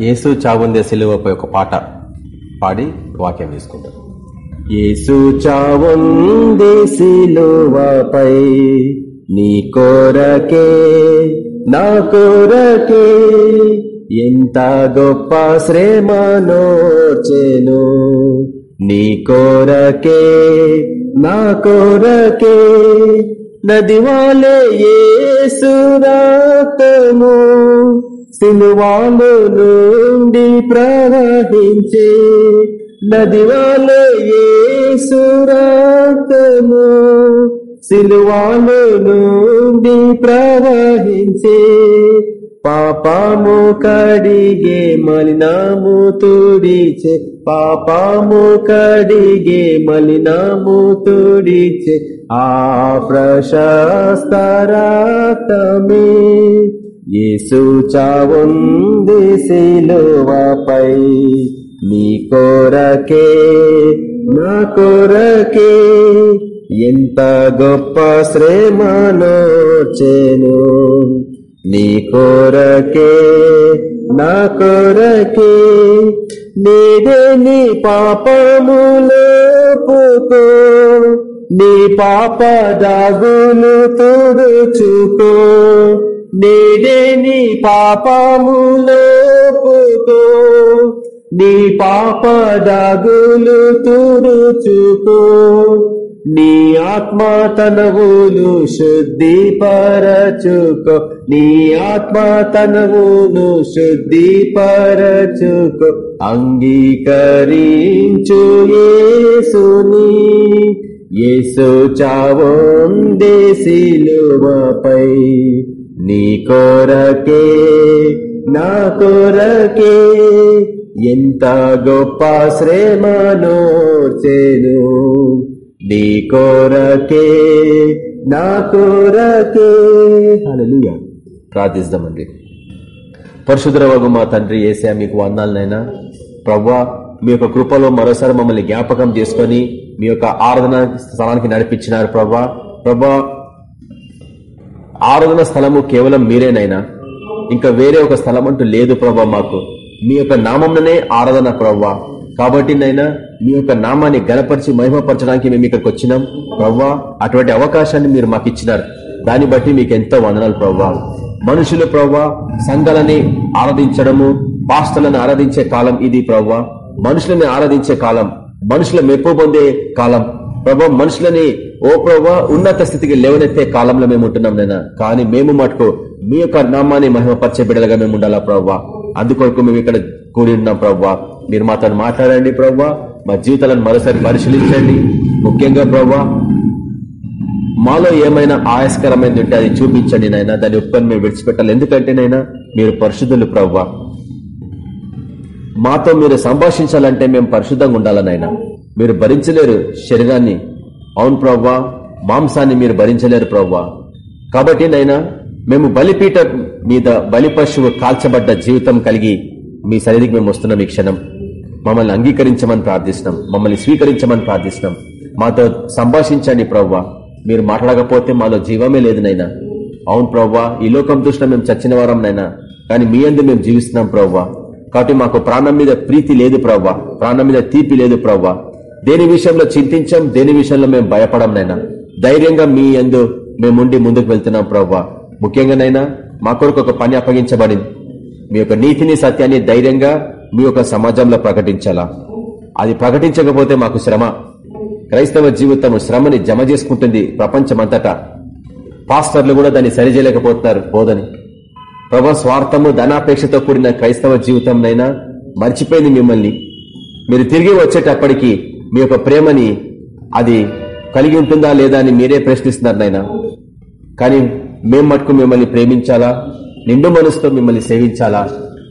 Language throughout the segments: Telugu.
యేసు చావుందే సిలువపై ఒక పాట పాడి వాక్యం తీసుకుంటాం యేసు చావుందే సిలువపై నీ కోరకే నా కోరకే ఎంత గొప్ప శ్రేమనోచెను నీ కోరకే నా కోరకే నది వాలే యేసు రక్తము. సిలువాలు నుండి ప్రవహించే నది వాలే సిలువాలు నుండి ప్రవహించే పాపము కడిగే మలినాము తుడిచే. పాపము కడిగే మలినాము తుడిచే. ఆ ప్రశస్తరాతమే యేసు చావుంది సిలువపై. నీ కోరకే నా కోరకే ఎంత గొప్ప శ్రేమనోచేను నీ కోరకే నా కోరకే నీడే నీ పాపములేపుకో నీ పాప దాగులు తుడుచుకో. నేనే నీ పాపములు నీ పాప దాగులు తుడుచుకో. నీ ఆత్మ తనవులు శుద్ధిపరచుకో. నీ ఆత్మ తనవులు శుద్ధిపరచుకో. అంగీకరించు యేసుని యేసు చావోందే సిలువపై. నీ కోరకే నా కోరకే ఎంత గొప్ప శ్రమనోచెను నీ కోరకే నా కోరకే. హల్లెలూయా. ప్రార్థిస్తామండి. పరశుద్రవగు మా తండ్రి ఏసా మీకు వందాలనైనా ప్రవ్వా మీ యొక్క కృపలో మరోసారి మమ్మల్ని జ్ఞాపకం చేసుకొని మీ యొక్క ఆరాధన స్థలానికి నడిపించినారు ప్రవ్వా. ప్రభా ఆరాధన స్థలము కేవలం మీరేనైనా ఇంకా వేరే ఒక స్థలం అంటూ లేదు ప్రభా మాకు. మీ యొక్క నామంలోనే ఆరాధన ప్రవ్వా. కాబట్టి నైనా మీ యొక్క నామాన్ని గణపరిచి మహిమపరచడానికి మేము ఇక్కడికి వచ్చినాం. ప్రవ్వా అటువంటి అవకాశాన్ని మీరు మాకు ఇచ్చినారు. దాన్ని బట్టి మీకు ఎంతో వందనాలు ప్రవ్వా. మనుషులు ప్రవ్వా సంఘాలని ఆరాధించడము పాస్టలను ఆరాధించే కాలం ఇది ప్రవ్వా. మనుషులని ఆరాధించే కాలం మనుషుల మెప్పు పొందే కాలం. ప్రభా మనుషులని ఓ ప్రవ్వా ఉన్నత స్థితికి లేవనెత్తే కాలంలో మేము ఉంటున్నాం నైనా కానీ మేము మటుకు మీ యొక్క నామాన్ని మహిమపరిచే బిడ్డలుగా మేము ఉండాలా ప్రవ్వా? అందుకొరకు మేము ఇక్కడ కూడి ఉన్నాం ప్రవ్వా. మీరు మాతో మాట్లాడండి ప్రవ్వా. మా జీవితాలను మరోసారి పరిశీలించండి. ముఖ్యంగా ప్రవ్వా మాలో ఏమైనా ఆయాస్కరమైనది ఉంటే అది చూపించండి నైనా దాని ఒప్పుకొని మేము విడిచిపెట్టాలి. ఎందుకంటే నైనా మీరు పరిశుద్ధులు ప్రవ్వా. మాతో మీరు సంభాషించాలంటే మేము పరిశుద్ధంగా ఉండాలనైనా మీరు భరించలేరు శరీరాన్ని. అవును ప్రవ్వా మాంసాన్ని మీరు భరించలేరు ప్రవ్వా. కాబట్టి నైనా మేము బలిపీట మీద బలి పశువు కాల్చబడ్డ జీవితం కలిగి మీ సన్నిధికి మేము వస్తున్నాం ఈ క్షణం. మమ్మల్ని అంగీకరించమని ప్రార్థిస్తున్నాం. మమ్మల్ని స్వీకరించమని ప్రార్థిస్తున్నాం. మాతో సంభాషించండి ప్రవ్వా. మీరు మాట్లాడకపోతే మాలో జీవమే లేదు నైనా. అవును ప్రవ్వా ఈ లోకం దృష్టిలో మేము చచ్చిన వారం నైనా కానీ మీ అందు మేము జీవిస్తున్నాం ప్రవ్వా. కాబట్టి మాకు ప్రాణం మీద ప్రీతి లేదు ప్రవ్వా. ప్రాణం మీద తీపి లేదు ప్రవ్వా. దేని విషయంలో చింతించాం దేని విషయంలో మేము భయపడం నైనా? ధైర్యంగా మీ ఎందు మేముండి ముందుకు వెళ్తున్నాం ప్రవ్వా. ముఖ్యంగానైనా మా కొరకు ఒక పని అప్పగించబడింది. మీ యొక్క నీతిని సత్యాన్ని ధైర్యంగా మీ యొక్క సమాజంలో ప్రకటించాలా? అది ప్రకటించకపోతే మాకు శ్రమ. క్రైస్తవ జీవితం శ్రమని జమ చేసుకుంటుంది ప్రపంచమంతటా. పాస్టర్లు కూడా దాన్ని సరిచేయలేకపోతున్నారు బోధని. ప్రభా స్వార్థము ధనాపేక్షతో కూడిన క్రైస్తవ జీవితంనైనా మర్చిపోయింది మిమ్మల్ని. మీరు తిరిగి వచ్చేటప్పటికి మీ యొక్క ప్రేమని అది కలిగి ఉంటుందా లేదా అని మీరే ప్రశ్నిస్తున్నారు నాయన. కానీ మేం మటుకు మిమ్మల్ని ప్రేమించాలా? నిండు మనసుతో మిమ్మల్ని సేవించాలా?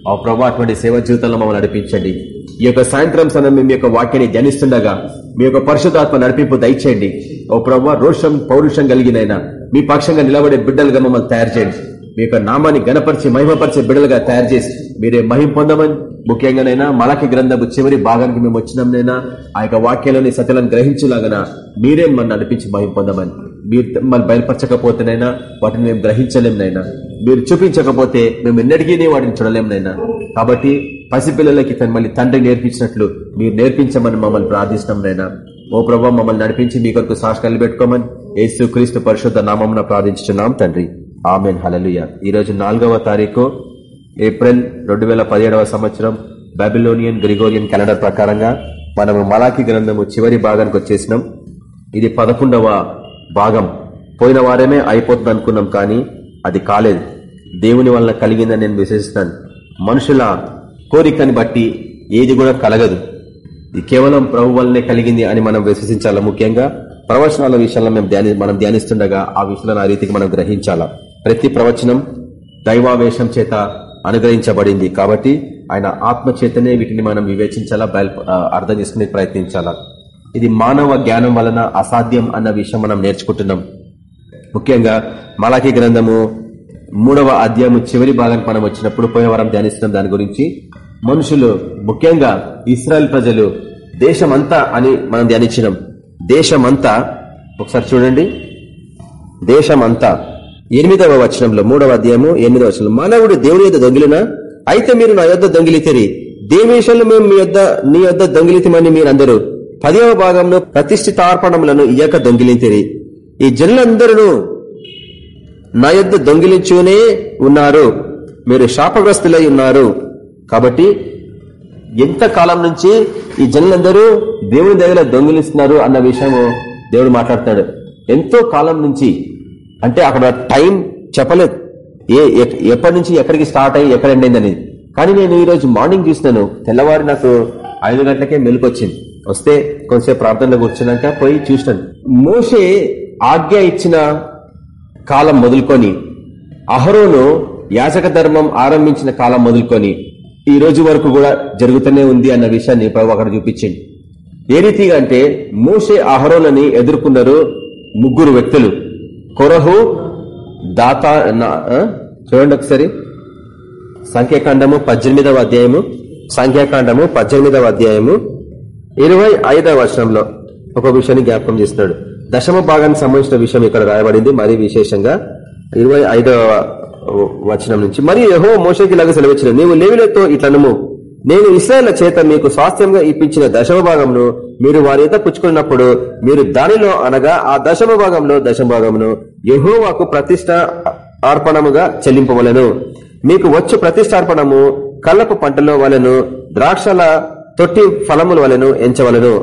ఆ ప్రభా అటువంటి సేవ జీవితంలో మమ్మల్ని నడిపించండి. ఈ యొక్క సాయంత్రం సమయం మేము యొక్క వాక్యాన్ని ధ్యానిస్తుండగా మీ యొక్క పరిశుధాత్మ నడిపింపు దయచేయండి. ఓ ప్రభా రోషం పౌరుషం కలిగినైనా మీ పక్షంగా నిలబడే బిడ్డలుగా మమ్మల్ని తయారు చేయండి. మీ యొక్క నామాన్ని గణపరిచి మహిమపరిచే బిడ్డలుగా తయారు చేసి మీరే మహిమ పొందమని ముఖ్యంగానైనా మలకి గ్రంథపు చివరి భాగానికి మేము వచ్చినాంనైనా ఆ యొక్క వాక్యాలని సత్యాలను గ్రహించులాగన మీరే మన నడిపించి మహిమ పొందమని. మీరు మమ్మల్ని బయలుపరచకపోతేనైనా వాటిని మేము గ్రహించలేమునైనా మీరు చూపించకపోతే మేము ఎన్నటికీ వాటిని చూడలేంనైనా కాబట్టి పసిపిల్లలకి తను మళ్ళీ తండ్రి నేర్పించినట్లు మీరు నేర్పించమని మమ్మల్ని ప్రార్థిస్తున్నాం ఓ ప్రభావ మమ్మల్ని నడిపించి మీ కొరకు సాక్షాలు పెట్టుకోమని యేసు క్రీస్తు పరిశుద్ధ నామం ప్రార్థించున్నాం తండ్రి. ఆమెన్ హలలుయ ఈరోజు నాలుగవ తారీఖు ఏప్రిల్ రెండు వేల పదిహేడవ సంవత్సరం బాబిలోనియన్ గ్రిగోరియన్ క్యాలెండర్ ప్రకారంగా మనము మలాఖీ గ్రంథము చివరి భాగానికి వచ్చేసినాం. ఇది పదకొండవ భాగం. పోయిన వారమే అయిపోతుంది అనుకున్నాం కానీ అది కాలేదు. దేవుని వల్ల కలిగిందని నేను విశ్వసిస్తాను. మనుషుల కోరికని బట్టి ఏది కూడా కలగదు. ఇది కేవలం ప్రభు వల్లనే కలిగింది అని మనం విశ్వసించాలా ముఖ్యంగా? ప్రవచనాల విషయంలో మేము ధ్యాని మనం ధ్యానిస్తుండగా ఆ విషయాలను ఆ రీతికి మనం గ్రహించాలా? ప్రతి ప్రవచనం దైవావేశం చేత అనుగ్రహించబడింది కాబట్టి ఆయన ఆత్మ చేతనే వీటిని మనం వివేచించాలా అర్థం చేసుకునే ప్రయత్నించాలా? ఇది మానవ జ్ఞానం వలన అసాధ్యం అన్న విషయం మనం నేర్చుకుంటున్నాం. ముఖ్యంగా మలాఖీ గ్రంథము మూడవ అధ్యాయం చివరి భాగానికి మనం వచ్చినప్పుడు పోయిన వారం ధ్యానిస్తున్నాం దాని గురించి. మనుషులు ముఖ్యంగా ఇస్రాయల్ ప్రజలు దేశమంతా అని మనం ధ్యానించినాం. దేశమంతా ఒకసారి చూడండి. దేశమంతా ఎనిమిదవ వచనంలో మూడవ అధ్యాయము ఎనిమిదవ వచనం మానవుడు దేవుని యొక్క దొంగిలిన? అయితే మీరు నా యొద్ దొంగిలితేరి. దేవేశంలో మేము మీ యొద్ నీ యొద్ దొంగిలితమని మీరందరూ. పదవ భాగంలో ప్రతిష్ఠితార్పణములను ఇయ్యక దొంగిలింతిరి. ఈ జనులందరూ నా యొద్ దొంగిలించునే ఉన్నారు. మీరు శాపగ్రస్తులై ఉన్నారు. కాబట్టి ఎంత కాలం నుంచి ఈ జనులందరూ దేవుని దగ్గర దొంగిలిస్తున్నారు అన్న విషయము దేవుడు మాట్లాడతాడు ఎంతో కాలం నుంచి అంటే అక్కడ టైం చెప్పలేదు. ఏ ఎప్పటి నుంచి ఎక్కడికి స్టార్ట్ అయ్యి ఎక్కడ ఎండ్ అయిందని కానీ నేను ఈరోజు మార్నింగ్ చూసినాను తెల్లవారు నాకు ఐదు గంటలకే మెలుకొచ్చింది. వస్తే కొంతసేపు ప్రార్థనలో కూర్చున్నాక పోయి చూసినాను. మోసే ఆజ్ఞ ఇచ్చిన కాలం మొదలుకొని అహరోను యాజక ధర్మం ఆరంభించిన కాలం మొదలుకొని ఈ రోజు వరకు కూడా జరుగుతూనే ఉంది అన్న విషయాన్ని ప్రభు అక్కడ చూపించింది ఏ రీతిగా అంటే మూసే అహరోలని ఎదుర్కొన్నారు ముగ్గురు వ్యక్తులు. కొరహు దాత చూడండి ఒకసారి. సంఖ్యాకాండము పద్దెనిమిదవ అధ్యాయము సంఖ్యాకాండము పద్దెనిమిదవ అధ్యాయము ఇరవై ఐదవ వర్షంలో ఒక విషయాన్ని జ్ఞాపకం చేస్తున్నాడు. దశమ భాగానికి సంబంధించిన విషయం ఇక్కడ రాయబడింది మరి విశేషంగా ఇరవై ఐదవ వచనం నుంచి. మరి యహో మోసకి లాగా సెలవిచ్చిన నీవు లేవిలతో ఇట్లనము నేను ఇస్రాయల చేత మీకు స్వాస్థ్యంగా ఇప్పించిన దశమ భాగంను మీరు వారి ఎత పుచ్చుకున్నప్పుడు మీరు దానిలో అనగా ఆ దశమ భాగంలో దశమ భాగమును యహోవాకు ప్రతిష్ట అర్పణముగా చెల్లింపవలను. మీకు వచ్చు ప్రతిష్టార్పణము కళ్ళపు పంటలో వలను ద్రాక్షల తొట్టి ఫలముల వలను ఎంచవలను.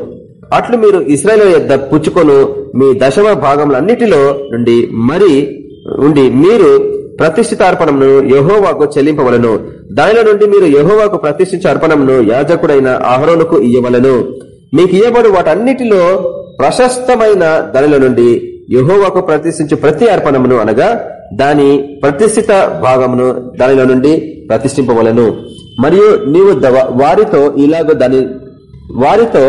అట్లు మీరు ఇస్రాయల్ యొద్ పుచ్చుకొను మీ దశమ భాగములన్నిటిలో నుండి మరి ఉండి మీరు ప్రతిష్ఠిత అర్పణమును యహోవాకు చెల్లింపవలను. దానిలో నుండి మీరు యహోవాకు ప్రతిష్ఠించే అర్పణమును యాజకుడైన ఆహరోనుకు ఇయ్యవలను. మీకు ఇయ్యబడు వాటన్నిటిలో ప్రశస్తమైన దానిలో నుండి యహోవాకు ప్రతిష్ఠించు ప్రతి అర్పణమును అనగా దాని ప్రతిష్ఠిత భాగమును దానిలో నుండి ప్రతిష్ఠింపవలను. మరియు నీవు వారితో ఇలాగ దాని వారితో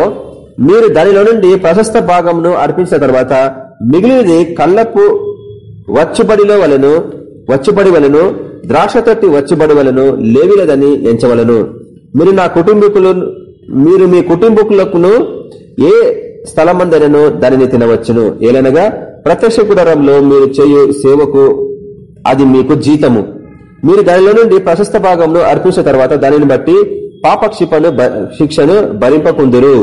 మీరు దానిలో నుండి ప్రశస్త భాగమును అర్పించిన తర్వాత మిగిలినది కళ్ళపు వచ్చుబడిలో వలను వచ్చుబడి వలను ద్రాక్ష తొట్టి వచ్చుబడి వలను లేవిలదని ఎంచవలను. మీరు నా కుటుంబీకులు మీరు మీ కుటుంబకులకును ఏ స్థలమందరను దానిని తినవచ్చును. ఏలనగా ప్రత్యక్ష కుడరంలో మీరు చేయు సేవకు అది మీకు జీతము. మీరు దానిలో నుండి ప్రశస్త భాగంలో అర్పించిన తర్వాత దానిని బట్టి పాపక్షిపను శిక్షను భరింపకుందురు.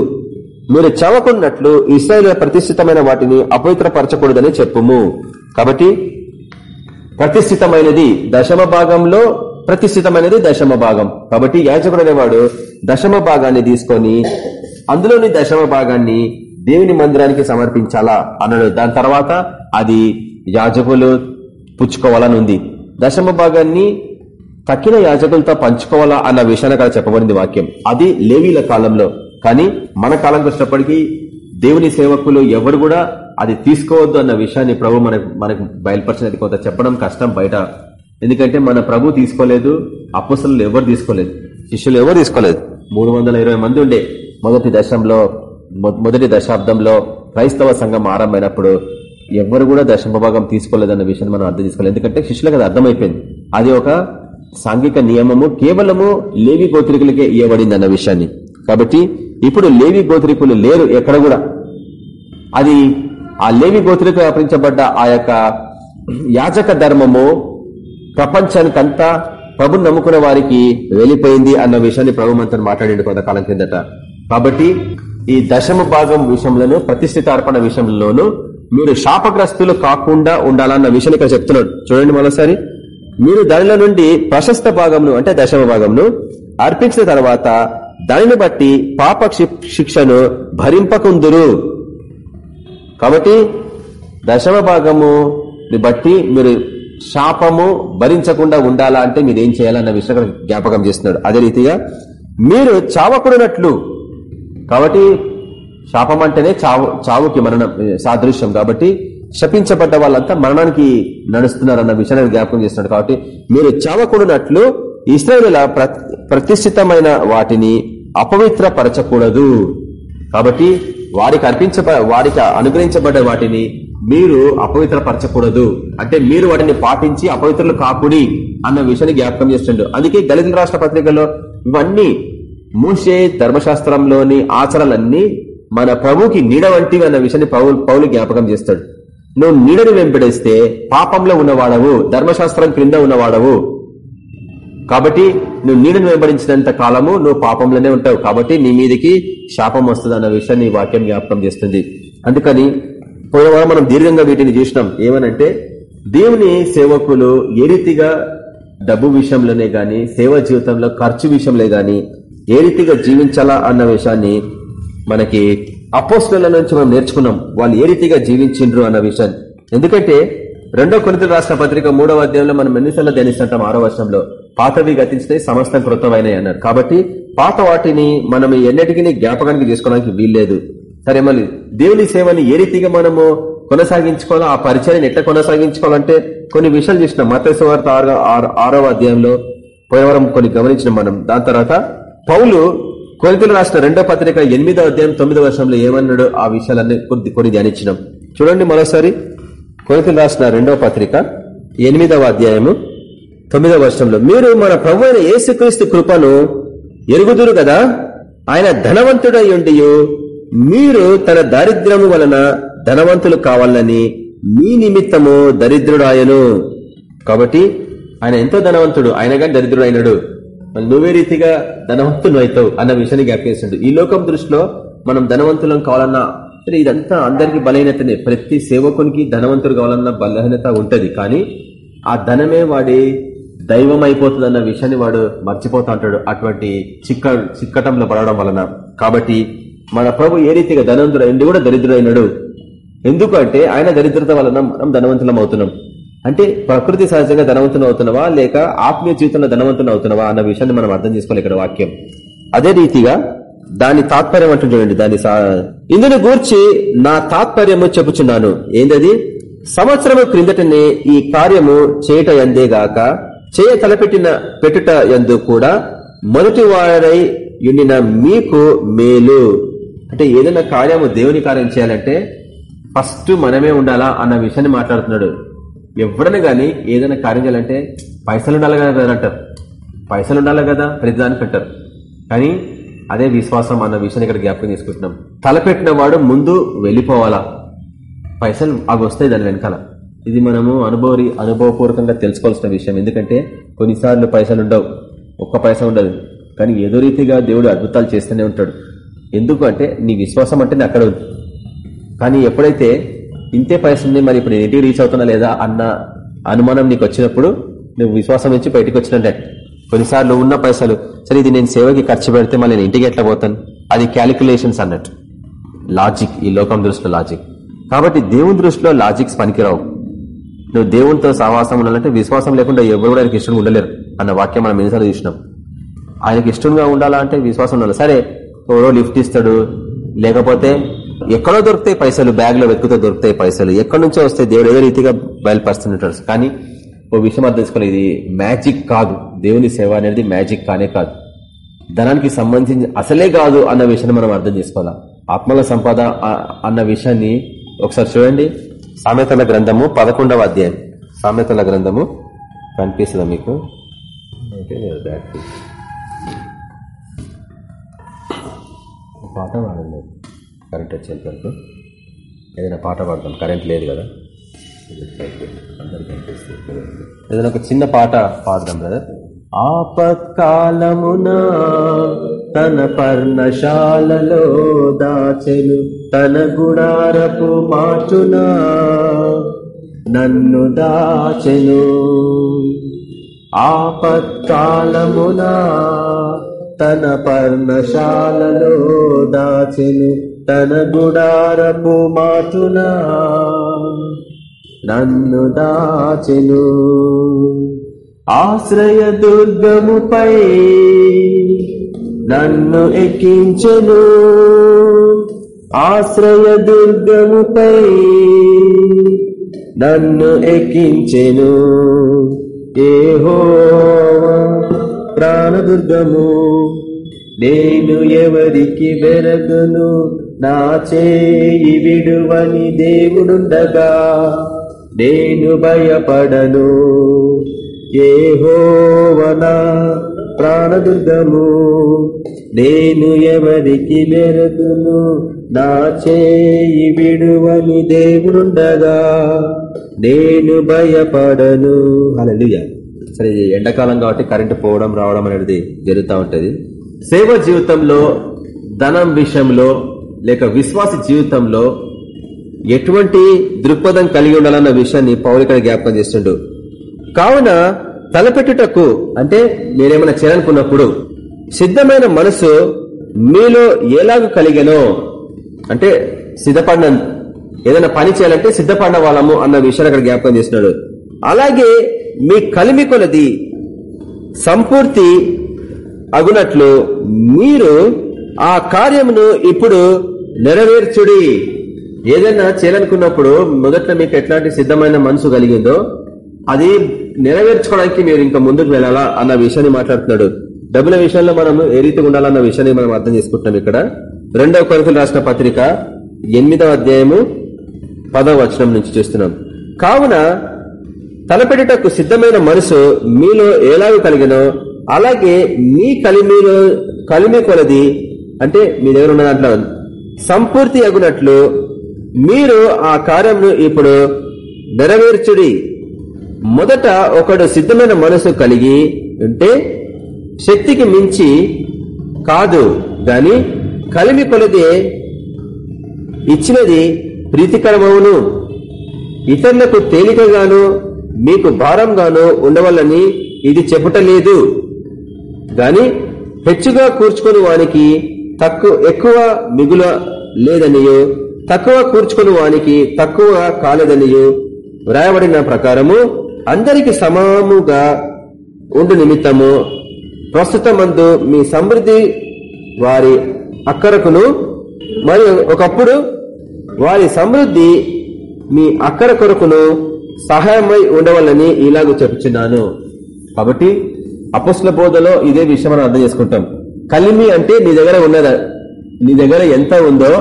మీరు చవకున్నట్లు ఇస్రాయల్ ప్రతిష్ఠితమైన వాటిని అపవిత్రపరచకూడదని చెప్పుము. కాబట్టి ప్రతిష్ఠితమైనది దశమ భాగంలో ప్రతిష్ఠితమైనది దశమ భాగం. కాబట్టి యాజకుడు అనేవాడు దశమ భాగాన్ని తీసుకొని అందులోని దశమ భాగాన్ని దేవుని మందిరానికి సమర్పించాలా అన్నాడు. దాని తర్వాత అది యాజకులు పుచ్చుకోవాలని ఉంది దశమ భాగాన్ని తక్కిన యాజకులతో పంచుకోవాలా అన్న విషయాన్ని అక్కడ చెప్పబడింది వాక్యం. అది లేవీల కాలంలో. కానీ మన కాలంకి వచ్చినప్పటికీ దేవుని సేవకులు ఎవరు కూడా అది తీసుకోవద్దు అన్న విషయాన్ని ప్రభు మనకు మనకు బయలుపరిచినది. కొంత చెప్పడం కష్టం బయట. ఎందుకంటే మన ప్రభు తీసుకోలేదు అప్పసలు ఎవరు తీసుకోలేదు? శిష్యులు ఎవరు తీసుకోలేదు? మూడు మంది ఉండే. మొదటి దశంలో మొదటి దశాబ్దంలో క్రైస్తవ సంఘం ఆరంభమైనప్పుడు ఎవరు కూడా దశమ భాగం తీసుకోలేదన్న విషయాన్ని మనం అర్థం తీసుకోలేదు ఎందుకంటే శిష్యులకు అది అర్థమైపోయింది. అది ఒక సాంఘిక నియమము కేవలము లేవి గోత్రికులకే ఇవ్వబడింది అన్న విషయాన్ని. కాబట్టి ఇప్పుడు లేవి గోత్రికులు లేరు ఎక్కడ కూడా. అది ఆ లేవి గోత్రిక వ్యాపించబడ్డ ఆ యొక్క యాజక ధర్మము ప్రపంచానికంతా ప్రభు నమ్ముకున్న వారికి వెళ్ళిపోయింది అన్న విషయాన్ని ప్రభు మనతో మాట్లాడిండు కొంతకాలం కిందట కాబట్టి ఈ దశమ భాగం విషయంలోను ప్రతిష్ఠిత అర్పణ విషయంలోను మీరు శాపగ్రస్తులు కాకుండా ఉండాలన్న విషయాన్ని ఇక్కడ చెప్తున్నాడు. చూడండి మరోసారి. మీరు దానిలో నుండి ప్రశస్త భాగంను అంటే దశమ భాగంను అర్పించిన తర్వాత దానిని బట్టి పాప శిక్షను భరింపకుందురు. కాబట్టి దశమ భాగముని బట్టి మీరు శాపము భరించకుండా ఉండాలా అంటే మీరు ఏం చేయాలన్న విషయం జ్ఞాపకం చేస్తున్నాడు. అదే రీతిగా మీరు చావకుడునట్లు. కాబట్టి శాపం అంటేనే చావు చావుకి మరణం సాదృశ్యం కాబట్టి శపించబడ్డ వాళ్ళంతా మరణానికి నడుస్తున్నారన్న విషయాన్ని జ్ఞాపకం చేస్తున్నాడు. కాబట్టి మీరు చావకూడనట్లు ఇస్రాయేల్ ప్రతిష్ఠితమైన వాటిని అపవిత్రపరచకూడదు. కాబట్టి వారికి అర్పించ వారికి అనుగ్రహించబడ్డ వాటిని మీరు అపవిత్రపరచకూడదు. అంటే మీరు వాటిని పాటించి అపవిత్రులు కాకుడి అన్న విషయాన్ని జ్ఞాపకం చేస్తుండ్రు అందుకే దళిత రాష్ట్ర పత్రికలో ఇవన్నీ మూసే ధర్మశాస్త్రంలోని ఆచరణలన్నీ మన ప్రభుకి నీడ వంటివి అన్న విషయాన్ని పౌలు పౌలు జ్ఞాపకం చేస్తాడు. నువ్వు నీడని వెంపడేస్తే పాపంలో ఉన్నవాడవు ధర్మశాస్త్రం క్రింద ఉన్నవాడవు. కాబట్టి నువ్వు నీడను వెంబడించినంత కాలము నువ్వు పాపంలోనే ఉంటావు. కాబట్టి నీ మీదకి శాపం వస్తుంది అన్న విషయాన్ని వాక్యం జ్ఞాపకం చేస్తుంది. అందుకని పోయినవారం మనం దీర్ఘంగా వీటిని చూసినాం. ఏమనంటే దేవుని సేవకులు ఏ రీతిగా డబ్బు విషయంలోనే గాని సేవ జీవితంలో ఖర్చు విషయంలో గాని ఏ రీతిగా జీవించాలా అన్న విషయాన్ని మనకి అపోస్టుల నుంచి మనం నేర్చుకున్నాం. వాళ్ళు ఏ రీతిగా జీవించిండ్రు అన్న విషయాన్ని. ఎందుకంటే రెండో కొనితలు రాష్ట్ర పత్రిక మూడవ అధ్యాయంలో మనం ఎన్నిసార్లు ధ్యానిస్తుంటాం? ఆరో వర్షంలో పాతవి గతించినాయి సమస్తం కృతమైనవి అన్నారు. కాబట్టి పాత వాటిని మనం ఎన్నటికీ జ్ఞాపకానికి తీసుకోవడానికి వీల్లేదు. సరే మళ్ళీ దేవుని సేవని ఏ రీతిగా మనము కొనసాగించుకోవాలో ఆ పరిచయాన్ని ఎట్లా కొనసాగించుకోవాలంటే కొన్ని విషయాలు చూసినాం మతేశ్వార్త ఆరవ అధ్యాయంలో పోయవరం కొన్ని గమనించిన మనం. దాని తర్వాత పౌలు కొరితలు రాసిన రెండో పత్రిక ఎనిమిదో అధ్యాయం తొమ్మిదో వర్షంలో ఏమన్నాడు ఆ విషయాలన్నీ కొద్ది కొన్ని ధ్యానించినాం. చూడండి మరోసారి కొరితలు రాసిన రెండో పత్రిక ఎనిమిదవ అధ్యాయము తొమ్మిదవ వర్షంలో మీరు మన ప్రభు అయిన యేసుక్రీస్తు కృపను ఎరుగుదురు కదా? ఆయన ధనవంతుడై ఉండి మీరు తన దారిద్ర్యము వలన ధనవంతులు కావాలని మీ నిమిత్తము దరిద్రుడాయను. కాబట్టి ఆయన ఎంతో ధనవంతుడు? ఆయన కానీ దరిద్రుడు అయినాడు నువ్వే రీతిగా ధనవంతులు అవుతావు అన్న విషయాన్ని జ్ఞాపకేస్తుండు ఈ లోకం దృష్టిలో మనం ధనవంతులం కావాలన్నా సరే ఇదంతా అందరికి బలహీనతనే. ప్రతి సేవకునికి ధనవంతుడు కావాలన్న బలహీనత ఉంటది. కానీ ఆ ధనమే వాడి దైవం అయిపోతుంది అన్న విషయాన్ని వాడు మర్చిపోతా ఉంటాడు అటువంటి చిక్క చిక్కటంలో పడడం వలన. కాబట్టి మన ప్రభు ఏ రీతిగా ధనవంతుడు కూడా దరిద్రుడైనడు. ఎందుకంటే ఆయన దరిద్రత వలన మనం ధనవంతులం అవుతున్నాం. అంటే ప్రకృతి సహజంగా ధనవంతులు అవుతున్నావా? లేక ఆత్మీయ జీవితంలో ధనవంతులు అవుతున్నావా? అన్న విషయాన్ని మనం అర్థం చేసుకోవాలి ఇక్కడ వాక్యం. అదే రీతిగా దాని తాత్పర్యం అంటూ చూడండి. దాని ఇందుని గూర్చి నా తాత్పర్యము చెప్పుచున్నాను. ఏందది? సంవత్సరము క్రిందటనే ఈ కార్యము చేయట ఎందేగాక చేయ తలపెట్టిన పెట్టుట ఎందు కూడా మొదటి వారై ఉండిన మీకు మేలు. అంటే ఏదైనా కార్యము దేవుని కార్యం చేయాలంటే ఫస్ట్ మనమే ఉండాలా అన్న విషయాన్ని మాట్లాడుతున్నాడు. ఎవరైనా కానీ ఏదైనా కార్యం చేయాలంటే పైసలు ఉండాలి కదా అంటారు. పైసలు ఉండాలి కదా ప్రతిదానికి అంటారు. కానీ అదే విశ్వాసం అన్న విషయాన్ని ఇక్కడ జ్ఞాపకం తీసుకుంటున్నాం తలపెట్టిన వాడు ముందు వెళ్ళిపోవాలా? పైసలు అవి వస్తాయి దాని వెనకాల. ఇది మనము అనుభవ అనుభవపూర్వకంగా తెలుసుకోవాల్సిన విషయం. ఎందుకంటే కొన్నిసార్లు పైసలు ఉండవు. ఒక్క పైసా ఉండదు. కానీ ఏదో రీతిగా దేవుడు అద్భుతాలు చేస్తూనే ఉంటాడు. ఎందుకు అంటే నీ విశ్వాసం అంటే అక్కడ ఉంది. కానీ ఎప్పుడైతే ఇంతే పైసలు మరి ఇప్పుడు నేను రీచ్ అవుతున్నా లేదా అన్న అనుమానం నీకు వచ్చినప్పుడు నువ్వు విశ్వాసం నుంచి బయటకు వచ్చినట్టే. కొన్నిసార్లు ఉన్న పైసలు సరే ఇది నేను సేవకి ఖర్చు పెడితే మళ్ళీ నేను ఇంటికి ఎట్లా పోతాను? అది క్యాలిక్యులేషన్స్ అన్నట్టు. లాజిక్. ఈ లోకం దృష్టిలో లాజిక్. కాబట్టి దేవుని దృష్టిలో లాజిక్స్ పనికిరావు. నువ్వు దేవునితో సహవాసం ఉండాలంటే విశ్వాసం లేకుండా ఎవరు కూడా ఆయనకి ఇష్టంగా ఉండలేరు అన్న వాక్యం మనం ఎన్నిసార్లు చూసినాం. ఆయనకి ఇష్టంగా ఉండాలా అంటే విశ్వాసం ఉండాలి. సరే ఎవరో లిఫ్ట్ ఇస్తాడు లేకపోతే ఎక్కడో దొరుకుతాయి పైసలు బ్యాగ్లో వెతుకుతో దొరుకుతాయి పైసలు ఎక్కడి నుంచో వస్తాయి దేవుడు ఏదో రీతిగా బయలుపరుస్తున్నట్టు కానీ ఓ విషయం అర్థం చేసుకోవాలి ఇది మ్యాజిక్ కాదు. దేవుని సేవ అనేది మ్యాజిక్ కానే కాదు. ధనానికి సంబంధించి అసలే కాదు అన్న విషయాన్ని మనం అర్థం చేసుకోవాలా? ఆత్మల సంపద అన్న విషయాన్ని ఒకసారి చూడండి. సామెతల గ్రంథము పదకొండవ అధ్యాయం. సామెతల గ్రంథము కనిపిస్తుందా మీకు? పాట పాడండి. కరెంట్ వచ్చేంత వరకు. ఏదైనా పాట పాడతాం కరెంట్ లేదు కదా. ఏదైనా ఒక చిన్న పాట పాడదాం కదా ఆపత్కాలమున తన పర్ణశాలలో దాచెను. తన గుడారపు మాచునా నన్ను దాచెను. ఆపత్కాలమున తన పర్ణశాలలో దాచెను. తన గుడారపు మాటునా నన్ను దాచెను. ఆశ్రయ దుర్గముపై నన్ను ఎక్కించెను. ఆశ్రయ దుర్గముపై నన్ను ఎక్కించెను. ఏహో ప్రాణదుర్గము నేను ఎవరికి వెరగను నా చేయి విడువని దేవుడుండగా నేను భయపడను. ఏహోవనా ప్రాణదుర్గము నేను ఎవరికి మెరదును నా చేయి విడువని దేవుడుండగా నేను భయపడను. హల్లెలూయా. సరే ఇది ఎండాకాలం కాబట్టి కరెంటు పోవడం రావడం అనేది జరుగుతూ ఉంటుంది. సేవ జీవితంలో ధనం విషయంలో లేక విశ్వాస జీవితంలో ఎటువంటి దృక్పథం కలిగి ఉండాలన్న విషయాన్ని పౌరు ఇక్కడ జ్ఞాపకం చేస్తుండు. కావున తలపెట్టుటకు అంటే మీరేమైనా చేయాలనుకున్నప్పుడు సిద్ధమైన మనసు మీలో ఎలాగ కలిగనో అంటే సిద్ధపడిన ఏదైనా పని చేయాలంటే సిద్ధపడిన వాళ్ళము అన్న విషయాన్ని అక్కడ జ్ఞాపకం చేస్తున్నాడు. అలాగే మీ కలిమి కొలది సంపూర్తి అగునట్లు మీరు ఆ కార్యమును ఇప్పుడు నెరవేర్చుడి. ఏదైనా చేయాలనుకున్నప్పుడు మొదట్లో మీకు ఎట్లాంటి సిద్ధమైన మనసు కలిగిందో అది నెరవేర్చుకోవడానికి మీరు ఇంకా ముందుకు వెళ్ళాలా అన్న విషయాన్ని మాట్లాడుతున్నాడు. డబ్బుల విషయంలో మనం ఏ రీతిగా ఉండాలన్న విషయాన్ని మనం అర్థం చేసుకుంటున్నాం ఇక్కడ. రెండవ కొరతలు రాసిన పత్రిక ఎనిమిదవ అధ్యాయము పదవ వచనం నుంచి చూస్తున్నాం. కావున తలపెట్టుటకు సిద్ధమైన మనసు మీలో ఎలాగ కలిగినో అలాగే మీ కలిమిలో కలిమి కొలది అంటే మీ దగ్గర ఉన్న దాంట్లో సంపూర్తి అగునట్లు మీరు ఆ కార్యంను ఇప్పుడు నెరవేర్చుడి. మొదట ఒకడు సిద్ధమైన మనసు కలిగి ఉంటే శక్తికి మించి కాదు గాని కలిమి కొలదే ఇచ్చినది ప్రీతికరమవును. ఇతరులకు తేలికగాను మీకు భారంగాను ఉండవల్లని ఇది చెప్పటలేదు. గాని హెచ్చుగా కూర్చుకొని వానికి తక్కువ ఎక్కువ మిగుల లేదనియో తక్కువ కూర్చుకొని వానికి తక్కువ కాలేదనియో వ్రాయబడిన ప్రకారము అందరికి సమముగా ఉండు నిమిత్తము. ప్రస్తుతమందు మీ సమృద్ధి వారి అక్కరకును మరియు ఒకప్పుడు వారి సమృద్ధి మీ అక్కర కొరకును సహాయమై ఉండవాలని ఇలాగ చెప్పుచున్నాను. కాబట్టి అపస్ల బోధలో ఇదే విషయం మనం అర్థం చేసుకుంటాం. కలిమి అంటే నీ దగ్గర ఉన్నదా నీ దగ్గర ఎంత ఉందో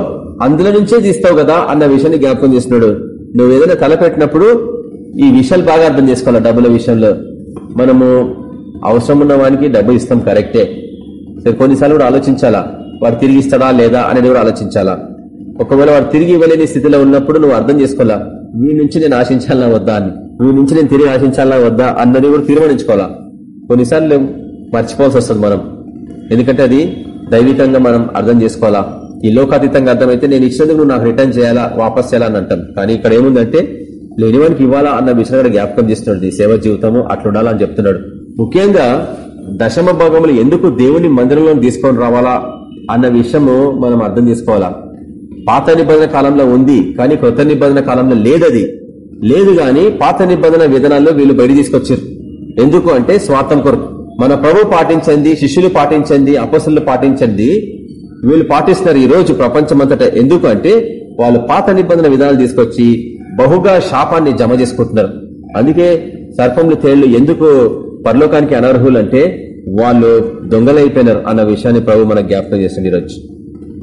అందులో నుంచే తీస్తావు కదా అన్న విషయాన్ని జ్ఞాపకం చేస్తున్నాడు. నువ్వు ఏదైనా తలపెట్టినప్పుడు ఈ విషయాలు బాగా అర్థం చేసుకోవాలి డబ్బుల విషయంలో? మనము అవసరం ఉన్న వానికి డబ్బు ఇస్తాం కరెక్టే. సరే కొన్నిసార్లు కూడా ఆలోచించాలా? వాడు తిరిగి ఇస్తాడా లేదా అనేది కూడా ఆలోచించాలా? ఒకవేళ వాడు తిరిగి ఇవ్వలేని స్థితిలో ఉన్నప్పుడు నువ్వు అర్థం చేసుకోవాలా? వీడి నుంచి నేను ఆశించాలా వద్దా అని? వీడి నుంచి నేను తిరిగి ఆశించాలా వద్దా అన్నది కూడా తీర్మానించుకోవాలా? కొన్నిసార్లు మర్చిపోవాల్సి వస్తుంది మనం. ఎందుకంటే అది దైవికంగా మనం అర్థం చేసుకోవాలా? ఈ లోకాతీతంగా అర్థమైతే నేను ఇచ్చినందుకు నువ్వు నాకు రిటర్న్ చేయాలా వాపస్ చేయాలని అంటాం. కానీ ఇక్కడ ఏముందంటే లేనివానికి ఇవ్వాలా అన్న విషయం కూడా జ్ఞాపకం చేస్తున్నాడు. ఈ సేవ జీవితము అట్లుండాలని చెప్తున్నాడు. ముఖ్యంగా దశమ భాగములు ఎందుకు దేవుని మందిరంలో తీసుకొని రావాలా అన్న విషయము మనం అర్థం చేసుకోవాలా. పాత నిబంధన కాలంలో ఉంది కానీ కొత్త నిబంధన కాలంలో లేదది. లేదు గాని పాత నిబంధన విధానాల్లో వీళ్ళు బయట తీసుకొచ్చారు. ఎందుకు అంటే స్వార్థం కొరకు. మన ప్రభు పాటించండి శిష్యులు పాటించండి అపసులు పాటించండి. వీళ్ళు పాటిస్తున్నారు ఈ రోజు ప్రపంచమంతటా. ఎందుకు అంటే వాళ్ళు పాత నిబంధన విధానాలు తీసుకొచ్చి బహుగా శాపాన్ని జమ చేసుకుంటున్నారు. అందుకే సర్పములు తేళ్ళు ఎందుకు పరలోకానికి అనర్హులు అంటే వాళ్ళు దొంగలైపోయినారు అన్న విషయాన్ని ప్రభు మనకు జ్ఞాపకం చేస్తుంది ఈరోజు.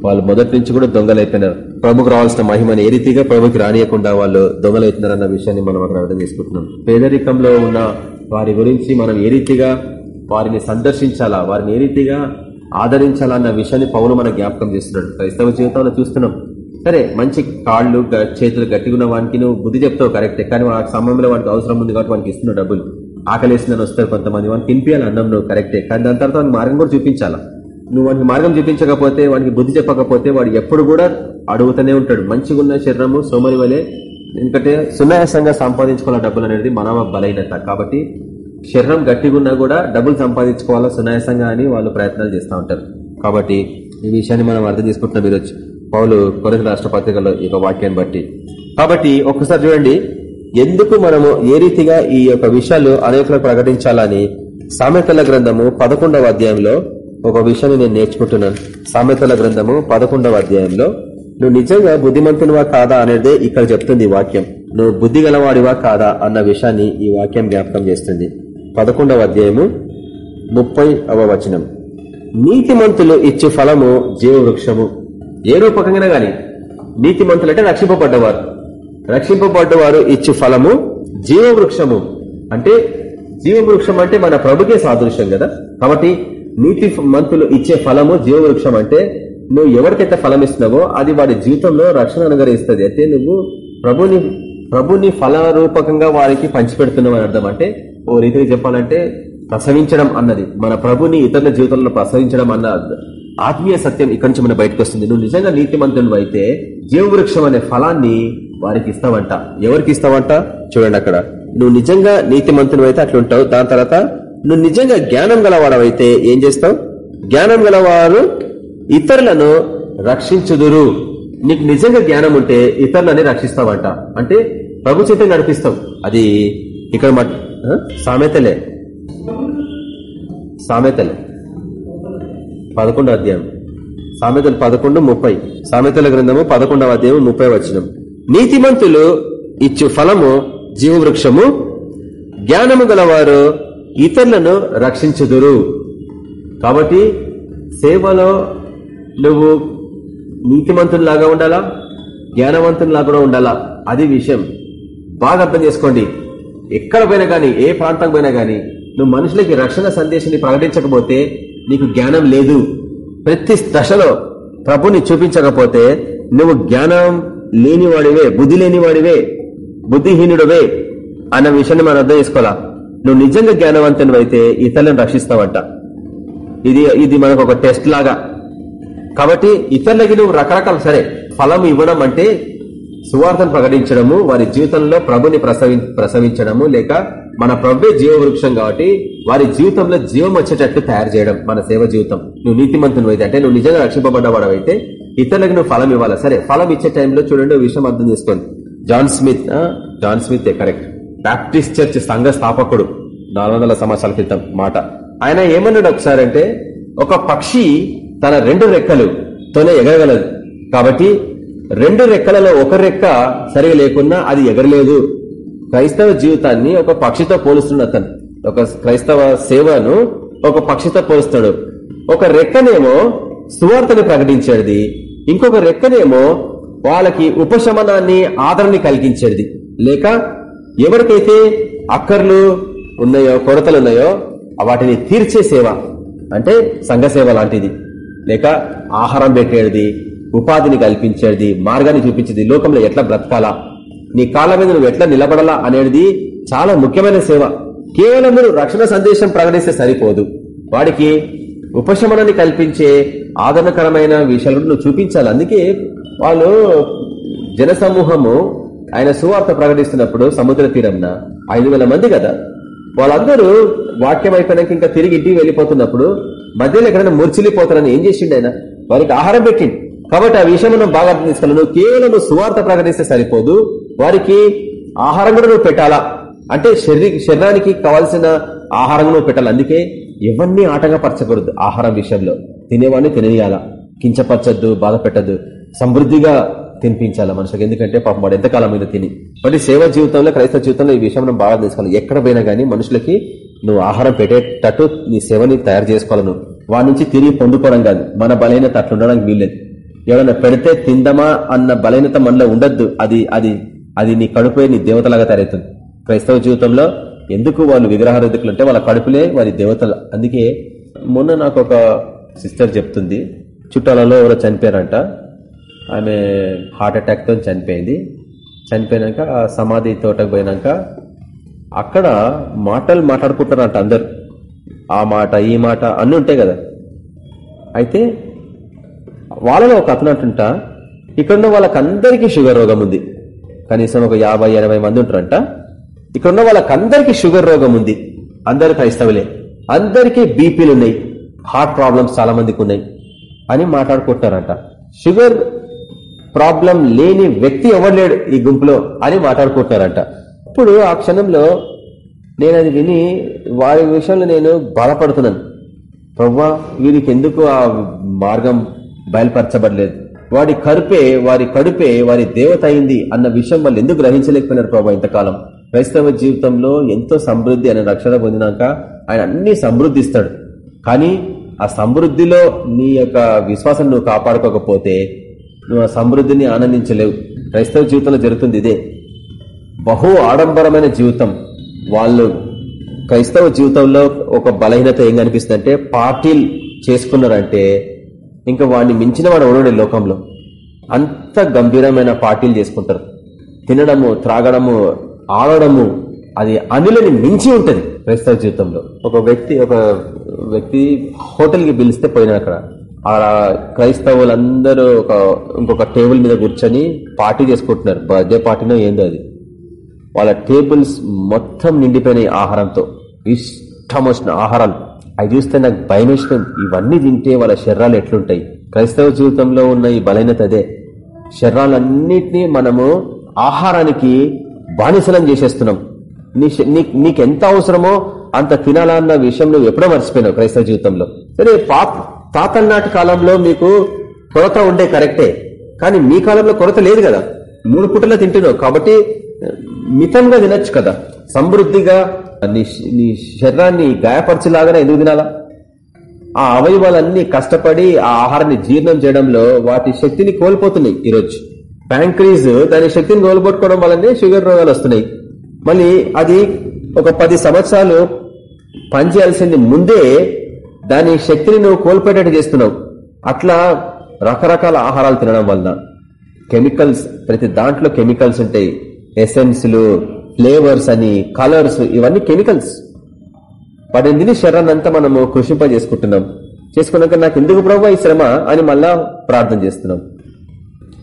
వాళ్ళు మొదటి నుంచి కూడా దొంగలైపోయినారు. ప్రభుకు రావాల్సిన మహిమని ఏ రీతిగా ప్రభుకి రానియకుండా వాళ్ళు దొంగలైతున్నారు అన్న విషయాన్ని మనం అక్కడ అర్థం చేసుకుంటున్నాం. పేదరికంలో ఉన్న వారి గురించి మనం ఏ రీతిగా వారిని సందర్శించాలా వారిని ఏ రీతిగా ఆదరించాలా అన్న విషయాన్ని పౌరులు మన జ్ఞాపకం చేస్తున్నాడు. క్రైస్తవ జీవితంలో చూస్తున్నాం. సరే మంచి కాళ్ళు చేతులు గట్టిగా ఉన్న వానికి నువ్వు బుద్ధి చెప్తావు కరెక్టే. కానీ ఆ సమయంలో వానికి అవసరం ఉంది కాబట్టి వానికి ఇస్తున్నావు డబ్బులు. ఆకలేసిందని వస్తారు కొంతమంది. వానికి తినిపించాలి అన్నం నువ్వు కరెక్టే. కానీ దాని తర్వాత వానికి మార్గం కూడా చూపించాలా? నువ్వు వానికి మార్గం చూపించకపోతే వానికి బుద్ధి చెప్పకపోతే వాడు ఎప్పుడు కూడా అడుగుతూనే ఉంటాడు. మంచిగా ఉన్న శరీరము సోమరి వలె ఎందుకంటే సునాయాసంగా సంపాదించుకోవాల డబ్బులు అనేది మనమ బలహీనత. కాబట్టి శరీరం గట్టిగా ఉన్నా కూడా డబ్బులు సంపాదించుకోవాలా సునాయాసంగా అని వాళ్ళు ప్రయత్నాలు చేస్తూ ఉంటారు. కాబట్టి ఈ విషయాన్ని మనం అర్థం చేసుకుంటున్నాం ఈరోజు. పౌలు కొరత రాష్ట్ర పత్రికలో ఈ వాక్యాన్ని బట్టి. కాబట్టి ఒక్కసారి చూడండి ఎందుకు మనము ఏ రీతిగా ఈ యొక్క విషయాలు అనేకలకు ప్రకటించాలని సామెతల గ్రంథము పదకొండవ అధ్యాయంలో ఒక విషయాన్ని నేను నేర్చుకుంటున్నాను. సామెతల గ్రంథము పదకొండవ అధ్యాయంలో నువ్వు నిజంగా బుద్ధిమంతునివా కాదా? అనేదే ఇక్కడ చెప్తుంది వాక్యం. నువ్వు బుద్ధి గలవాడివా కాదా? అన్న విషయాన్ని ఈ వాక్యం జ్ఞాపకం చేస్తుంది. పదకొండవ అధ్యాయము ముప్పై అవ వచనం. నీతిమంతులు ఇచ్చే ఫలము జీవవృక్షము. ఏ రూపకంగా గాని. నీతిమంతులు అంటే రక్షింపబడ్డవారు. రక్షింపబడ్డవారు ఇచ్చే ఫలము జీవవృక్షము. అంటే జీవవృక్షం అంటే మన ప్రభుకే సాదృశ్యం కదా. కాబట్టి నీతి మంతులు ఇచ్చే ఫలము జీవవృక్షం అంటే నువ్వు ఎవరికైతే ఫలం ఇస్తున్నావో అది వాడి జీవితంలో రక్షణ అనుగ్రహిస్తుంది. అయితే నువ్వు ప్రభుని ప్రభుని ఫలరూపకంగా వారికి పంచిపెడుతున్నావు అని అర్థం అంటే ఓ రీతికి చెప్పాలంటే ప్రసవించడం అన్నది. మన ప్రభుని ఇతరుల జీవితంలో ప్రసవించడం అన్న ఆత్మీయ సత్యం ఇక్కడి నుంచి మన బయటకు వస్తుంది. నువ్వు నిజంగా నీతిమంతుడు అయితే జీవవృక్షం అనే ఫలాన్ని వారికి ఇస్తావంట. ఎవరికి ఇస్తావంట? చూడండి అక్కడ. నువ్వు నిజంగా నీతిమంతుడు అయితే అట్లుంటావు దాని తర్వాత నువ్వు నిజంగా జ్ఞానం గలవాడవైతే ఏం చేస్తావు? జ్ఞానం గలవారు ఇతరులను రక్షించుదురు. నీకు నిజంగా జ్ఞానం ఉంటే ఇతరులని రక్షిస్తావంట. అంటే ప్రభు చేత నడిపిస్తావు. అది ఇక్కడ సామెతలే. సామెతలే. పదకొండో అధ్యాయం. సామెతలు పదకొండు ముప్పై. సామెతల గ్రంథము పదకొండవ అధ్యాయం ముప్పై వచ్చినం నీతిమంతులు ఇచ్చు ఫలము జీవవృక్షము జ్ఞానము గలవారు ఇతరులను రక్షించుదురు. కాబట్టి సేవలో నువ్వు నీతిమంతునిలాగా ఉండాలా? జ్ఞానవంతునిలా కూడా ఉండాలా? అది విషయం. బాగా అర్థం చేసుకోండి. ఎక్కడ పోయినా కానీ ఏ ప్రాంతం పోయినా కానీ నువ్వు మనుషులకి రక్షణ సందేశాన్ని ప్రకటించకపోతే నీకు జ్ఞానం లేదు. ప్రతి దశలో ప్రభుని చూపించకపోతే నువ్వు జ్ఞానం లేనివాడివే బుద్ధి లేనివాడివే బుద్ధిహీనుడవే అన్న విషయాన్ని మనం అర్థం చేసుకోవాలా? నువ్వు నిజంగా జ్ఞానవంతుని అయితే ఇతరులను రక్షిస్తావంట. ఇది ఇది మనకు ఒక టెస్ట్ లాగా. కాబట్టి ఇతరులకి నువ్వు రకరకాల సరే ఫలం ఇవ్వడం అంటే సువార్థను ప్రకటించడము వారి జీవితంలో ప్రభుని ప్రసవి ప్రసవించడము లేక మన ప్రభే జీవవృక్షం కాబట్టి వారి జీవితంలో జీవం వచ్చేటట్టు తయారు చేయడం మన సేవ జీవితం. నువ్వు నీతిమంతును అయితే అంటే నువ్వు నిజంగా రక్షింపబడ్డవాడవైతే ఇతరులకు నువ్వు ఫలం ఇవ్వాలి? సరే ఫలం ఇచ్చే టైంలో చూడండి విషయం అర్థం చేసుకోండి. John Smith John Smith correct. Baptist church సంఘ స్థాపకుడు నాలుగు వందల సంవత్సరాల క్రితం మాట. ఆయన ఏమన్నాడు ఒకసారి అంటే ఒక పక్షి తన రెండు రెక్కలు తోనే ఎగరగలదు. కాబట్టి రెండు రెక్కలలో ఒక రెక్క సరిగా లేకున్నా అది ఎగరలేదు. క్రైస్తవ జీవితాన్ని ఒక పక్షితో పోలుస్తున్నాడు అతను. ఒక క్రైస్తవ సేవను ఒక పక్షితో పోలుస్తాడు. ఒక రెక్కనేమో సువార్తని ప్రకటించేది. ఇంకొక రెక్కనేమో వాళ్ళకి ఉపశమనాన్ని ఆదరణ కలిగించేది. లేక ఎవరికైతే అక్కర్లు ఉన్నాయో కొరతలు ఉన్నాయో వాటిని తీర్చే సేవ. అంటే సంఘ సేవ లాంటిది. లేక ఆహారం పెట్టేది ఉపాధిని కల్పించేది మార్గాన్ని చూపించేది లోకంలో ఎట్లా బ్రతకాలా? నీ కాళ్ళ మీద నువ్వు ఎట్లా నిలబడాలా అనేది చాలా ముఖ్యమైన సేవ. కేవలం మీరు రక్షణ సందేశం ప్రకటిస్తే సరిపోదు. వాడికి ఉపశమనాన్ని కల్పించే ఆదరణకరమైన విషయాలను నువ్వు చూపించాలి. అందుకే వాళ్ళు జనసమూహము ఆయన సువార్త ప్రకటిస్తున్నప్పుడు సముద్ర తీరంన ఐదు వేల మంది కదా. వాళ్ళందరూ వాక్యం అయిపోయినాక ఇంకా తిరిగి ఇంటికి వెళ్ళిపోతున్నప్పుడు మధ్యలో ఎక్కడైనా ముర్చిలిపోతారని ఏం చేసిండు ఆయన? వారికి ఆహారం పెట్టిండు. కాబట్టి ఆ విషయం మనం బాగా అర్థం చేసుకోవాలి. నువ్వు కేవలం సువార్త ప్రకటిస్తే సరిపోదు. వారికి ఆహారం కూడా నువ్వు పెట్టాలా? అంటే శరీర శరీరానికి కావాల్సిన ఆహారం నువ్వు పెట్టాలి? అందుకే ఎవరిని ఆటంకపరచకూడదు ఆహారం విషయంలో. తినేవాడిని తినేయాలా? కించపరచద్దు బాధ పెట్టద్దు సమృద్ధిగా తినిపించాలా మనుషులకు? ఎందుకంటే పాపం వాడు ఎంతకాలం మీద తిని? మళ్ళీ సేవ జీవితంలో క్రైస్తవ జీవితంలో ఈ విషయం బాగా తీసుకోవాలి ఎక్కడ పోయినా కానీ మనుషులకి నువ్వు ఆహారం పెట్టేటట్టు నీ సేవని తయారు చేసుకోవాలి నువ్వు. వాడి నుంచి తిరిగి పొందుకోవడం కాదు. మన బలహీనత అట్లా ఉండడానికి వీల్లేదు. ఎవరైనా పెడితే తిందమా అన్న బలహీనత మనలో ఉండద్దు. అది అది అది నీ కడుపే నీ దేవతలాగా తయారవుతుంది. క్రైస్తవ జీవితంలో ఎందుకు వాళ్ళు విగ్రహారాధికులు అంటే వాళ్ళ కడుపులే వారి దేవతలు. అందుకే మొన్న నాకు ఒక సిస్టర్ చెప్తుంది. చుట్టాలలో ఎవరో చనిపోయారంట. ఆమె హార్ట్ అటాక్తో చనిపోయింది. చనిపోయినాక ఆ సమాధి తోటకు పోయినాక అక్కడ మాటలు మాట్లాడుకుంటారంట అందరు. ఆ మాట ఈ మాట అన్నీ ఉంటాయి కదా. అయితే వాళ్ళలో ఒక అతను అంటుంట ఇక్కడ వాళ్ళకందరికీ షుగర్ రోగం ఉంది. కనీసం ఒక యాభై ఎనభై మంది ఉంటారంట. ఇక్కడున్న వాళ్ళకందరికీ షుగర్ రోగం ఉంది అందరు క్రైస్తవులే. అందరికీ బీపీలు ఉన్నాయి హార్ట్ ప్రాబ్లమ్స్ చాలా మందికి ఉన్నాయి అని మాట్లాడుకుంటారంట షుగర్ ప్రాబ్లం లేని వ్యక్తి ఎవరు లేడు ఈ గుంపులో అని మాట్లాడుకుంటున్నారంట. ఇప్పుడు ఆ క్షణంలో నేను అది విని వారి విషయంలో నేను బాధపడుతున్నాను. ప్రవ్వా వీరికి ఎందుకు ఆ మార్గం బయలుపరచబడలేదు? వాడి కరుపే వారి కడుపే వారి దేవత అయింది అన్న విషయం వాళ్ళు ఎందుకు గ్రహించలేకపోయినారు ప్రభావ ఇంతకాలం? క్రైస్తవ జీవితంలో ఎంతో సమృద్ధి అనే రక్షణ పొందినాక ఆయన అన్ని సమృద్ధిస్తాడు. కానీ ఆ సమృద్ధిలో నీ యొక్క విశ్వాసం నువ్వు కాపాడుకోకపోతే నువ్వు ఆ సమృద్ధిని ఆనందించలేవు. క్రైస్తవ జీవితంలో జరుగుతుంది ఇదే. బహు ఆడంబరమైన జీవితం. వాళ్ళు క్రైస్తవ జీవితంలో ఒక బలహీనత ఏం కనిపిస్తుంది అంటే పార్టీలు చేసుకున్నారంటే ఇంకా వాడిని మించిన వాడు ఉండడు లోకంలో. అంత గంభీరమైన పార్టీలు చేసుకుంటారు. తినడము త్రాగడము ఆడడము అది అనులని మించి ఉంటుంది క్రైస్తవ జీవితంలో. ఒక వ్యక్తి ఒక వ్యక్తి హోటల్కి పిలిస్తే పోయినా అక్కడ. ఆ క్రైస్తవులందరూ ఒక ఇంకొక టేబుల్ మీద కూర్చొని పార్టీ చేసుకుంటున్నారు. బర్త్డే పార్టీనో ఏందో అది. వాళ్ళ టేబుల్స్ మొత్తం నిండిపోయినాయి ఆహారంతో. ఇష్టం వచ్చిన ఆహారాలు. అవి చూస్తే నాకు భయం వేసినాం ఇవన్నీ తింటే వాళ్ళ శరీరాలు ఎట్లుంటాయి? క్రైస్తవ జీవితంలో ఉన్న ఈ బలైనత అదే. శరీరాలన్నింటినీ మనము ఆహారానికి బానిసలం చేసేస్తున్నాం. నీ నీకు ఎంత అవసరమో అంత తినాలన్న విషయం నువ్వు ఎప్పుడో మర్చిపోయినావు క్రైస్తవ జీవితంలో. సరే పాత తాతల నాటి కాలంలో మీకు కొరత ఉండే కరెక్టే. కానీ మీ కాలంలో కొరత లేదు కదా. మూడు పుట్టలో తింటున్నావు కాబట్టి మితంగా తినొచ్చు కదా. సమృద్ధిగా నీ నీ శరీరాన్ని గాయపరచేలాగానే ఎందుకు తినాలా? ఆ అవయవాలన్నీ కష్టపడి ఆ ఆహారాన్ని జీర్ణం చేయడంలో వాటి శక్తిని కోల్పోతున్నాయి ఈరోజు. ప్యాంక్రీజ్ దాని శక్తిని కోల్పోట్టుకోవడం వల్లనే షుగర్ రోగాలు వస్తున్నాయి. మళ్ళీ అది ఒక పది సంవత్సరాలు పనిచేయాల్సింది ముందే దాని శక్తిని నువ్వు కోల్పోయేటట్టు చేస్తున్నావు. అట్లా రకరకాల ఆహారాలు తినడం వలన. కెమికల్స్ ప్రతి దాంట్లో కెమికల్స్ ఉంటాయి. ఎసెన్స్లు ఫ్లేవర్స్ అని కలర్స్ ఇవన్నీ కెమికల్స్ వాటిని తిని శరీరాన్ని అంతా మనము కృషింప చేసుకుంటున్నాం చేసుకున్నాక నాకు ఎందుకు ప్రభు ఈ శ్రమ అని మళ్ళా ప్రార్థన చేస్తున్నాం.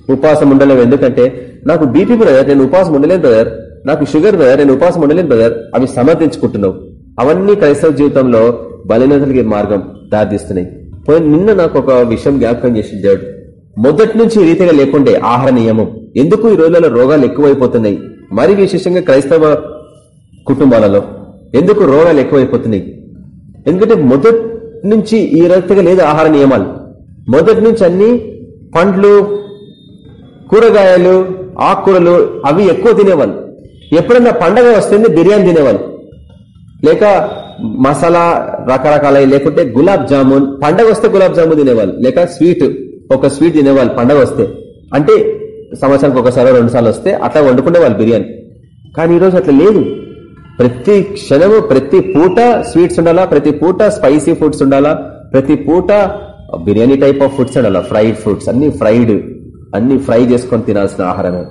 ఉపవాసం ఉండలేము ఎందుకంటే నాకు బీపీ బ్రదర్ నేను ఉపవాసం ఉండలేను బ్రదర్ నాకు షుగర్ బ్రదర్ నేను ఉపవాసం ఉండలేను బ్రదర్ అవి సమర్థించుకుంటున్నావు అవన్నీ క్రైస్తవ జీవితంలో బలహీనతలకి మార్గం దారితీస్తున్నాయి. పోయి నిన్న నాకు ఒక విషయం జ్ఞాపకం చేసింది దేవుడు. మొదటి నుంచి రీతిగా లేకుండే ఆహార నియమం. ఎందుకు ఈ రోజులలో రోగాలు ఎక్కువైపోతున్నాయి? మరి విశేషంగా క్రైస్తవ కుటుంబాలలో ఎందుకు రోగాలు ఎక్కువైపోతున్నాయి? ఎందుకంటే మొదటి నుంచి ఈ రీతిగా లేదు ఆహార నియమాలు. మొదటి నుంచి అన్ని పండ్లు కూరగాయలు ఆకుకూరలు అవి ఎక్కువ తినేవాళ్ళు. ఎప్పుడన్నా పండగ వస్తుంది బిర్యానీ తినేవాళ్ళు. లేక మసాలా రకరకాల లేకుంటే గులాబ్ జామున్ పండగ వస్తే గులాబ్ జామున్ తినేవాళ్ళు. లేక స్వీట్. ఒక స్వీట్ తినేవాళ్ళు పండగ వస్తే అంటే సంవత్సరానికి ఒకసారి రెండు సార్లు వస్తే అట్లా వండుకునే వాళ్ళు బిర్యానీ. కానీ ఈరోజు అట్లా లేదు. ప్రతి క్షణము ప్రతి పూట స్వీట్స్ ఉండాలా ప్రతి పూట స్పైసీ ఫుడ్స్ ఉండాలా ప్రతి పూట బిర్యానీ టైప్ ఆఫ్ ఫుడ్స్ ఉండాలా ఫ్రైడ్ ఫుడ్స్ అన్ని ఫ్రైడ్ అన్ని ఫ్రై చేసుకొని తినాల్సిన ఆహారమే.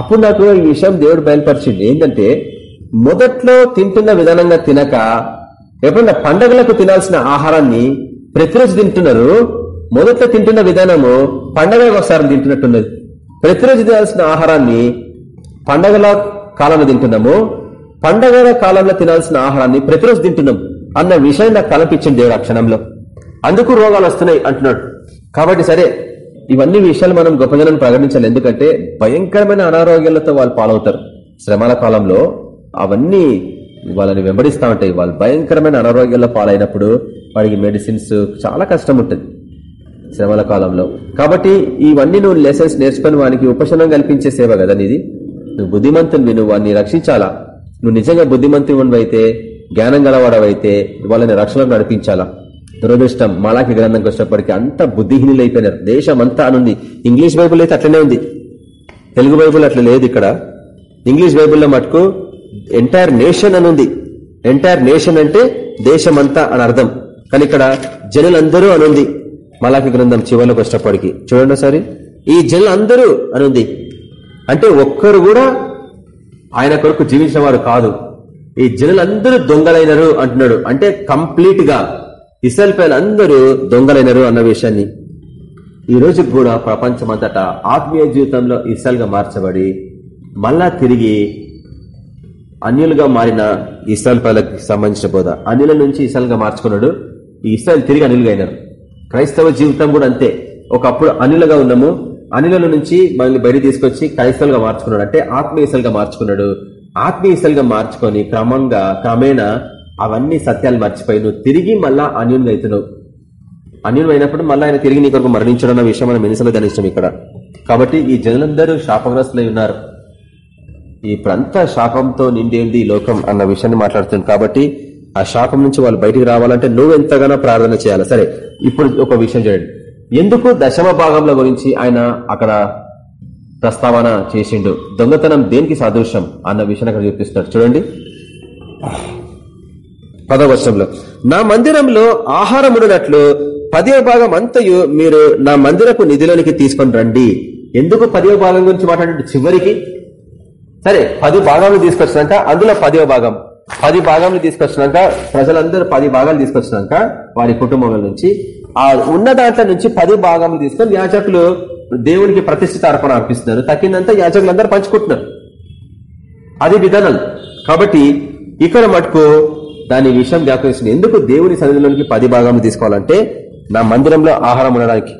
అప్పుడు నాకు ఈ విషయం దేవుడు బయలుపరిచింది ఏంటంటే మొదట్లో తింటున్న విధానంగా తినక ఎప్పుడన్నా పండగలకు తినాల్సిన ఆహారాన్ని ప్రతిరోజు తింటున్నారు మొదట్లో తింటున్న విధానము పండగ ఒకసారి తింటున్నట్టున్నది. ప్రతిరోజు తినాల్సిన ఆహారాన్ని పండగల కాలంలో తింటున్నాము. పండగల కాలంలో తినాల్సిన ఆహారాన్ని ప్రతిరోజు తింటున్నాం అన్న విషయం నాకు కల్పించింది దేవుడు ఆ క్షణంలో. అందుకు రోగాలు వస్తున్నాయి అంటున్నాడు. కాబట్టి సరే ఇవన్నీ విషయాలు మనం గొప్పజనం ప్రకటించాలి. ఎందుకంటే భయంకరమైన అనారోగ్యాలతో వాళ్ళు పాలవుతారు. శ్రమల కాలంలో అవన్నీ వాళ్ళని వెంబడిస్తూ ఉంటాయి. వాళ్ళు భయంకరమైన అనారోగ్యాల్లో పాలైనప్పుడు వాడికి మెడిసిన్స్ చాలా కష్టం ఉంటుంది. శ్రమల కాలంలో. కాబట్టి ఇవన్నీ నువ్వు లెసన్స్ నేర్చుకుని వానికి ఉపశమనం కల్పించే సేవ కదా నీది? నువ్వు బుద్ధిమంతుని నువ్వు వాడిని రక్షించాలా? నువ్వు నిజంగా బుద్ధిమంతునివైతే జ్ఞానం గలవాడవైతే వాళ్ళని రక్షణకు నడిపించాలా? దురదృష్టం మాలాకి గ్రంథంకి వచ్చినప్పటికీ అంత బుద్ధిహీనులు అయిపోయినారు దేశం అంతా అనుంది. ఇంగ్లీష్ బైబుల్ అయితే అట్లనే ఉంది. తెలుగు బైబుల్ అట్లా లేదు ఇక్కడ. ఇంగ్లీష్ బైబుల్లో మటుకు ఎంటైర్ నేషన్ అని ఉంది ఎంటైర్ నేషన్ అంటే దేశమంతా అని అర్థం. కానీ ఇక్కడ జనులందరూ అనుంది. మలాఖి గ్రంథం చివరికి వచ్చేప్పటికి చూడండి ఒకసారి. ఈ జనులందరూ ఉంది అంటే ఒక్కరు కూడా ఆయన కొరకు జీవించిన వారు కాదు. ఈ జనులందరూ దొంగలైనరు అంటున్నాడు. అంటే కంప్లీట్గా ఇసల్ అందరూ దొంగలైనరు అన్న విషయాన్ని. ఈ రోజు కూడా ప్రపంచమంతటా ఆత్మీయ జీవితంలో ఇసల్గా మార్చబడి మళ్ళా తిరిగి అన్యులుగా మారిన ఇస్రాయల్ పేలకు సంబంధించిన బోధ. అన్యుల నుంచి ఇస్రాయల్గా మార్చుకున్నాడు. ఈ ఇస్రాయల్ తిరిగి అనులుగా అయినారు. క్రైస్తవ జీవితం కూడా అంతే. ఒకప్పుడు అనులగా ఉన్నాము. అనిల నుంచి మనల్ని బయట తీసుకొచ్చి క్రైస్తవులుగా మార్చుకున్నాడు. అంటే ఆత్మీయసలుగా మార్చుకున్నాడు. ఆత్మీయసలుగా మార్చుకొని క్రమంగా క్రమేణా అవన్నీ సత్యాలు మర్చిపోయి నువ్వు తిరిగి మళ్ళా అన్యున్ అవుతున్నావు అన్యున్ అయినప్పుడు మళ్ళీ ఆయన తిరిగి నీ కొరకు మరణించడం అన్న విషయం మనం మెనిసలో ధనిష్టం ఇక్కడ. కాబట్టి ఈ జనులందరూ శాపగ్రస్తులై ఉన్నారు. ఇప్పుడంతా శాపంతో నిండి ఉంది ఈ లోకం అన్న విషయాన్ని మాట్లాడుతుంది. కాబట్టి ఆ శాపం నుంచి వాళ్ళు బయటికి రావాలంటే నువ్వు ఎంతగానో ప్రార్థన చేయాలి. సరే ఇప్పుడు ఒక విషయం చూడండి. ఎందుకు దశమ భాగంలో గురించి ఆయన అక్కడ ప్రస్తావన చేసిండు? దొంగతనం దేనికి సాదృశ్యం అన్న విషయాన్ని అక్కడ చూపిస్తున్నాడు చూడండి. పదవ వర్షంలో నా మందిరంలో ఆహారం ఉండనట్లు పదవ భాగం అంతయు మీరు నా మందిరపు నిధిలోనికి తీసుకొని రండి. ఎందుకు పదవ భాగం గురించి మాట్లాడండి చివరికి? సరే పది భాగాలు తీసుకొచ్చినాక అందులో పదవ భాగం. పది భాగం తీసుకొచ్చినాక ప్రజలందరూ పది భాగాలు తీసుకొచ్చినాక వారి కుటుంబం నుంచి. ఆ ఉన్న దాంట్లో నుంచి పది భాగం తీసుకొని యాజకులు దేవునికి ప్రతిష్ఠిత అర్పణ అర్పిస్తున్నారు. తగ్గిందంతా యాజకులు అందరూ పంచుకుంటున్నారు. అది విధానం. కాబట్టి ఇక్కడ మటుకు దాని విషయం జ్ఞాపకం ఎందుకు దేవుని సన్నిధిలోనికి పది భాగం తీసుకోవాలంటే నా మందిరంలో ఆహారం ఉండడానికి.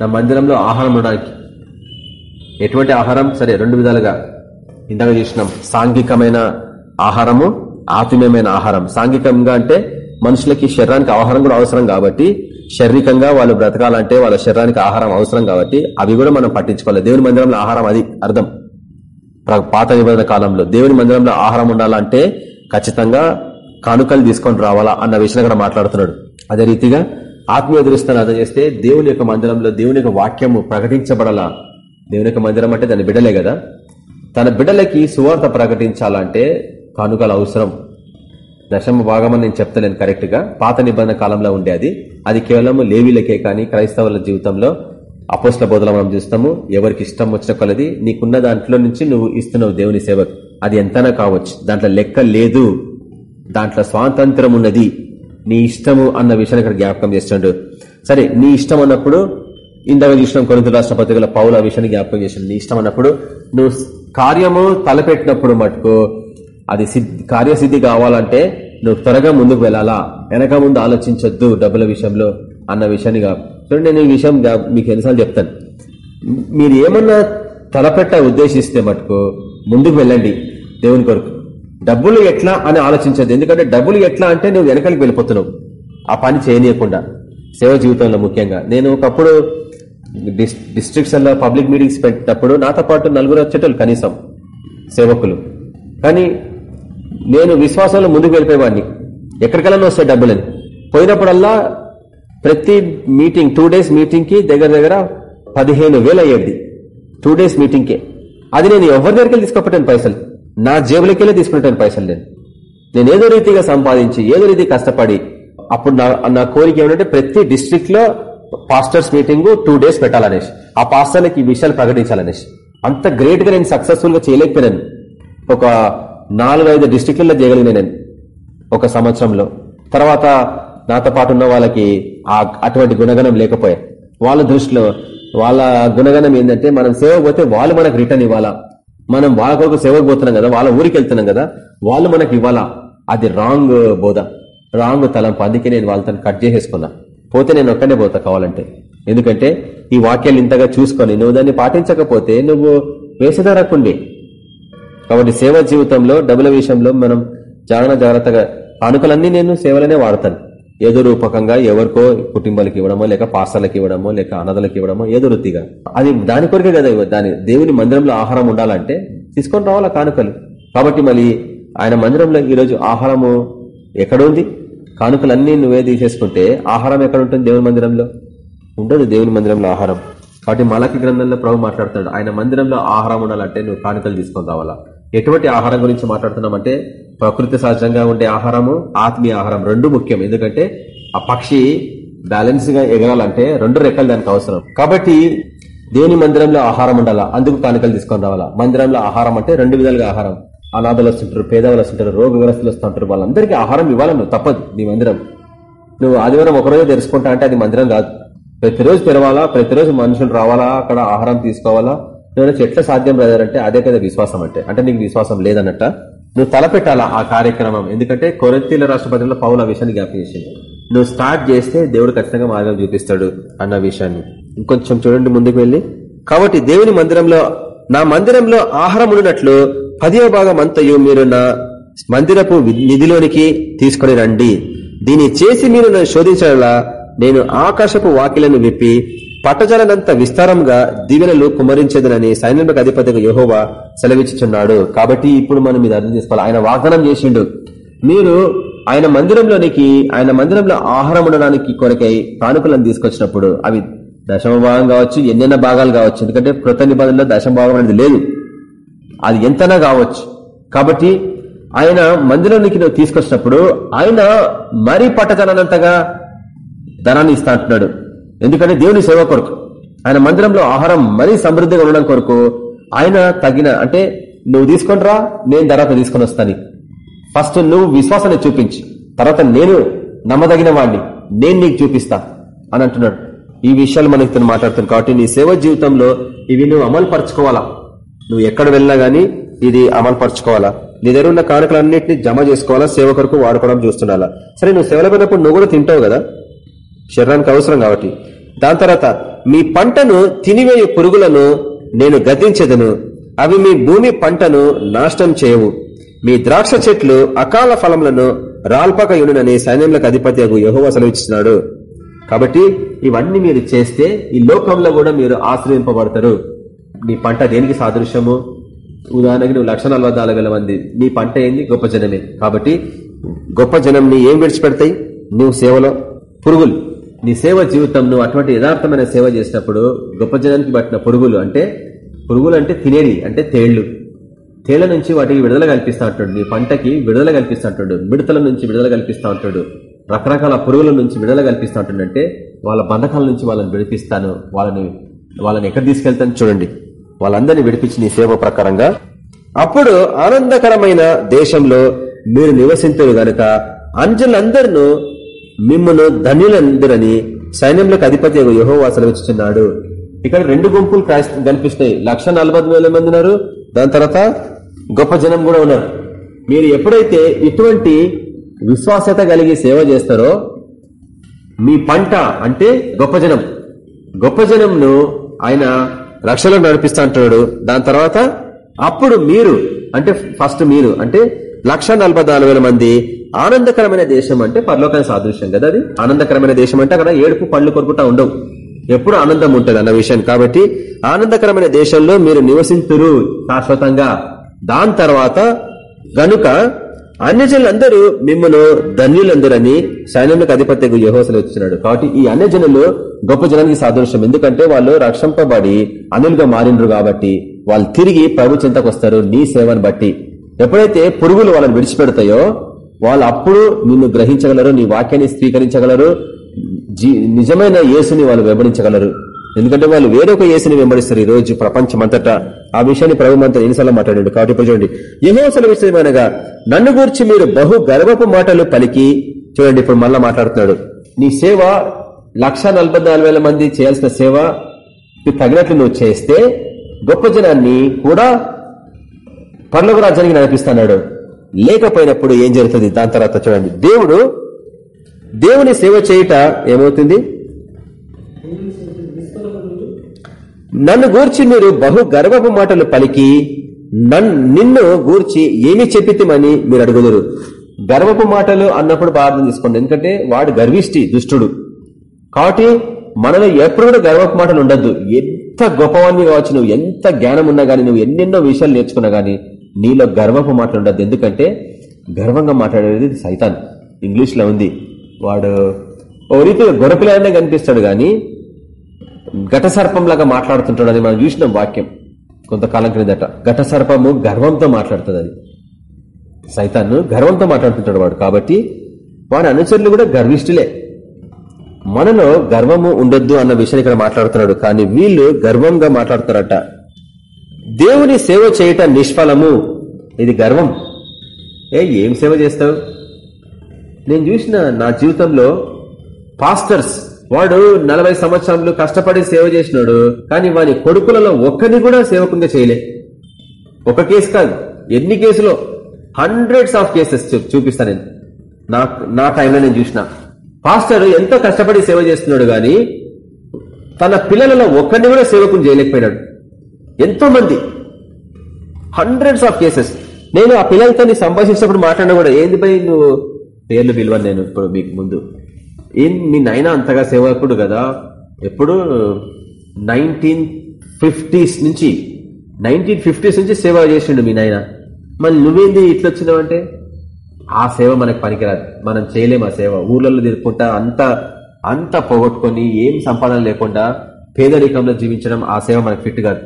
నా మందిరంలో ఆహారం ఉండడానికి. ఎటువంటి ఆహారం? సరే రెండు విధాలుగా. ఇందాక చూసినాం సాంఘికమైన ఆహారము ఆత్మీయమైన ఆహారం. సాంఘికంగా అంటే మనుషులకి శరీరానికి ఆహారం కూడా అవసరం కాబట్టి శారీరకంగా వాళ్ళు బ్రతకాలంటే వాళ్ళ శరీరానికి ఆహారం అవసరం కాబట్టి అవి కూడా మనం పట్టించుకోవాలి. దేవుని మందిరంలో ఆహారం అది అర్థం. పాత నిబంధన కాలంలో దేవుని మందిరంలో ఆహారం ఉండాలంటే ఖచ్చితంగా కానుకలు తీసుకొని రావాలా అన్న విషయం కూడా మాట్లాడుతున్నాడు. అదే రీతిగా ఆత్మీయ దృష్టిని అర్థం చేస్తే దేవుని యొక్క మందిరంలో దేవుని యొక్క వాక్యము ప్రకటించబడాలా? దేవుని యొక్క మందిరం అంటే దాని బిడలే కదా? తన బిడ్డలకి సువార్త ప్రకటించాలంటే కానుకలు అవసరం. దశమ భాగమని నేను చెప్తలేను కరెక్ట్గా. పాత నిబంధన కాలంలో ఉండేది అది. కేవలం లేవీలకే కానీ క్రైస్తవుల జీవితంలో అపోస్ల బోధన మనం చూస్తాము. ఎవరికి ఇష్టం వచ్చిన కొలది నీకున్న దాంట్లో నుంచి నువ్వు ఇస్తున్నావు దేవుని సేవకు. అది ఎంతనా కావచ్చు. దాంట్లో లెక్క లేదు. దాంట్లో స్వాతంత్రం ఉన్నది. నీ ఇష్టము అన్న విషయాన్ని ఇక్కడ జ్ఞాపకం చేస్తుండ్రు సరే నీ ఇష్టం అన్నప్పుడు ఇందాక చూసిన కొరింత రాష్ట్రపతిగల పౌల విషయాన్ని జ్ఞాపకం చేసిండు. నీ ఇష్టం అన్నప్పుడు నువ్వు కార్యము తలపెట్టినప్పుడు మటుకు అది కార్యసిద్ధి కావాలంటే నువ్వు త్వరగా ముందుకు వెళ్ళాలా? వెనక ముందు ఆలోచించొద్దు డబ్బుల విషయంలో అన్న విషయాన్ని చూడండి నేను ఈ విషయం మీకు ఎన్నిసార్లు చెప్తాను. మీరు ఏమన్నా తలపెట్ట ఉద్దేశిస్తే మటుకు ముందుకు వెళ్ళండి దేవుని కొరకు. డబ్బులు ఎట్లా అని ఆలోచించద్దు. ఎందుకంటే డబ్బులు ఎట్లా అంటే నువ్వు వెనకలికి వెళ్ళిపోతున్నావు. ఆ పని చేయనీయకుండా. సేవ జీవితంలో ముఖ్యంగా. నేను ఒకప్పుడు డిస్ట్రిక్ట్స్ పబ్లిక్ మీటింగ్స్ పెట్టినప్పుడు నాతో పాటు నలుగురు వచ్చేటోళ్ళు కనీసం సేవకులు. కానీ నేను విశ్వాసంలో ముందుకు వెళ్ళిపోయేవాడిని. ఎక్కడికైనా వస్తాయి డబ్బులని పోయినప్పుడల్లా ప్రతి మీటింగ్ టూ డేస్ మీటింగ్కి దగ్గర దగ్గర పదిహేను వేలు అయ్యేది. టూ డేస్ మీటింగ్కే అది నేను ఎవరి దగ్గరికి తీసుకోపోయాను పైసలు? నా జేబులకెళ్ళి తీసుకుంటాను పైసలు నేను. నేను ఏదో రీతిగా సంపాదించి ఏదో రీతి కష్టపడి అప్పుడు నా నా కోరిక ఏమంటే ప్రతి డిస్ట్రిక్ట్లో పాస్టర్స్ మీటింగ్ టూ డేస్ పెట్టాలనేసి. ఆ పాస్టర్లకి ఈ విషయాలు ప్రకటించాలనేసి. అంత గ్రేట్గా నేను సక్సెస్ఫుల్గా చేయలేకపోయాను ఒక నాలుగైదు డిస్టిక్లలో చేయగలిగిన నేను ఒక సంవత్సరంలో. తర్వాత నాతో పాటు ఉన్న వాళ్ళకి అటువంటి గుణగణం లేకపోయా. వాళ్ళ దృష్టిలో వాళ్ళ గుణగణం ఏంటంటే మనం సేవ పోతే వాళ్ళు మనకు రిటర్న్ ఇవ్వాలా. మనం వాళ్ళ కొరకు సేవకు పోతున్నాం కదా వాళ్ళ ఊరికి వెళ్తున్నాం కదా వాళ్ళు మనకి ఇవ్వాలా. అది రాంగ్ బోధ. రాంగ్ తలంపు. అందుకే నేను వాళ్ళతో కట్ చేసేసుకున్నా. పోతే నేను ఒక్కనే పోతా కావాలంటే. ఎందుకంటే ఈ వాక్యాలు ఇంతగా చూసుకొని నువ్వు దాన్ని పాటించకపోతే నువ్వు వేసేదారకుండి కాబట్టి సేవా జీవితంలో డబ్బుల విషయంలో మనం జాగ్రత్త జాగ్రత్తగా కానుకలన్నీ నేను సేవలనే వాడతాను. ఏదో రూపకంగా ఎవరికో కుటుంబాలకు ఇవ్వడమో లేక పాసాలకు ఇవ్వడమో లేక అన్నదలకు ఇవ్వడమో ఏదో వృత్తిగా. అది దాని కొరకే కదా దాని దేవుని మందిరంలో ఆహారం ఉండాలంటే తీసుకొని రావాలా కానుకలు. కాబట్టి మళ్ళీ ఆయన మందిరంలో ఈరోజు ఆహారము ఎక్కడుంది కానుకలన్నీ నువ్వే తీసేసుకుంటే ఆహారం ఎక్కడ ఉంటుంది దేవుని మందిరంలో? ఉండదు దేవుని మందిరంలో ఆహారం. కాబట్టి మలకి గ్రంథంలో ప్రభు మాట్లాడుతున్నాడు ఆయన మందిరంలో ఆహారం ఉండాలంటే నువ్వు కానుకలు తీసుకొని రావాలా? ఎటువంటి ఆహారం గురించి మాట్లాడుతున్నామంటే ప్రకృతి సహజంగా ఉండే ఆహారము ఆత్మీయ ఆహారం రెండు ముఖ్యం. ఎందుకంటే ఆ పక్షి బ్యాలెన్స్గా ఎగరాలంటే రెండు రెక్కలు దానికి అవసరం. కాబట్టి దేవుని మందిరంలో ఆహారం ఉండాలా? అందుకు కానుకలు తీసుకొని రావాలా? మందిరంలో ఆహారం అంటే రెండు విధాలుగా ఆహారం. అనాథలు వస్తుంటారు పేదవాళ్ళు వస్తుంటారు రోగగ్రస్తులు వస్తుంటారు వాళ్ళందరికీ ఆహారం ఇవ్వాలి నువ్వు తప్పదు నీ మందిరం. నువ్వు ఆదివారం ఒకరోజు తెరుచుకుంటా అంటే అది మందిరం కాదు. ప్రతిరోజు తెరవాలా? ప్రతిరోజు మనుషులు రావాలా? అక్కడ ఆహారం తీసుకోవాలా? నువ్వు ఎట్లా సాధ్యం లేదంటే అదే కదా విశ్వాసం అంటే. అంటే నీకు విశ్వాసం లేదన్నట్ట. నువ్వు తలపెట్టాలా ఆ కార్యక్రమం? ఎందుకంటే కొరతీల రాష్ట్రపతిలో పౌల విషయాన్ని జ్ఞాపకం చేసింది. నువ్వు స్టార్ట్ చేస్తే దేవుడు ఖచ్చితంగా మార్గం చూపిస్తాడు అన్న విషయాన్ని. ఇంకొంచెం చూడండి ముందుకు వెళ్ళి. కాబట్టి దేవుని మందిరంలో నా మందిరంలో ఆహారం ఉన్నట్లు పదివ భాగం అంతయు మీరు నా మందిరపు నిధిలోనికి తీసుకుని రండి. దీన్ని చేసి మీరు శోధించడలా నేను ఆకాశపు వాకిలను విప్పి పట్టజలనంత విస్తారంగా దివెనలు కుమరించదనని సైన్యములకు అధిపతిగా యహోవా సెలవిచ్చుచున్నాడు. కాబట్టి ఇప్పుడు మనం ఇది అర్థం చేసుకోవాలి. ఆయన వాగ్దానం చేసిండు. మీరు ఆయన మందిరంలోనికి ఆయన మందిరంలో ఆహారం ఉండడానికి కొరకై కానుకలను తీసుకొచ్చినప్పుడు అవి దశమ భాగం కావచ్చు ఎన్నెన్న భాగాలు కావచ్చు. ఎందుకంటే కృత నిబంధనలో దశమ భాగం అనేది లేదు. అది ఎంతనా కావచ్చు. కాబట్టి ఆయన మందిరానికి నువ్వు తీసుకొచ్చినప్పుడు ఆయన మరీ పట్టదనంతగా ధనాన్ని ఇస్తా అంటున్నాడు. ఎందుకంటే దేవుని సేవ కొరకు. ఆయన మందిరంలో ఆహారం మరీ సమృద్ధిగా ఉండడం కొరకు ఆయన తగిన అంటే నువ్వు తీసుకొని రా నేను తర్వాత తీసుకొని వస్తాను. ఫస్ట్ నువ్వు విశ్వాసాన్ని చూపించి తర్వాత నేను నమ్మదగిన వాడిని నేను నీకు చూపిస్తా అని అంటున్నాడు. ఈ విషయాలు మనకి తను మాట్లాడుతాను కాబట్టి నీ సేవ జీవితంలో ఇవి నువ్వు అమలు పరచుకోవాలా నువ్వు ఎక్కడ వెళ్ళినా గానీ ఇది అమలు పరచుకోవాలా నీ దగ్గర ఉన్న కానుకలన్నింటినీ జమ చేసుకోవాలా? సేవ కొరకు వాడుకోవడం చూస్తుండాలా సరే నువ్వు సేవలు పోయినప్పుడు నువ్వు కూడా తింటావు కదా? శరీరానికి అవసరం కాబట్టి. దాని తర్వాత మీ పంటను తినివే పురుగులను నేను గద్దించదను. అవి మీ భూమి పంటను నాశనం చేయవు. మీ ద్రాక్ష చెట్లు అకాల ఫలములను రాల్పక యునునని సైన్యములకు అధిపతి యహోవ సెలవిస్తున్నాడు కాబట్టి ఇవన్నీ మీరు చేస్తే ఈ లోకంలో కూడా మీరు ఆశ్రయింపబడతారు. నీ పంట దేనికి సాదృశ్యము? ఉదాహరణకి నువ్వు లక్ష వేల మంది. నీ పంట ఏంది? గొప్ప జనమే. కాబట్టి గొప్ప జనంని ఏం విడిచిపెడతాయి? నువ్వు సేవలో పురుగులు. నీ సేవ జీవితం నువ్వు అటువంటి యథార్థమైన సేవ చేసినప్పుడు గొప్ప జనానికి పట్టిన పురుగులు అంటే పురుగులు అంటే తినేది అంటే తేళ్ళు. తేళ్ళ నుంచి వాటికి విడుదల కల్పిస్తూ ఉంటాడు నీ పంటకి విడుదల కల్పిస్తూ ఉంటాడు మిడతల నుంచి విడుదల కల్పిస్తూ ఉంటాడు రకరకాల పురుగుల నుంచి విడుదల కల్పిస్తూ వాళ్ళ బంధకాల నుంచి వాళ్ళని విడిపిస్తాను. వాళ్ళని వాళ్ళని ఎక్కడ తీసుకెళ్తాను చూడండి. వాళ్ళందరినీ విడిపించి నీ సేవ ప్రకారంగా అప్పుడు ఆనందకరమైన దేశంలో మీరు నివసించరు గనక అంజలందరినూ మిమ్మల్ని ధన్యులందరని సైన్యంలోకి అధిపతి యహోవా సెలవిస్తున్నాడు ఇక్కడ రెండు గుంపులు కనిపిస్తాయి లక్ష మంది ఉన్నారు. దాని తర్వాత గొప్ప జనం కూడా ఉన్నారు. మీరు ఎప్పుడైతే ఇటువంటి విశ్వాసత కలిగి సేవ చేస్తారో మీ పంట అంటే గొప్ప జనం. గొప్ప జనంను ఆయన రక్షలో నడిపిస్తా అంటున్నాడు. దాని తర్వాత అప్పుడు మీరు అంటే ఫస్ట్ మీరు అంటే లక్ష మంది ఆనందకరమైన దేశం అంటే పరలోకాల సాదృశ్యం కదా అది? ఆనందకరమైన దేశం అంటే అక్కడ ఏడుపు పళ్ళు కొరుకుతా ఉండవు. ఎప్పుడు ఆనందం ఉంటుంది అన్న విషయం కాబట్టి ఆనందకరమైన దేశంలో మీరు నివసింతురు శాశ్వతంగా. దాని తర్వాత గనుక అన్యజనులందరూ మిమ్మల్ని ధన్యులందరని సైన్యంలోకి అధిపత్యకు యహోసలు వచ్చినాడు. కాబట్టి ఈ అన్యజనులు గొప్ప జనానికి సాదృశ్యం. ఎందుకంటే వాళ్ళు రక్షింపబడి అనులుగా మారినరు కాబట్టి వాళ్ళు తిరిగి ప్రభు చింతకు వస్తారు. నీ సేవను బట్టి ఎప్పుడైతే పురుగులు వాళ్ళని విడిచిపెడతాయో వాళ్ళు అప్పుడు నిన్ను గ్రహించగలరు నీ వాక్యాన్ని స్వీకరించగలరు నిజమైన యేసుని వాళ్ళు వెంబడించగలరు. ఎందుకంటే వాళ్ళు వేరొక యేసుని వెంబడిస్తారు ఈ రోజు ప్రపంచమంతటా. ఆ విషయాన్ని ప్రభుమంతా ఎన్నిసార్లు మాట్లాడండి. కాబట్టి ఇప్పుడు చూడండి. యహోసల విషయమనగా నన్ను గురించి మీరు బహు గర్వపు మాటలు పలికి చూడండి ఇప్పుడు మళ్ళా మాట్లాడుతున్నాడు. నీ సేవ లక్ష మంది చేయాల్సిన సేవ తగినట్లు నువ్వు చేస్తే గొప్ప జనాన్ని కూడా పర్లోక రాజ్యానికి నడిపిస్తున్నాడు. లేకపోయినప్పుడు ఏం జరుగుతుంది? దాని తర్వాత చూడండి. దేవుడు దేవుని సేవ చేయుట ఏమవుతుంది? నన్ను గూర్చి మీరు బహు గర్వపు మాటలు పలికి నిన్ను గూర్చి ఏమి చెప్పితమని మీరు అడుగుదరు. గర్వపు మాటలు అన్నప్పుడు ప్రార్థన తీసుకోండి ఎందుకంటే వాడు గర్విష్టి దుష్టుడు. కాబట్టి మనలో ఎప్పుడు గర్వపు మాటలు ఉండద్దు. ఎంత గొప్పవాన్ని కావచ్చు నువ్వు ఎంత జ్ఞానం ఉన్నా గానీ నువ్వు ఎన్నెన్నో విషయాలు నేర్చుకున్నా గానీ నీలో గర్వపు మాటలు ఉండద్దు. ఎందుకంటే గర్వంగా మాట్లాడేది సైతాన్. ఇంగ్లీష్లో ఉంది. వాడు ఓ రీతిగా గొరపిలానే కనిపిస్తాడు కానీ ఘట సర్పంలాగా మాట్లాడుతుంటాడు మనం చూసినాం వాక్యం కొంతకాలం క్రిందట. ఘట సర్పము గర్వంతో మాట్లాడుతుంది అది సైతాన్ను గర్వంతో మాట్లాడుతుంటాడు వాడు. కాబట్టి వాడి అనుచరులు కూడా గర్విష్ఠులే. మనలో గర్వము ఉండొద్దు అన్న విషయాన్ని ఇక్కడ మాట్లాడుతున్నాడు. కానీ వీళ్ళు గర్వంగా మాట్లాడుతారట దేవుని సేవ చేయటం నిష్ఫలము. ఇది గర్వం. ఏ ఏం సేవ చేస్తావు? నేను చూసిన నా జీవితంలో పాస్టర్స్ వాడు నలభై సంవత్సరాలు కష్టపడి సేవ చేసినాడు కానీ వాని కొడుకులలో ఒక్కరిని కూడా సేవకుండా చేయలే. ఒక కేసు కాదు ఎన్ని కేసులో? హండ్రెడ్స్ ఆఫ్ కేసెస్ చూపిస్తాను నేను. నా నా టైంలో నేను చూసిన. పాస్టర్ ఎంతో కష్టపడి సేవ చేస్తున్నాడు గాని తన పిల్లలలో ఒక్కరిని కూడా సేవకుని చేయలేకపోయినాడు. ఎంతో మంది హండ్రెడ్స్ ఆఫ్ కేసెస్ నేను ఆ పిల్లలతో సంభాషించినప్పుడు మాట్లాడిన కూడా ఏంది పోయి నువ్వు పేర్లు పిలవను నేను ఇప్పుడు మీకు ముందు. ఏం మీ నాయన అంతగా సేవకుడు కదా. ఎప్పుడు? నైన్టీన్ ఫిఫ్టీస్ నుంచి. నైన్టీన్ ఫిఫ్టీస్ నుంచి సేవ చేసిండు మీ నాయన మళ్ళీ నువ్వేంది ఇట్లా వచ్చినావంటే ఆ సేవ మనకు పనికిరాదు. మనం చేయలేం ఆ సేవ. ఊర్లలో తిరుక్కుంటా అంత అంత పోగొట్టుకొని ఏం సంపాదన లేకుండా పేదరికంలో జీవించడం ఆ సేవ మనకు ఫిట్ కాదు.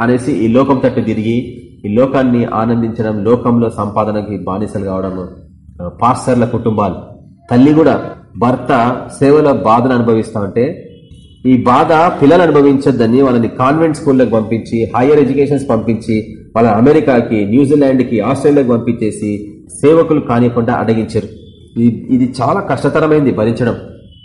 అనేసి ఈ లోకం తట్టు తిరిగి ఈ లోకాన్ని ఆనందించడం లోకంలో సంపాదనకి బానిసలు కావడం పాస్టర్ల కుటుంబాలు తల్లి కూడా భర్త సేవల బాధను అనుభవిస్తా ఉంటే ఈ బాధ పిల్లలు అనుభవించొద్దని వాళ్ళని కాన్వెంట్ స్కూల్లోకి పంపించి హైయర్ ఎడ్యుకేషన్స్ పంపించి వాళ్ళ అమెరికాకి న్యూజిలాండ్కి ఆస్ట్రేలియాకి పంపించేసి సేవకులు కానివ్వకుండా అడగించారు ఇది చాలా కష్టతరమైంది భరించడం.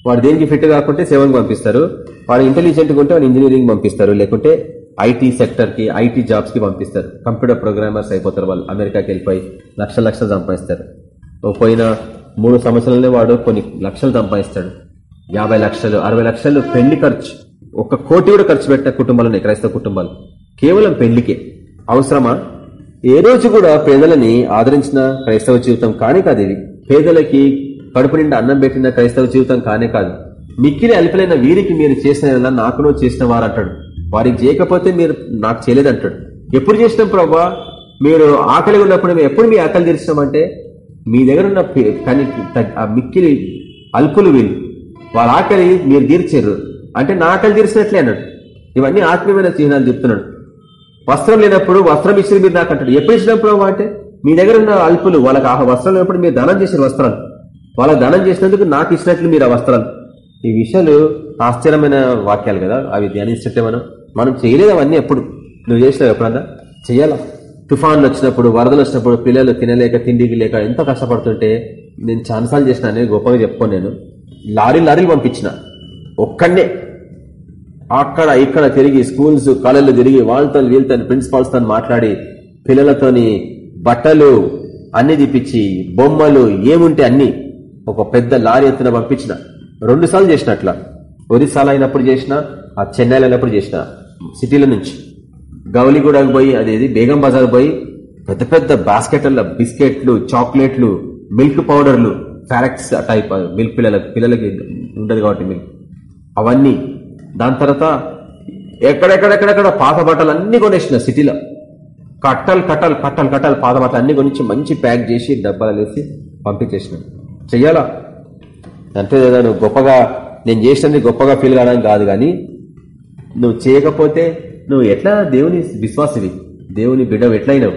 వాడు దేనికి ఫిట్ కాకుంటే సేవకు పంపిస్తారు. వాడు ఇంటెలిజెంట్గా ఉంటే వాడు ఇంజనీరింగ్ పంపిస్తారు. లేకుంటే ఐటీ సెక్టర్కి ఐటీ జాబ్స్కి పంపిస్తారు. కంప్యూటర్ ప్రోగ్రామర్స్ అయిపోతారు వాళ్ళు. అమెరికాకి వెళ్ళిపోయి లక్ష లక్షలు సంపాదిస్తారు. పోయిన మూడు సంవత్సరాలనే వాడు కొన్ని లక్షలు సంపాదిస్తాడు. యాభై లక్షలు అరవై లక్షలు పెళ్ళి ఖర్చు. ఒక కోటి కూడా ఖర్చు పెట్టిన కుటుంబాలు క్రైస్తవ కుటుంబాలు. కేవలం పెళ్ళికే అవసరమా? ఏ రోజు కూడా పేదలని ఆదరించిన క్రైస్తవ జీవితం కానే కాదు ఇది. పేదలకి కడుపు నిండా అన్నం పెట్టిన క్రైస్తవ జీవితం కానే కాదు. మిక్కిలి అల్పలైన వీరికి మీరు చేసిన నాకునో చేసిన వారు అంటాడు వారికి చేయకపోతే మీరు నాకు చేయలేదంటాడు. ఎప్పుడు చేసినాం ప్రభా? మీరు ఆకలి ఉన్నప్పుడు మేము ఎప్పుడు మీ ఆకలి తీర్చినామంటే? మీ దగ్గర ఉన్న కానీ ఆ మిక్కిలి అల్పులు వీళ్ళు. వాళ్ళ ఆకలి మీరు తీర్చారు. అంటే నా ఆకలి తీర్చినట్లే అన్నాడు. ఇవన్నీ ఆత్మీయమైన చిహ్నాలు చెప్తున్నాడు. వస్త్రం లేనప్పుడు వస్త్రం ఇచ్చింది మీరు నాకు అంటాడు. ఎప్పుడు ఇచ్చినప్పుడు అంటే మీ దగ్గర ఉన్న అల్పులు వాళ్ళకి ఆ వస్త్రం లేనప్పుడు మీరు దానం చేసిన వస్త్రాలు. వాళ్ళకి దానం చేసినందుకు నాకు ఇచ్చినట్లు మీరు ఆ వస్త్రాలు. ఈ విషయాలు ఆశ్చర్యమైన వాక్యాలు కదా. అవి ధ్యానించట్లే మనం. మనం చేయలేదు అవన్నీ ఎప్పుడు. నువ్వు చేసినావు ఎప్పుడన్నా? చెయ్యాలా? తుఫాన్లు వచ్చినప్పుడు వరదలు వచ్చినప్పుడు పిల్లలు తినలేక తిండికి లేక ఎంతో కష్టపడుతుంటే నేను ఛాన్సాలు చేసిన అనేది గొప్పగా చెప్పుకో నేను. లారీ లారీలు పంపించిన. ఒక్కడే అక్కడ ఇక్కడ తిరిగి స్కూల్స్ కాలేజీలు తిరిగి వాళ్ళతో వీళ్ళతో ప్రిన్సిపాల్స్తో మాట్లాడి పిల్లలతోని బట్టలు అన్ని తీపిచ్చి బొమ్మలు ఏముంటే అన్ని ఒక పెద్ద లారీ ఎత్తున పంపించిన. రెండు సార్లు చేసిన అట్లా ఒరిస్సాలో అయినప్పుడు చేసిన ఆ చెన్నైలో అయినప్పుడు చేసిన సిటీల నుంచి. గౌలిగూడకు పోయి అదేది బేగం బజార్ పోయి పెద్ద పెద్ద బాస్కెట్ల బిస్కెట్లు చాక్లెట్లు మిల్క్ పౌడర్లు ఫారెక్స్ టైప్ మిల్క్ పిల్లలకు పిల్లలకి ఉండదు కాబట్టి మిల్క్. అవన్నీ దాని తర్వాత ఎక్కడెక్కడెక్కడెక్కడ పాత బట్టలు అన్ని కొనేసిన సిటీలో. కట్టలు కట్టలు కట్టలు కట్టలు పాత బట్టలు అన్ని కొనిచ్చి మంచి ప్యాక్ చేసి డబ్బాలు వేసి పంపించేసిన. చెయ్యాలా? అంటే నువ్వు గొప్పగా నేను చేసినది గొప్పగా ఫీల్ కావడానికి కాదు కానీ నువ్వు చేయకపోతే నువ్వు ఎట్లా దేవుని విశ్వాసివి? దేవుని బిడ్డ ఎట్లయినావు?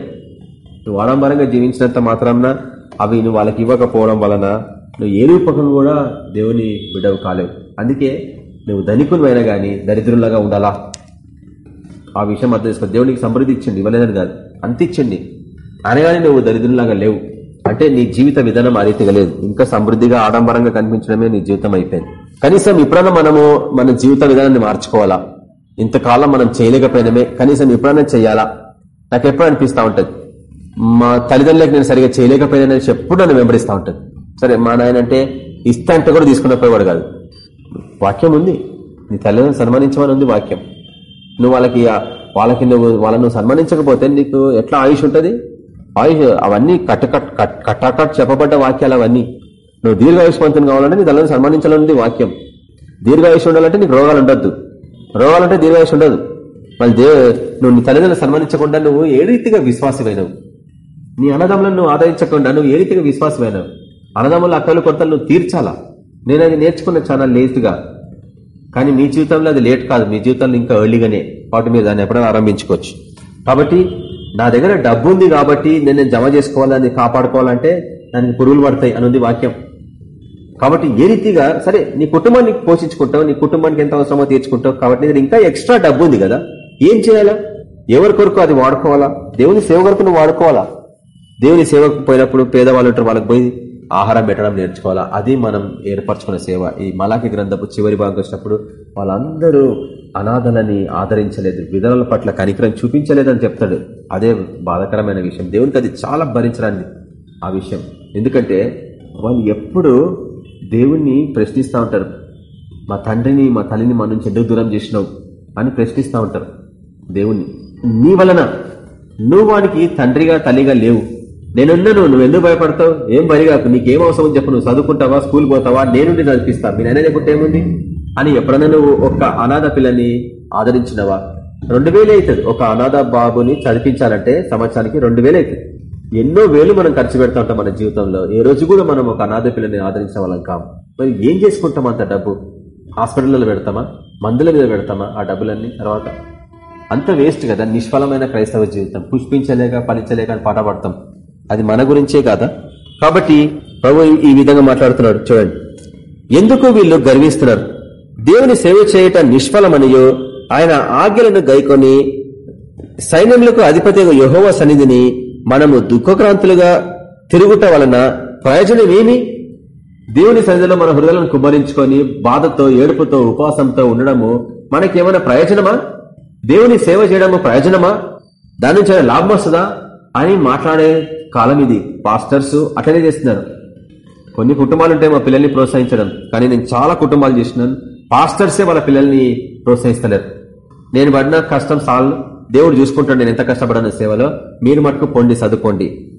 నువ్వు ఆడంబరంగా జీవించినంత మాత్రాన అవి నువ్వు వాళ్ళకి ఇవ్వకపోవడం వలన నువ్వు ఏ రూపకం కూడా దేవుని బిడ్డవు కాలేవు. అందుకే నువ్వు ధనికునివైనా కానీ దరిద్రులాగా ఉండాలా? ఆ విషయం అర్థం చేసుకో. దేవునికి సమృద్ధి ఇచ్చింది ఇవ్వలేదని కాదు. అంత ఇచ్చండి అనగానే నువ్వు దరిద్రులాగా లేవు. అంటే నీ జీవిత విధానం ఆ రీతిగా లేదు. ఇంకా సమృద్ధిగా ఆడంబరంగా కనిపించడమే నీ జీవితం అయిపోయింది. కనీసం ఇప్పుడన్నా మనము మన జీవిత విధానాన్ని మార్చుకోవాలా? ఇంతకాలం మనం చేయలేకపోయినమే కనీసం ఎప్పుడైనా చేయాలా? నాకు ఎప్పుడు అనిపిస్తూ ఉంటుంది. మా తల్లిదండ్రులకు నేను సరిగా చేయలేకపోయినా ఎప్పుడు నన్ను వెంబడిస్తూ ఉంటుంది. సరే మా నాయన అంటే ఇస్తా అంటే కూడా తీసుకున్న పోయేవాడు కాదు. వాక్యం ఉంది. నీ తల్లిదండ్రులు సన్మానించమని ఉంది వాక్యం. నువ్వు వాళ్ళకి వాళ్ళకి నువ్వు వాళ్ళను సన్మానించకపోతే నీకు ఎట్లా ఆయుష్ ఉంటుంది? ఆయుష్ అవన్నీ కట్ట కట్టాకట్ చెప్పబడ్డ వాక్యాలు అవన్నీ. నువ్వు దీర్ఘాయుష్మంతం కావాలంటే నీ తల్లిని సన్మానించాలని వాక్యం. దీర్ఘాయుష్ ఉండాలంటే నీకు రోగాలు ఉండద్దు. రోగాలంటే దీర్ఘాయుష్ ఉండదు. మళ్ళీ దే నువ్వు నీ తల్లిదండ్రులు సన్మానించకుండా నువ్వు ఏ రీతిగా విశ్వాసమైనవు? నీ అన్నదమ్ములను నువ్వు ఆదరించకుండా నువ్వు ఏ రీతిగా విశ్వాసమైనవు? అన్నదమ్ముల అక్కలు కొరతలు నువ్వు తీర్చాలా? నేను అది నేర్చుకున్న చాలా లేట్గా. కానీ మీ జీవితంలో అది లేట్ కాదు. మీ జీవితంలో ఇంకా ఎర్లీగానే వాటి మీద దాన్ని ఎప్పుడైనా ఆరంభించుకోవచ్చు. కాబట్టి నా దగ్గర డబ్బు ఉంది కాబట్టి నేను జమ చేసుకోవాలని కాపాడుకోవాలంటే దానికి పురుగులు పడతాయి అని వాక్యం. కాబట్టి ఏ రీతిగా సరే నీ కుటుంబాన్ని పోషించుకుంటావు నీ కుటుంబానికి ఎంత అవసరమో తీర్చుకుంటావు కాబట్టి ఇంకా ఎక్స్ట్రా డబ్బు ఉంది కదా. ఏం చేయాలా? ఎవరి కొరకు అది వాడుకోవాలా? దేవుని సేవ కొరకు నువ్వు వాడుకోవాలా? దేవుని సేవకు పోయినప్పుడు పేదవాళ్ళు ఉంటారు వాళ్ళకి పోయి ఆహారం పెట్టడం నేర్చుకోవాలా? అది మనం ఏర్పరచుకున్న సేవ. ఈ మలాకి గ్రంథపు చివరి భాగం వచ్చినప్పుడు వాళ్ళందరూ అనాథలని ఆదరించలేదు విధుల పట్ల కనికరం చూపించలేదని చెప్తాడు. అదే బాధాకరమైన విషయం. దేవునికి అది చాలా భరించరాంది ఆ విషయం. ఎందుకంటే వాళ్ళు ఎప్పుడు దేవుణ్ణి ప్రశ్నిస్తూ ఉంటారు. మా తండ్రిని మా తల్లిని మా నుంచి ఎందుకు దూరం చేసినావు? అని ప్రశ్నిస్తూ ఉంటారు దేవుణ్ణి. నీ వలన నువ్వు వానికి తండ్రిగా తల్లిగా లేవు. నేనున్నాను నువ్వు ఎందుకు భయపడతావు? ఏం భయగాకు నీకేం అవసరం? చెప్పు నువ్వు చదువుకుంటావా? స్కూల్ పోతావా? నేను నడిపిస్తా. మీ నాయన చెప్పుంటే ఏముంది? అని ఎప్పుడన్నా నువ్వు ఒక అనాథ పిల్లని ఆదరించినవా? రెండు వేలు అవుతుంది. ఒక అనాథ బాబుని చదివించాలంటే సంవత్సరానికి రెండు వేలు అవుతుంది. ఎన్నో వేలు మనం ఖర్చు పెడతా ఉంటాం మన జీవితంలో. ఏ రోజు కూడా మనం ఒక అనాథ పిల్లని ఆదరించిన వాళ్ళం కాం. మరి ఏం చేసుకుంటాం అంత డబ్బు? హాస్పిటల్లో పెడతామా? మందుల మీద పెడతామా ఆ డబ్బులన్నీ? తర్వాత అంత వేస్ట్ కదా నిష్ఫలమైన క్రైస్తవ జీవితం. పుష్పించలేక ఫలించలేక అని పాట అది మన గురించే కాదా? కాబట్టి ప్రభు ఈ విధంగా మాట్లాడుతున్నాడు. చూడండి. ఎందుకు వీళ్ళు గర్విస్తున్నారు? దేవుని సేవ చేయట నిష్ఫలమనియో ఆయన ఆజ్ఞలను గైకొని సైన్యములకు అధిపతి యహోవ సన్నిధిని మనము దుఃఖక్రాంతులుగా తిరుగుట వలన ప్రయోజనం ఏమి దేవుని సన్నిధిలో మన హృదయాలను కుమ్మరించుకొని బాధతో ఏడుపుతో ఉపవాసంతో ఉండడము మనకేమైనా ప్రయోజనమా? దేవుని సేవ చేయడము ప్రయోజనమా? దాని నుంచి ఏమైనా లాభం వస్తుందా? అని మాట్లాడే కాలం ఇది. పాస్టర్స్ అటనే చేస్తున్నారు. కొన్ని కుటుంబాలు ఉంటాయి మా పిల్లల్ని ప్రోత్సహించడం. కానీ నేను చాలా కుటుంబాలు చేసినాను. పాస్టర్సే వాళ్ళ పిల్లల్ని ప్రోత్సహిస్తలేరు. నేను పడిన కష్టం సాల్ దేవుడు చూసుకుంటాడు నేను ఎంత కష్టపడాను సేవలో మీరు మటుకు పొండి చదువుకోండి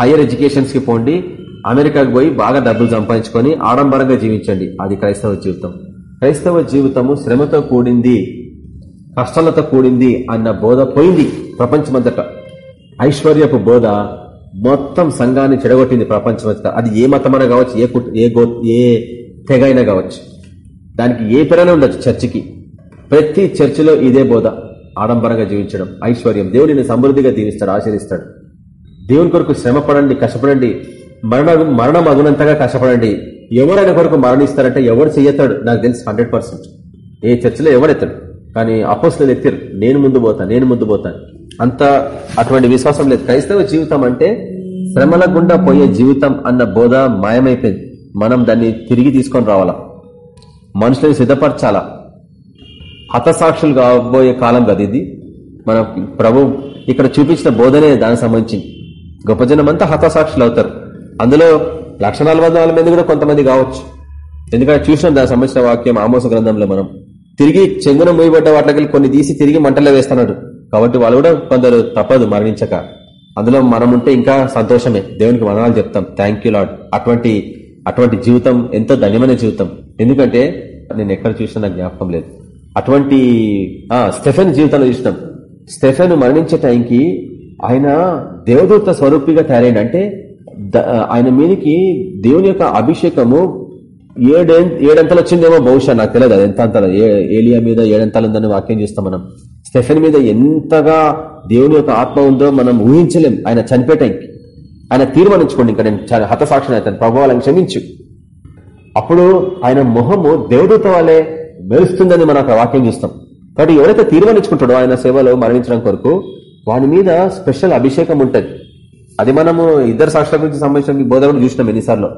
హయ్యర్ ఎడ్యుకేషన్స్కి పోండి అమెరికాకు పోయి బాగా డబ్బులు సంపాదించుకొని ఆడంబరంగా జీవించండి. అది క్రైస్తవ జీవితం. క్రైస్తవ జీవితము శ్రమతో కూడింది కష్టాలతో కూడింది అన్న బోధ పోయింది ప్రపంచమంతట. ఐశ్వర్యపు బోధ మొత్తం సంఘాన్ని చెడగొట్టింది ప్రపంచమంతట. అది ఏ మతమైనా కావచ్చు ఏ ఏ గో ఏ తెగైనా కావచ్చు. దానికి ఏ పేరైనా ఉండొచ్చు చర్చికి. ప్రతి చర్చిలో ఇదే బోధ. ఆడంబరంగా జీవించడం ఐశ్వర్యం. దేవుడిని సమృద్ధిగా దీవిస్తాడు ఆచరిస్తాడు దేవుని కొరకు శ్రమ పడండి కష్టపడండి. మరణ మరణం అగునంతగా కష్టపడండి. ఎవరైనా కొరకు మరణిస్తారంటే ఎవరు చెయ్యతాడు నాకు తెలుసు హండ్రెడ్ ఏ చర్చలో ఎవడెత్తాడు కానీ అపోస్లు ఎత్తారు నేను ముందు పోతా నేను ముందు పోతాను అంత అటువంటి విశ్వాసం లేదు. క్రైస్తవ జీవితం అంటే శ్రమల గుండా పోయే జీవితం అన్న బోధ మాయమైపోయింది. మనం దాన్ని తిరిగి తీసుకొని రావాలా? మనుషులను సిద్ధపరచాలా? హతసాక్షులు కాబోయే కాలం కదా ఇది? మన ప్రభు ఇక్కడ చూపించిన బోధనే దానికి సంబంధించింది. గొప్ప జనం అంతా హతసాక్షులు అవుతారు. అందులో లక్ష మంది కూడా కొంతమంది కావచ్చు. ఎందుకంటే చూసినాం దానికి సంబంధించిన వాక్యం ఆమోస గ్రంథంలో మనం. తిరిగి చెంగున మూయబడ్డ వాటికి కొన్ని తీసి తిరిగి మంటల్లో వేస్తున్నాడు. కాబట్టి వాళ్ళు కూడా కొందరు తప్పదు మరణించక. అందులో మనం ఉంటే ఇంకా సంతోషమే. దేవునికి వదనాలు చెప్తాం. థ్యాంక్ యూ లాడ్ అటువంటి అటువంటి జీవితం ఎంతో ధన్యమైన జీవితం. ఎందుకంటే నేను ఎక్కడ చూసినా నాకు జ్ఞాపకం లేదు. అటువంటి స్టెఫెన్ జీవితంలో చూసినాం. స్టెఫెన్ మరణించే టైంకి ఆయన దేవదూత స్వరూపిగా తయారైంది అంటే ఆయన మీదకి దేవుని యొక్క అభిషేకము ఏడే ఏడంతలు వచ్చిందేమో బహుశా నాకు తెలియదు. అది ఎంత అంతలు? ఏలియా మీద ఏడంతలు ఉందని వాక్యం చేస్తాం మనం. స్టెఫెన్ మీద ఎంతగా దేవుని యొక్క ఆత్మ ఉందో మనం ఊహించలేం. ఆయన చనిపోయే టైంకి. ఆయన తీర్మానించుకోండి. ఇంకా నేను హతసాక్షిని అవుతాను ప్రభావాలను క్షమించు. అప్పుడు ఆయన మొహము దేవుడితో వాళ్ళే మెరుస్తుందని మనం అక్కడ వాక్యం చూస్తాం. కాబట్టి ఎవరైతే తీర్మానించుకుంటాడో ఆయన సేవలో మరణించడం కొరకు వాని మీద స్పెషల్ అభిషేకం ఉంటుంది. అది మనము ఇద్దరు సాక్షుల గురించి సంబంధించిన బోధనలు చూసినాం ఎన్నిసార్లు.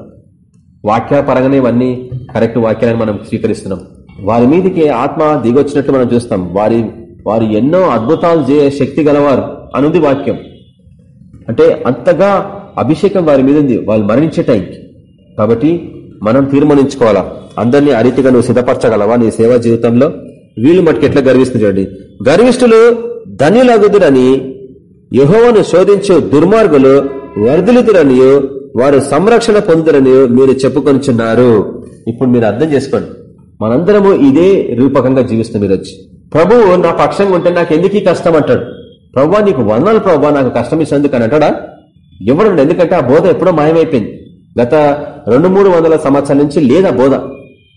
వాక్యపరంగానే ఇవన్నీ కరెక్ట్ వాక్యాలను మనం స్వీకరిస్తున్నాం. వారి మీదకి ఆత్మ దిగొచ్చినట్టు మనం చూస్తాం. వారి వారు ఎన్నో అద్భుతాలు చేయ శక్తి గలవారు అనుంది వాక్యం. అంటే అంతగా అభిషేకం వారి మీద ఉంది. వాళ్ళు మరణించే టైంకి. కాబట్టి మనం తీర్మానించుకోవాలా? అందరినీ అరీతిగా నువ్వు సిద్ధపరచగలవా నీ సేవా జీవితంలో? వీళ్ళు మటుకు ఎట్లా గర్విస్తుంది చూడండి. గర్విష్ఠులు ధన్యులగుదురని యహోవను శోధించు దుర్మార్గులు వర్ధులుదురనియో వారు సంరక్షణ పొందురని మీరు చెప్పుకొనిచున్నారు. ఇప్పుడు మీరు అర్థం చేసుకోండి. మనందరము ఇదే రూపకంగా జీవిస్తాం మీరొచ్చి. ప్రభువు నా పక్షంగా ఉంటే నాకు ఎందుకు ఈ కష్టం అంటాడు? ప్రభు నీకు వందలు ప్రభు నాకు కష్టం ఇచ్చినందుకు అని అంటాడా ఎవడు ఎందుకంటే ఆ బోధ ఎప్పుడో మాయమైపోయింది. గత రెండు మూడు వందల సంవత్సరాల నుంచి లేదా బోధ.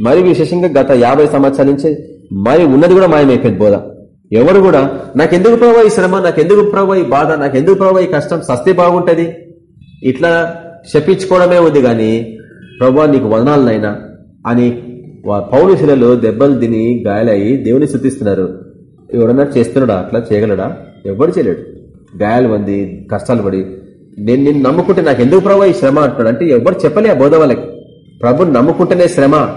మరి విశేషంగా గత యాభై సంవత్సరాల నుంచి మరి ఉన్నది కూడా మాయమైపోయింది బోధ. ఎవరు కూడా నాకెందుకు ప్రభావ ఈ శ్రమ? నాకెందుకు ప్రభావ ఈ బాధ? నాకెందుకు ప్రభావ ఈ కష్టం? సస్తే బాగుంటుంది. ఇట్లా శపించుకోవడమే ఉంది గాని ప్రభా నీకు వదనాలనైనా అని పౌరుశిలలు దెబ్బలు తిని గాయాలయ్యి దేవుని శుద్ధిస్తున్నారు ఎవడన్నా చేస్తున్నాడా? అట్లా చేయగలడా? ఎవడు చేయలేడు. గాయాలు పొంది కష్టాలు పడి నేను నిన్ను నమ్ముకుంటే నాకు ఎందుకు ప్రభావ ఈ శ్రమ అంటున్నాడు? అంటే ఎవరు చెప్పలే ఆ బోధ వాళ్ళకి ప్రభుని నమ్ముకుంటేనే శ్రమ.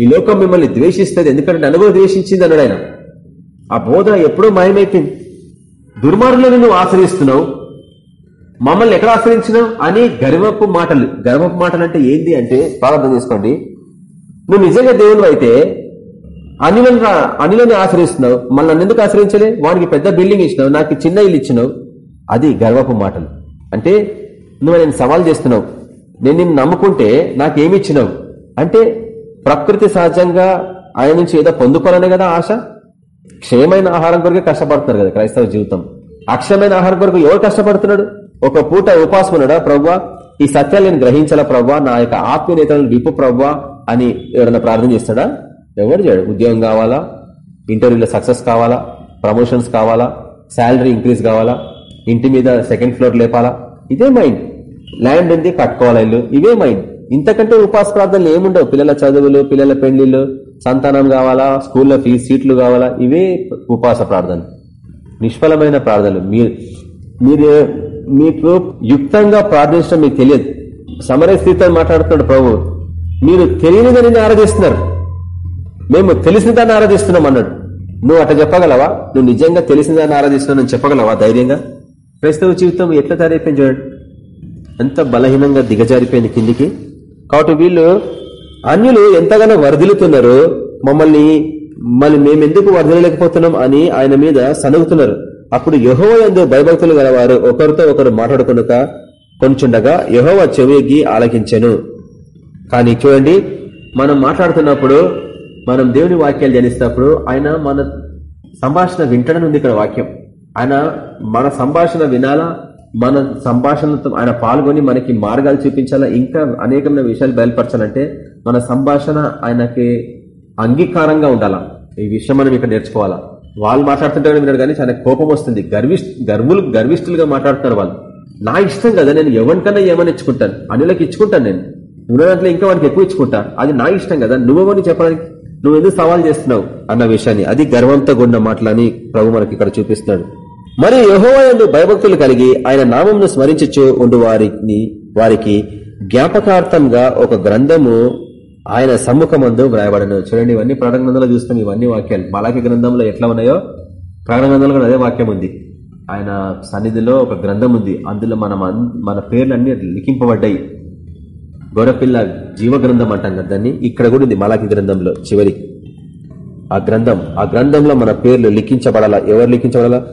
ఈ లోకం మిమ్మల్ని ద్వేషిస్తుంది. ఎందుకంటే నన్ను ద్వేషించింది అన్నాడు ఆయన. ఆ బోధ ఎప్పుడూ మాయమైపోయింది. దుర్మార్గులను నువ్వు ఆశ్రయిస్తున్నావు. మమ్మల్ని ఎక్కడ ఆశ్రయించినావు? అని గర్వపు మాటలు. గర్వపు మాటలు అంటే ఏంది అంటే బాగా అర్థం చేసుకోండి. నువ్వు నిజంగా దేవుడు అయితే అనిలని అనిలని ఆశ్రయిస్తున్నావు. మళ్ళీ నన్ను ఎందుకు ఆశ్రయించలే? వానికి పెద్ద బిల్డింగ్ ఇచ్చినావు. నాకు చిన్న ఇల్లు ఇచ్చినావు. అది గర్వపు మాటలు. అంటే నువ్వు నేను సవాల్ చేస్తున్నావు. నేను నిన్ను నమ్ముకుంటే నాకేమి ఇచ్చినావు? అంటే ప్రకృతి సహజంగా ఆయన నుంచి ఏదో పొందుకోవాలనే కదా ఆశ? క్షయమైన ఆహారం కొరకే కష్టపడుతున్నారు కదా క్రైస్తవ జీవితం. అక్షయమైన ఆహారం కొరకు ఎవరు కష్టపడుతున్నాడు? ఒక పూట ఉపాసమున్నాడా ప్రవ్వా? ఈ సత్యాలు నేను గ్రహించాలా ప్రవ్వా? నా యొక్క ఆత్మీయతలను విప్పు ప్రవ్వా? అని ఎవరైనా ప్రార్థన చేస్తాడా? ఎవరు చేయడు. ఉద్యోగం కావాలా? ఇంటర్వ్యూలో సక్సెస్ కావాలా? ప్రమోషన్స్ కావాలా? శాలరీ ఇంక్రీజ్ కావాలా? ఇంటి మీద సెకండ్ ఫ్లోర్ లేపాలా? ఇదే మైండ్ ల్యాండ్ ఉంది కట్టుకోవాలా ఇల్లు. ఇవే మైండ్ ఇంతకంటే ఉపాస ప్రార్థనలు ఏముండవు? పిల్లల చదువులు పిల్లల పెళ్ళిళ్ళు సంతానం కావాలా? స్కూల్లో ఫీజు సీట్లు కావాలా? ఇవే ఉపాస ప్రార్థన నిష్ఫలమైన ప్రార్థనలు. మీరు మీరు మీకు యుక్తంగా ప్రార్థించడం మీకు తెలియదు. సమర స్థితితో మాట్లాడుతున్నాడు ప్రభు. మీరు తెలియని దానిని ఆరాధిస్తున్నారు. మేము తెలిసిన దాన్ని ఆరాధిస్తున్నాం అన్నాడు. నువ్వు అట్లా చెప్పగలవా? నువ్వు నిజంగా తెలిసిన దాన్ని ఆరాధిస్తున్నావు చెప్పగలవా ధైర్యంగా? క్రైస్తవ జీవితం ఎట్లా తయారైపోయింది చూడండి. ఎంత బలహీనంగా దిగజారిపోయింది కిందికి. కాబట్టి వీళ్ళు అన్యులు ఎంతగానో వరదిలుతున్నారు. మమ్మల్ని మళ్ళీ మేమెందుకు వరదలేకపోతున్నాం అని ఆయన మీద సనుగుతున్నారు అప్పుడు యహోవ ఎందు భయభక్తులు గలవారు ఒకరితో ఒకరు మాట్లాడుకునుక కొంచుండగా యహోవ చెవికి ఆలకించను. కానీ చూడండి మనం మాట్లాడుతున్నప్పుడు మనం దేవుని వాక్యాలు ధ్యానిస్తున్నప్పుడు ఆయన మన సంభాషణ వింటడం ఉంది ఇక్కడ వాక్యం. ఆయన మన సంభాషణ వినాలా? మన సంభాషణతో ఆయన పాల్గొని మనకి మార్గాలు చూపించాలా? ఇంకా అనేకమైన విషయాలు బయలుపరచాలంటే మన సంభాషణ ఆయనకి అంగీకారంగా ఉండాలా? ఈ విషయం మనం ఇక్కడ నేర్చుకోవాలా? వాళ్ళు మాట్లాడుతుంటే విన్నాడు కానీ చాలా కోపం వస్తుంది. గర్విష్ గర్వులు గర్విష్ఠులుగా మాట్లాడుతున్నారు వాళ్ళు. నా ఇష్టం కదా నేను ఎవరికన్నా ఏమని ఇచ్చుకుంటాను? అనులకి ఇచ్చుకుంటాను నేను. ఉన్న దాంట్లో ఇంకా వానికి ఎక్కువ ఇచ్చుకుంటా. అది నా ఇష్టం కదా నువ్వని చెప్పడానికి? నువ్వు ఎందుకు సవాల్ చేస్తున్నావు? అన్న విషయాన్ని. అది గర్వంతో కూడిన మాటలని ప్రభు మనకి ఇక్కడ చూపిస్తున్నాడు. మరియు యహోవయందు భయభక్తులు కలిగి ఆయన నామంను స్మరించచ్చు ఉండు వారిని వారికి జ్ఞాపకార్థంగా ఒక గ్రంథము ఆయన సమ్ముఖమందు వ్రాయబడను. చూడండి ఇవన్నీ ప్రకటన గ్రంథంలో చూస్తాం ఇవన్నీ వాక్యాలు. మలాకి గ్రంథంలో ఎట్లా ఉన్నాయో? ప్రకటన గ్రంథంలో కూడా అదే వాక్యం ఉంది. ఆయన సన్నిధిలో ఒక గ్రంథం ఉంది. అందులో మనం మన పేర్లన్నీ లిఖింపబడ్డాయి. గొర్రపిల్ల జీవ గ్రంథం అంటాం కదా దాన్ని. ఇక్కడ కూడా ఉంది మలాకి గ్రంథంలో చివరి. ఆ గ్రంథం ఆ గ్రంథంలో మన పేర్లు లిఖించబడాలా? ఎవరు లిఖించబడాలా?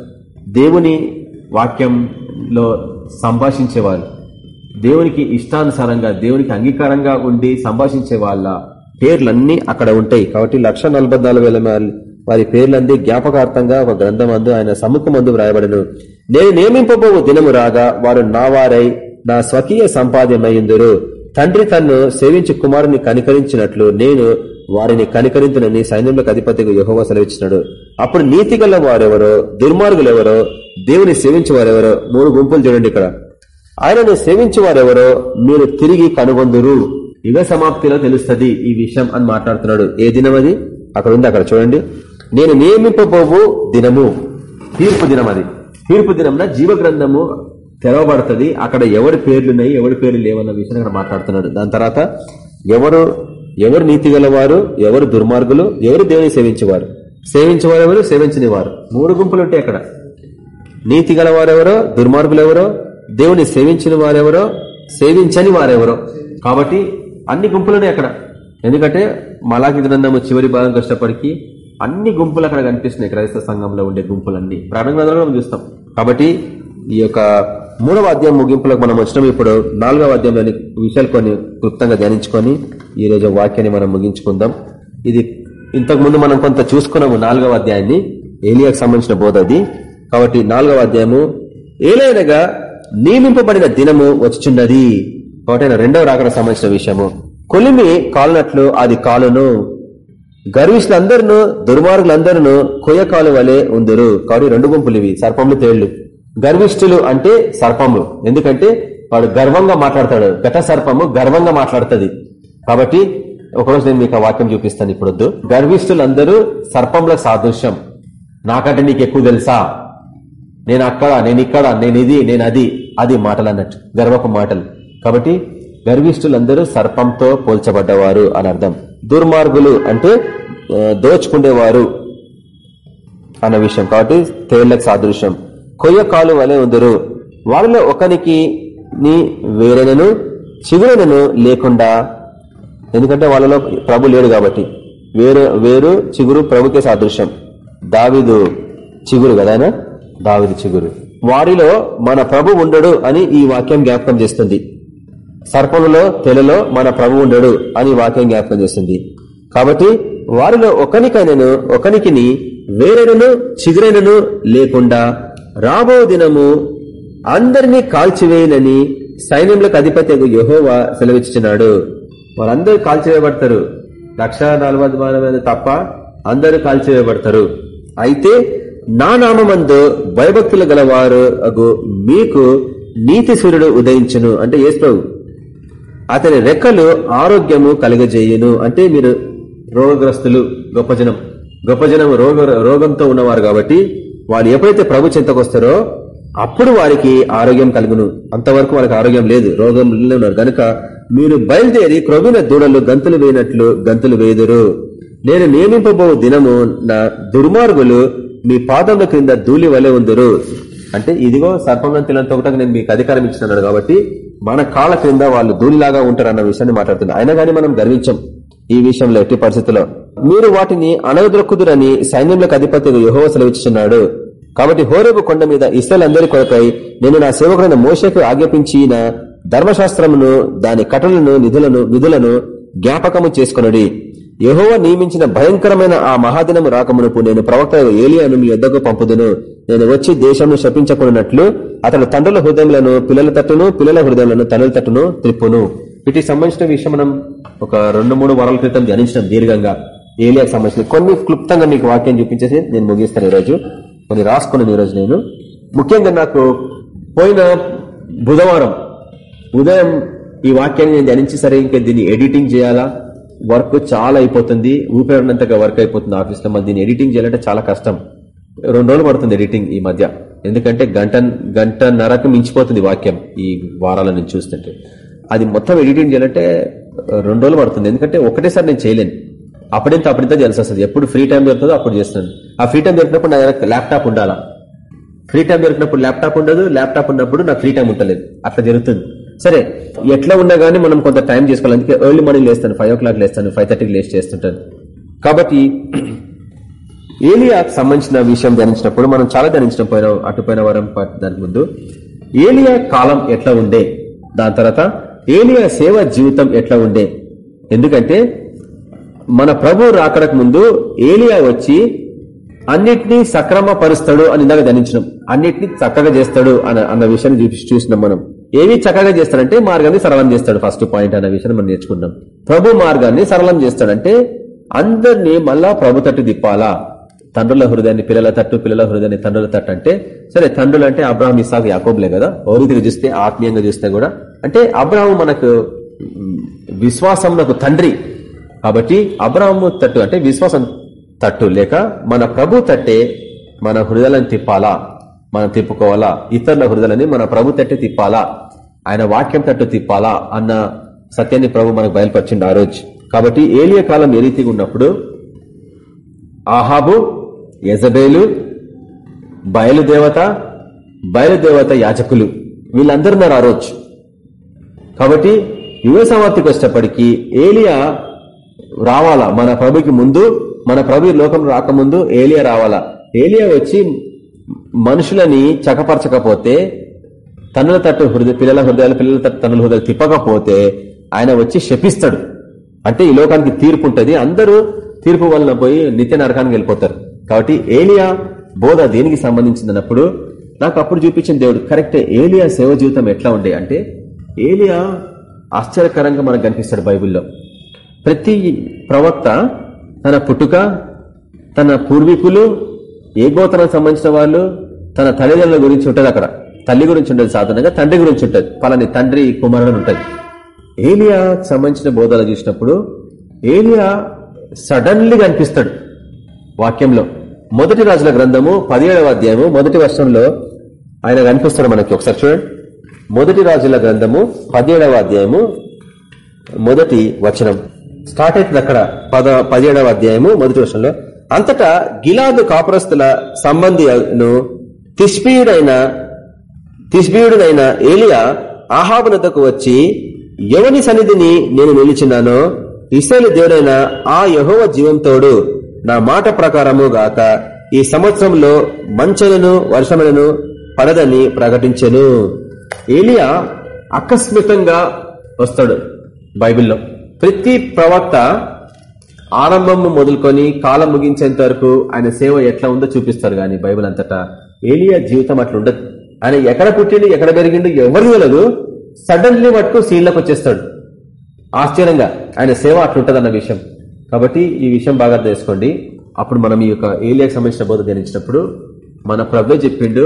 దేవుని వాక్యంలో సంభాషించేవారు దేవునికి ఇష్టానుసారంగా దేవునికి అంగీకారంగా ఉండి సంభాషించే వాళ్ళ పేర్లన్నీ అక్కడ ఉంటాయి. కాబట్టి లక్ష వారి పేర్లంది జ్ఞాపకార్థంగా ఒక గ్రంథం అందు ఆయన సముఖమందు వ్రాయబడను. నేను నియమింపబోవు దినము రాగా వారు నా వారై నా స్వకీయ సంపాద్యమయ్యిందురు తండ్రి తన్ను సేవించి కుమారుని కనికరించినట్లు నేను వారిని కనికరించనని సైన్యంలోకి అధిపతిగా యహోవ సెలవిచ్చినాడు. అప్పుడు నీతి గల వారెవరో దుర్మార్గులెవరో దేవుని సేవించేవారెవరో మూడు గుంపులు చూడండి ఇక్కడ. ఆయనను సేవించేవారెవరో మీరు తిరిగి కనుగొందురు. యుగ సమాప్తిలో తెలుస్తుంది ఈ విషయం అని మాట్లాడుతున్నాడు. ఏ దినం అది? అక్కడ ఉంది అక్కడ చూడండి. నేను నియమింపబోవు దినము. తీర్పు దినం అది. తీర్పు దినంలో జీవ గ్రంథము తెరవబడుతుంది. అక్కడ ఎవరి పేర్లున్నాయి ఎవరి పేర్లు లేవన్న విషయం అక్కడ మాట్లాడుతున్నాడు. దాని తర్వాత ఎవరు ఎవరు నీతి గలవారు ఎవరు దుర్మార్గులు ఎవరు దేవుని సేవించేవారు? సేవించేవారెవరు? సేవించనివారు. సేవించని వారు మూడు గుంపులు ఉంటాయి అక్కడ. నీతి గలవారెవరో దుర్మార్గులు ఎవరో దేవుని సేవించిన వారెవరో సేవించని వారెవరో కాబట్టి అన్ని గుంపులునే అక్కడ. ఎందుకంటే మలాకి గ్రంథము చివరి భాగం కష్టపడికి అన్ని గుంపులు అక్కడ కనిపిస్తున్నాయి. క్రైస్తవ సంఘంలో ఉండే గుంపులన్నీ. ప్రారంభంలో మనం చూస్తాం. కాబట్టి ఈ యొక్క మూడవ అధ్యాయం ముగింపులకు మనం వచ్చినాం. ఇప్పుడు నాలుగవ అధ్యాయంలోని విషయాలు కొన్ని క్లుప్తంగా ధ్యానించుకొని ఈ రోజు వాక్యాన్ని మనం ముగించుకుందాం. ఇది ఇంతకు ముందు మనం కొంత చూసుకున్నాము నాలుగవ అధ్యాయాన్ని ఏలియాకు సంబంధించిన బోధ అది. కాబట్టి నాలుగవ అధ్యాయము ఏలైనగా నియమింపబడిన దినము వచ్చుచున్నది. కాబట్టి రెండవ రాకడ సంబంధించిన విషయము. కొలిమి కాలినట్లు అది కాలును. గర్విష్లందరూ దుర్మార్గులందరూ కొయ్యకాలు వలె ఉందరు. కాబట్టి రెండు గుంపులు ఇవి సర్పములు తేళ్ళు. గర్విష్ఠులు అంటే సర్పములు ఎందుకంటే వాడు గర్వంగా మాట్లాడతాడు. ఘట సర్పము గర్వంగా మాట్లాడుతుంది. కాబట్టి ఒకరోజు నేను మీకు వాక్యం చూపిస్తాను ఇప్పుడు గర్విస్తులందరూ సర్పంల సాదృశ్యం. నాకంటే నీకు ఎక్కువ తెలుసా? నేను అక్కడ నేను ఇక్కడ నేను ఇది నేను అది అది మాటలు అన్నట్టు గర్వపు మాటలు. కాబట్టి గర్విష్ఠులందరూ సర్పంతో పోల్చబడ్డవారు అని అర్థం. దుర్మార్గులు అంటే దోచుకునేవారు అన్న విషయం. కాబట్టి తేళ్ళకు సాదృశ్యం. కొయ్య కాలు వలె ఉందరు. వారిలో ఒకనికి నీ వేరేనను చిగురనను లేకుండా ఎందుకంటే వాళ్ళలో ప్రభు లేడు కాబట్టి. వేరు వేరు చిగురు ప్రభుకే సాదృశ్యం. దావిదు చిగురు కదా ఆయన? దావిదు చిగురు. వారిలో మన ప్రభు ఉండడు అని ఈ వాక్యం జ్ఞాపకం చేస్తుంది. సర్పములలో తెలలో మన ప్రభు ఉండడు అని వాక్యం జ్ఞాపకం చేస్తుంది. కాబట్టి వారిలో ఒకనికైనను ఒకనికిని వేరేనను చిగురైనను లేకుండా రాబో దినము అందరినీ కాల్చివేయనని సైన్యములకు అధిపతి యహోవా సెలవిచ్చుచున్నాడు వారందరూ కాల్చివేయబడతారు. లక్ష నలభై తప్ప అందరూ కాల్చివేయబడతారు. అయితే నా నామందు భయభక్తులు గలవారు అగు మీకు నీతి సూర్యుడు ఉదయించును అంటే ఏస్తావు. అతని రెక్కలు ఆరోగ్యము కలుగజేయును అంటే మీరు రోగగ్రస్తులు గొప్ప జనం. గొప్ప జనం రోగ రోగంతో ఉన్నవారు కాబట్టి వారు ఎప్పుడైతే ప్రభు చెంతకొస్తారో అప్పుడు వారికి ఆరోగ్యం కలుగును. అంతవరకు వాళ్ళకి ఆరోగ్యం లేదు. రోగం ఉన్నారు కనుక మీరు బయలుదేరి క్రొవిన దూడలు గంతులు వేయనట్లు గంతులు వేయుదురు. నేను నియమింపబో దినము నా దుర్మార్గులు మీ పాదముల క్రింద ధూళి వలె ఉందరు. అంటే ఇదిగో సర్పంగంతులంతా ఒకటి నేను మీకు అధికారం ఇచ్చినాడు కాబట్టి మన కాళ్ళ క్రింద వాళ్ళు ధూళిలాగా ఉంటారు అన్న విషయాన్ని మాట్లాడుతున్నారు అయినా కానీ మనం గర్వించం ఈ విషయంలో ఎట్టి పరిస్థితుల్లో. మీరు వాటిని అనగదొక్కుదురని సైన్యంలోకి అధిపతి యహోవ సెలవిస్తున్నాడు కాబట్టి హోరేబు కొండ మీద ఇస్రాయలందరి కొరకై నేను నా సేవకుడైన మోషకు ఆజ్ఞాపించిన ధర్మశాస్త్రమును దాని కటలను నిధులను విధులను జ్ఞాపకము చేసుకొనడి. యహోవ నియమించిన భయంకరమైన ఆ మహాదినము రాకమునకు నేను ప్రవక్త ఏలియాను మీ యొద్దకు పంపుదును. నేను వచ్చి దేశంను శపించకున్నట్లు అతడు తండ్రుల హృదయములను పిల్లల తట్టును పిల్లల హృదయములను తండ్రుల తట్టును త్రిప్పును వీటికి సంబంధించిన విషయం మనం ఒక రెండు మూడు వారాల క్రితం ధ్యానించడం దీర్ఘంగా. ఏలియాకు సంబంధించిన కొన్ని క్లుప్తంగా మీకు వాక్యం చూపించేసి నేను ముగిస్తాను ఈరోజు. కొన్ని రాసుకున్నాను ఈరోజు నేను. ముఖ్యంగా నాకు పోయిన బుధవారం ఉదయం ఈ వాక్యాన్ని నేను ధ్యానించి సరే ఇంకా దీన్ని ఎడిటింగ్ చేయాలా? వర్క్ చాలా అయిపోతుంది. ఊపిరినంతగా వర్క్ అయిపోతుంది ఆఫీస్లో. మరి దీన్ని ఎడిటింగ్ చేయాలంటే చాలా కష్టం. రెండు రోజులు పడుతుంది ఎడిటింగ్ ఈ మధ్య. ఎందుకంటే గంట గంటన్నరకు మించిపోతుంది వాక్యం ఈ వారాల నుంచి చూస్తుంటే. అది మొత్తం ఎడిటింగ్ చేయాలంటే రెండు రోజులు పడుతుంది. ఎందుకంటే ఒకటేసారి నేను చేయలేను. అప్పుడెంత అప్పుడింత చేయాల్సి వస్తుంది ఎప్పుడు ఫ్రీ టైం దొరుకుతుందో అప్పుడు చేస్తాను ఆ ఫ్రీ టైం దొరికినప్పుడు నా దగ్గర ల్యాప్టాప్ ఉండాలా? ఫ్రీ టైం దొరికినప్పుడు ల్యాప్టాప్ ఉండదు. ల్యాప్టాప్ ఉన్నప్పుడు నాకు ఫ్రీ టైం ఉండలేదు. అట్లా జరుగుతుంది. సరే ఎట్లా ఉన్నా గానీ మనం కొంత టైం చేసుకోవాలి అందుకే ఎర్లీ మార్నింగ్ లేస్తాను ఫైవ్ ఓ క్లాక్ లేస్తాను ఫైవ్ థర్టీకి లేచి చేస్తుంటాను కాబట్టి ఏలియాకు సంబంధించిన విషయం ధ్యానించినప్పుడు మనం చాలా ధ్యానించడం పోయిన అటుపోయిన వారం దానికి ముందు. ఏలియా కాలం ఎట్లా ఉండే? దాని తర్వాత ఏలియా సేవ జీవితం ఎట్లా ఉండే? ఎందుకంటే మన ప్రభు రాకడకు ముందు ఏలియా వచ్చి అన్నిటినీ సక్రమ పరుస్తాడు అని ఇందాక ధ్యానించినాం. అన్నిటినీ చక్కగా చేస్తాడు అన్న అన్న విషయాన్ని చూసి చూసినాం మనం. ఏవి చక్కగా చేస్తాడంటే మార్గాన్ని సరళం చేస్తాడు ఫస్ట్ పాయింట్ అన్న విషయాన్ని మనం నేర్చుకున్నాం ప్రభు మార్గాన్ని సరళం చేస్తాడంటే అందరినీ మళ్ళా ప్రభు తట్టు తిప్పాలా? తండ్రుల హృదయాన్ని పిల్లల తట్టు పిల్లల హృదయాన్ని తండ్రుల తట్టు అంటే సరే తండ్రులు అంటే అబ్రాహం ఇసాక్ యాకోబ్లే కదా? ఓ రీతిగా చూస్తే ఆత్మీయంగా చూస్తే కూడా. అంటే అబ్రాహం మనకు విశ్వాసం విశ్వాసంకు తండ్రి. కాబట్టి అబ్రాహము తట్టు అంటే విశ్వాసం తట్టు లేక మన ప్రభు తట్టే మన హృదయాలను తిప్పాలా? మనం తిప్పుకోవాలా? ఇతరుల హృదయాలని మన ప్రభు తట్టు తిప్పాలా? ఆయన వాక్యం తట్టు తిప్పాలా? అన్న సత్యాన్ని ప్రభు మనకు బయలుపరిచిండు ఆ రోజు. కాబట్టి ఏలియ కాలం ఏ రీతిగా ఉన్నప్పుడు ఆహాబు యజబేలు బయలుదేవత బయలుదేవత యాజకులు వీళ్ళందరూ ఉన్నారు ఆ రోజు. కాబట్టి యువ సమాప్తికి వచ్చేటప్పటికీ ఏలియా రావాలా? మన ప్రభుకి ముందు మన ప్రభు లోకం రాకముందు ఏలియా రావాలా? ఏలియా వచ్చి మనుషులని చకపరచకపోతే తన్నుల తట్టు హృదయ పిల్లల హృదయాలు పిల్లల తట్టు తన్నుల హృదయాలు తిప్పకపోతే ఆయన వచ్చి శపిస్తాడు. అంటే ఈ లోకానికి తీర్పు ఉంటుంది. అందరూ తీర్పు వలన పోయి నిత్య నరకానికి వెళ్ళిపోతారు. కాబట్టి ఏలియా బోధ దేనికి సంబంధించిందన్నప్పుడు నాకు అప్పుడు చూపించిన దేవుడు కరెక్టే ఏలియా సేవ జీవితం ఎట్లా ఉండే అంటే ఏలియా ఆశ్చర్యకరంగా మనకు కనిపిస్తాడు బైబిల్లో. ప్రతి ప్రవక్త తన పుట్టుక తన పూర్వీకులు ఏ గోతనకు సంబంధించిన వాళ్ళు తన తల్లిదండ్రుల గురించి ఉంటది అక్కడ. తల్లి గురించి ఉంటుంది సాధారణంగా తండ్రి గురించి ఉంటుంది. పలాని తండ్రి కుమారుడు ఉంటుంది. ఏలియా సంబంధించిన బోధాలు చూసినప్పుడు ఏలియా సడన్లీ కనిపిస్తాడు వాక్యంలో. మొదటి రాజుల గ్రంథము పదిహేడవ అధ్యాయము మొదటి వర్షంలో ఆయన కనిపిస్తాడు మనకి. ఒకసారి చూడండి. మొదటి రాజుల గ్రంథము పదిహేడవ అధ్యాయము మొదటి వచనం. స్టార్ట్ అవుతుంది అక్కడ పద పదిహేడవ అధ్యాయము మొదటి వర్షంలో. అంతటా గిలాదు కాపురస్తుల సంబంధిను తిష్పీయుడైన తిష్బీయుడైన ఏలియా ఆహాబునతకు వచ్చి ఎవని సన్నిధిని నేను నిలిచినానో ఇస్రాయల్ దేవుడైన ఆ యహోవ జీవంతోడు నా మాట ప్రకారము గాక ఈ సంవత్సరంలో మంచలను వర్షములను పడదని ప్రకటించెను. ఏలియా ఆకస్మికంగా వస్తాడు బైబిల్లో. ప్రతి ప్రవక్త ఆరంభం మొదలుకొని కాలం ముగించేంత వరకు ఆయన సేవ ఎట్లా ఉందో చూపిస్తారు గాని బైబిల్ అంతటా. ఏలియా జీవితం అట్లా ఉండదు. ఆయన ఎక్కడ పుట్టిండు ఎక్కడ పెరిగిండు ఎవరు తెలియదు సడన్లీ మట్టుకు సీన్లకు వచ్చేస్తాడు. ఆశ్చర్యంగా ఆయన సేవ అట్లుంటది అన్న విషయం. కాబట్టి ఈ విషయం బాగా తెలుసుకోండి అప్పుడు మనం ఈ యొక్క ఏలియాకి సంబంధించిన బోధ ధ్యానించినప్పుడు మన ప్రభు చెప్పిండు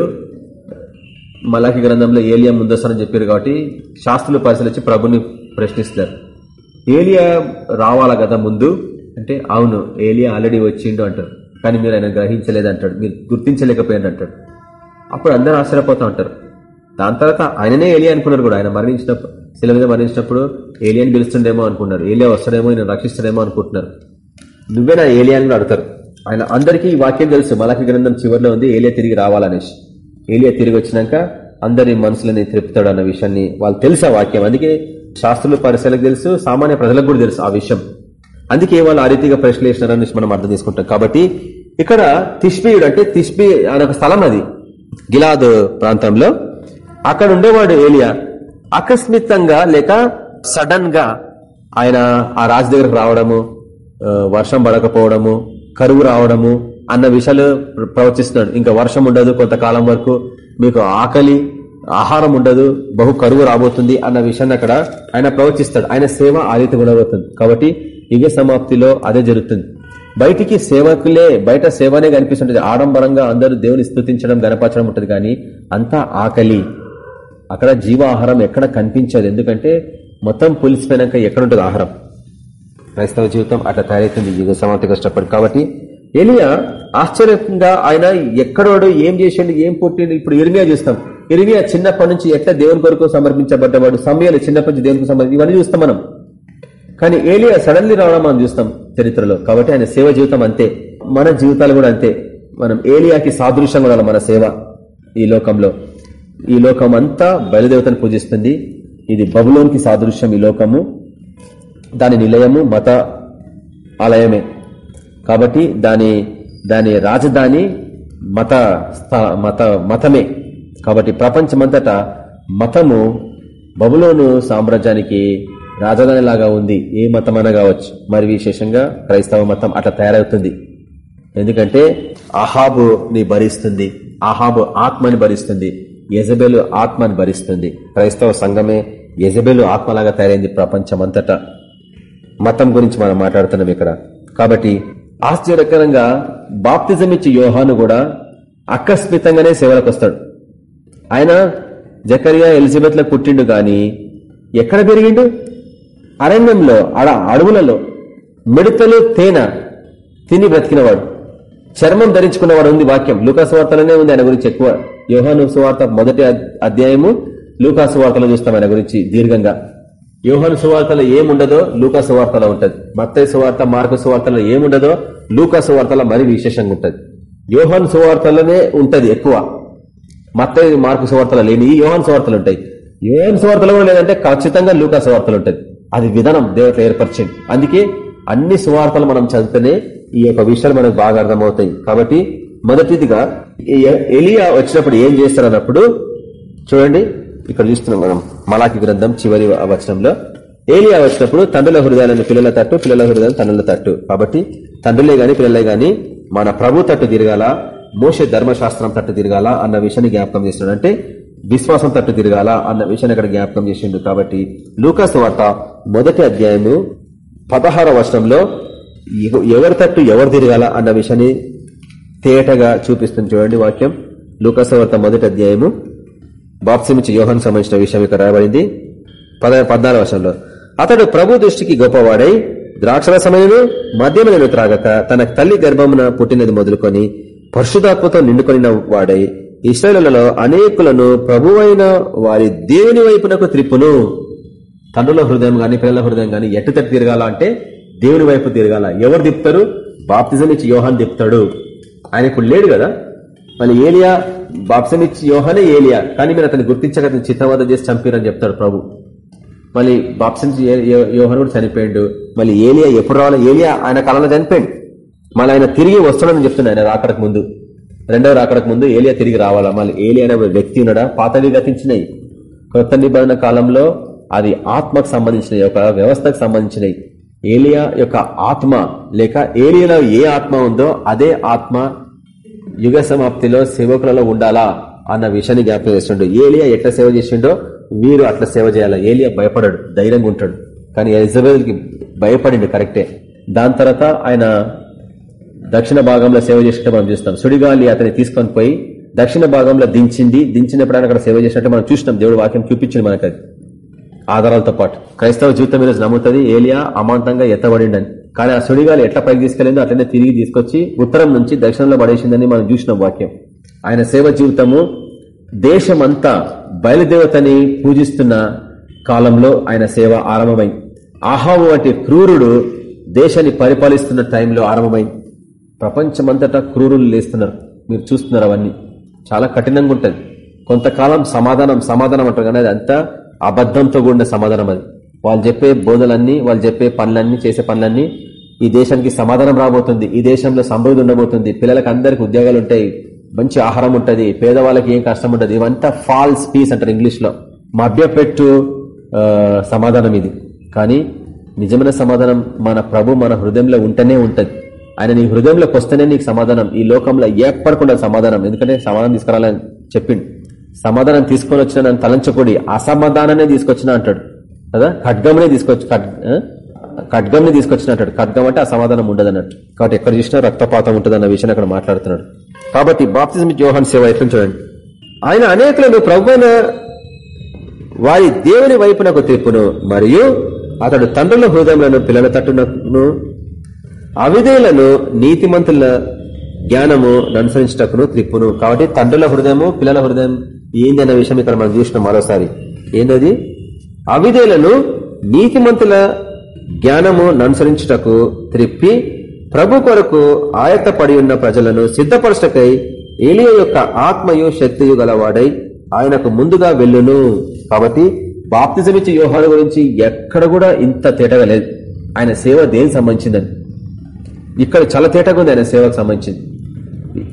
మలాకి గ్రంథంలో ఏలియా ముందొస్తానని చెప్పారు కాబట్టి శాస్త్రులు పరిశీలించి ప్రభుని ప్రశ్నిస్తారు ఏలియా రావాలా కదా ముందు? అంటే అవును ఏలియా ఆల్రెడీ వచ్చిండు అంటారు. కానీ మీరు ఆయన గ్రహించలేదంటాడు మీరు గుర్తించలేకపోయాడు అంటాడు అప్పుడు అందరూ ఆశ్చర్యపోతూ ఉంటారు. దాని తర్వాత ఆయననే ఏలియా అనుకున్నారు కూడా. ఆయన మరణించినప్పుడు శిల మీద మరణించినప్పుడు ఏలియాని పిలుస్తుండేమో అనుకున్నారు. ఏలియా వస్తాడేమో ఆయన రక్షిస్తాడేమో అనుకుంటున్నారు. నువ్వే నా ఏలియా అని అడుగుతారు. ఆయన అందరికీ ఈ వాక్యం తెలుసు. మలకి గ్రంథం చివరిలో ఉంది ఏలియా తిరిగి రావాలనేసి. ఏలియా తిరిగి వచ్చినాక అందరి మనసులని తిరుపుతాడు అన్న విషయాన్ని వాళ్ళు తెలుసు ఆ వాక్యం. అందుకే శాస్త్రులు పరిశీలకు తెలుసు సామాన్య ప్రజలకు కూడా తెలుసు ఆ విషయం. అందుకే వాళ్ళు ఆ రీతిగా ప్రశ్నలు వేసినారని మనం అర్థం చేసుకుంటాం. కాబట్టి ఇక్కడ తిష్బీయుడు అంటే తిష్బీ అనే ఒక స్థలం అది. గిలాద్ ప్రాంతంలో. అక్కడ ఉండేవాడు ఏలియా. ఆకస్మితంగా లేక సడన్గా ఆయన ఆ రాజు దగ్గరకు రావడము వర్షం పడకపోవడము కరువు రావడము అన్న విషయాలు ప్రవచిస్తున్నాడు. ఇంకా వర్షం ఉండదు కొంతకాలం వరకు మీకు ఆకలి ఆహారం ఉండదు బహు కరువు రాబోతుంది అన్న విషయాన్ని అక్కడ ఆయన ప్రవచిస్తాడు. ఆయన సేవ ఆ రీతి ఉండబోతుంది కాబట్టి యుగ సమాప్తిలో అదే జరుగుతుంది. బయటికి సేవకులే బయట సేవనే కనిపిస్తుంటది. ఆడంబరంగా అందరూ దేవుని స్థుతించడం గనపరచడం ఉంటుంది కానీ అంతా ఆకలి. అక్కడ జీవాహారం ఎక్కడ కనిపించదు. ఎందుకంటే మొత్తం పులిసిపోయినాక ఎక్కడుంటుంది ఆహారం? క్రైస్తవ జీవితం అట్లా తయారైతుంది యుగ సమాప్తి కష్టపడి కాబట్టి ఎలియా ఆశ్చర్యంగా ఆయన ఎక్కడోడు ఏం చేసిండు ఏం పుట్టిండు? ఇప్పుడు ఇరిమియా చూస్తాం. ఇరిమియా చిన్నప్పటి నుంచి ఎట్లా దేవుని కొరకు సమర్పించబడ్డవాడు? సమయాలు చిన్నప్పటి నుంచి దేవునికి సమర్పి ఇవన్నీ చూస్తాం మనం. కానీ ఏలియా సడన్లీ రావడం మనం చూస్తాం. చరిత్రలో. కాబట్టి ఆయన సేవ జీవితం అంతే. మన జీవితాలు కూడా అంతే. మనం ఏలియాకి సాదృశ్యంగా ఉండాలి మన సేవ ఈ లోకంలో. ఈ లోకం అంతా బయలుదేవతను పూజిస్తుంది. ఇది బబులోనికి సాదృశ్యం ఈ లోకము. దాని నిలయము మత ఆలయమే. కాబట్టి దాని దాని రాజధాని మత స్థ- మత మతమే. కాబట్టి ప్రపంచమంతటా మతము బబులోను సామ్రాజ్యానికి రాజధాని లాగా ఉంది. ఏ మతమైనా కావచ్చు. మరి విశేషంగా క్రైస్తవ మతం అట్లా తయారవుతుంది. ఎందుకంటే అహాబుని భరిస్తుంది. అహాబు ఆత్మని భరిస్తుంది. యజబెలు ఆత్మని భరిస్తుంది. క్రైస్తవ సంఘమే యజబెలు ఆత్మలాగా తయారైంది ప్రపంచమంతటా. మతం గురించి మనం మాట్లాడుతున్నాం ఇక్కడ. కాబట్టి ఆశ్చర్యకరంగా బాప్తిజం ఇచ్చే యోహాను కూడా అకస్మితంగానే సేవలకు వస్తాడు ఆయన జకరియా ఎలిజబెత్లో పుట్టిండు గాని ఎక్కడ పెరిగిండు? అరణ్యంలో అడ అడవులలో మిడతలు తేనె తిని బ్రతికినవాడు. చర్మం ధరించుకున్నవాడు ఉంది వాక్యం. లూకాసు వార్తలోనే ఉంది ఆయన గురించి ఎక్కువ. యోహాను సువార్త మొదటి అధ్యాయము లూకాసు వార్తలో చూస్తాం ఆయన గురించి దీర్ఘంగా. యోహాను సువార్తలో ఏముండదో లూకా సువార్తలో ఉంటది. మత్తయ్య సువార్త మార్కు సువార్తలో ఏముండదో లూకా సువార్తలో మరి విశేషంగా ఉంటది. యోహాను సువార్తలోనే ఉంటది ఎక్కువ. మత్తయ్య మార్కు సువార్తలు లేని ఈ యోహాన్ సువార్తలు ఉంటాయి. యోహాన్ సువార్తలు కూడా లేదంటే ఖచ్చితంగా లూకా సువార్తలు ఉంటది. అది విధానం దేవత ఏర్పరిచింది. అందుకే అన్ని సువార్తలు మనం చదివితేనే ఈ యొక్క విషయాలు మనకు బాగా అర్థమవుతాయి. కాబట్టి మొదటిదిగా ఈ ఎలియా వచ్చినప్పుడు ఏం చేస్తారన్నప్పుడు చూడండి ఇక్కడ చూస్తున్నాం మనం మలాకి గ్రంథం చివరి వచనంలో. ఏలియా వచ్చినప్పుడు తండ్రుల హృదయాలను పిల్లల తట్టు పిల్లల హృదయాలు తండ్రుల తట్టు. కాబట్టి తండ్రులే గాని పిల్లలే గాని మన ప్రభు తట్టు తిరగాల మోసే ధర్మశాస్త్రం తట్టు తిరగాల అన్న విషయాన్ని జ్ఞాపకం చేస్తున్నాడు. అంటే విశ్వాసం తట్టు తిరగాల అన్న విషయాన్ని అక్కడ జ్ఞాపకం చేసిండు. కాబట్టి లూకాస్ వార్త మొదటి అధ్యాయము పదహార వర్షంలో ఎవరి తట్టు ఎవరు తిరగాల అన్న విషయాన్ని తేటగా చూపిస్తుంది చూడండి వాక్యం. లూకసవార్త మొదటి అధ్యాయము బాప్సిమిచ్చి యోహన్ సంబంధించిన విషయం ఇక్కడ రాయబడింది. పద పద్నాలుగు వర్షంలో అతడు ప్రభు దృష్టికి గొప్పవాడై ద్రాక్షల సమయము మద్యములను త్రాగక తన తల్లి గర్భమున పుట్టినది మొదలుకొని పరిశుధాత్మతో నిండుకొనిన వాడై ఇస్రాయలలో అనేకులను ప్రభువైన వారి దేవుని వైపునకు త్రిప్పును. తండ్రుల హృదయం కానీ పిల్లల హృదయం కానీ ఎట్టు తట్టు తిరగాల అంటే దేవుని వైపు తిరగాల. ఎవరు తిప్పుతారు? బాప్తిజం ఇచ్చి యోహాన్ తిప్పుతాడు. ఆయన ఇప్పుడు లేడు కదా? మళ్ళీ ఏలియా బాప్సం ఇచ్చి యోహానే ఏలియా. కానీ మీరు అతన్ని గుర్తించక అతను చేసి చంపారని చెప్తాడు ప్రభు. మళ్ళీ బాప్సం యోహాన్ కూడా చనిపోయాడు. మళ్ళీ ఏలియా ఎప్పుడు రావాలి? ఏలియా ఆయన కాలంలో చనిపోయాడు. మళ్ళీ ఆయన తిరిగి వస్తాడని చెప్తున్నాడు ఆయన రాకడకు ముందు. రెండవ రాకడకు ముందు ఏలియా తిరిగి రావాలా? మళ్ళీ ఏలియా అనే వ్యక్తి ఉన్నాడా? పాతవి గతించినాయి కొత్త నిబంధన కాలంలో అది ఆత్మకు సంబంధించిన ఒక వ్యవస్థకు సంబంధించినవి. ఏలియా యొక్క ఆత్మ లేక ఏలియాలో ఏ ఆత్మ ఉందో అదే ఆత్మ యుగ సమాప్తిలో సేవకులలో ఉండాలా అన్న విషయాన్ని జ్ఞాపకం చేస్తుండడు ఏలియా ఎట్లా సేవ చేసిండో వీరు అట్లా సేవ చేయాలా. ఏలియా భయపడాడు ధైర్యంగా ఉంటాడు. కానీ కి భయపడిండు కరెక్టే. దాని తర్వాత ఆయన దక్షిణ భాగంలో సేవ చేసినట్టు మనం చూస్తాం. సుడిగాలి అతన్ని తీసుకొని పోయి దక్షిణ భాగంలో దించింది. దించినప్పుడు ఆయన అక్కడ సేవ చేసినట్టు మనం చూసినాం దేవుడు వాక్యం చూపించింది మనకు అది ఆధారాలతో పాటు. క్రైస్తవ జీవితం మీద నమ్ముతుంది ఏలియా అమాంతంగా ఎత్తబడిండని. కానీ ఆ సుడిగాలు ఎట్లా పైకి తీసుకెళ్ళిందో అట్లనే తిరిగి తీసుకొచ్చి ఉత్తరం నుంచి దక్షిణంలో పడేసిందని మనం చూసిన వాక్యం. ఆయన సేవ జీవితము దేశమంతా బయలుదేవతని పూజిస్తున్న కాలంలో ఆయన సేవ ఆరంభమైంది ఆహావు వంటి క్రూరుడు దేశాన్ని పరిపాలిస్తున్న టైంలో ఆరంభమైంది ప్రపంచమంతటా క్రూరులు లేస్తున్నారు. మీరు చూస్తున్నారు అవన్నీ. చాలా కఠినంగా ఉంటుంది. కొంతకాలం సమాధానం సమాధానం అంటారు కానీ అది అంతా అబద్ధంతో కూడిన సమాధానం అది. వాళ్ళు చెప్పే బోధలన్నీ వాళ్ళు చెప్పే పనులన్నీ చేసే పనులన్నీ ఈ దేశానికి సమాధానం రాబోతుంది. ఈ దేశంలో సమృద్ధి ఉండబోతుంది. పిల్లలకు అందరికి ఉద్యోగాలు ఉంటాయి. మంచి ఆహారం ఉంటుంది. పేదవాళ్ళకి ఏం కష్టం ఉంటుంది ఇవంతా ఫాల్స్ పీస్ అంటారు ఇంగ్లీష్లో మభ్యపెట్టు సమాధానం ఇది. కానీ నిజమైన సమాధానం మన ప్రభు మన హృదయంలో ఉంటేనే ఉంటుంది. ఆయన నీ హృదయంలోకి వస్తేనే నీకు సమాధానం. ఈ లోకంలో ఏర్పడకుండా సమాధానం. ఎందుకంటే సమాధానం తీసుకురాలని చెప్పిండు. సమాధానం తీసుకొని వచ్చిన నన్ను తలంచకూడి అసమాధానాన్ని తీసుకొచ్చిన అంటాడు. కదా? ఖడ్గంనే తీసుకొచ్చి ఖడ్గంని తీసుకొచ్చిన అంటాడు. ఖడ్గం అంటే అసమాధానం ఉండదు అన్నట్టు కాబట్టి ఎక్కడ చూసినా రక్తపాతం ఉంటుంది అన్న విషయాన్ని అక్కడ మాట్లాడుతున్నాడు. కాబట్టి బాప్తిజం జోహన్ సేవ ఎట్లా చూడండి. ఆయన అనేకులను ప్రభుత్వ వారి దేవుని వైపునకు తీర్పును మరియు అతడు తండ్రుల హృదయంలో పిల్లల తట్టునను అవిధేయులను నీతిమంతుల జ్ఞానము అనుసరించటకును త్రిప్పును కాబట్టి తండ్రుల హృదయము పిల్లల హృదయం ఏంది అన్న విషయం ఇక్కడ మనం చూసినాం మరోసారి. ఏందది? అవిధేయులను నీతిమంతుల జ్ఞానము ననుసరించుటకు త్రిప్పి ప్రభు కొరకు ఆయత్తపడి ఉన్న ప్రజలను సిద్ధపరచటకై ఏలియ యొక్క ఆత్మయు శక్తియు గలవాడై ఆయనకు ముందుగా వెళ్ళును. కాబట్టి బాప్తిజమిచ్చే వ్యూహాల గురించి ఎక్కడ కూడా ఇంత తేటగా లేదు. ఆయన సేవ దేనికి సంబంధించిందని? ఇక్కడ చాలా తేటగా ఉంది ఆయన సేవకు సంబంధించింది.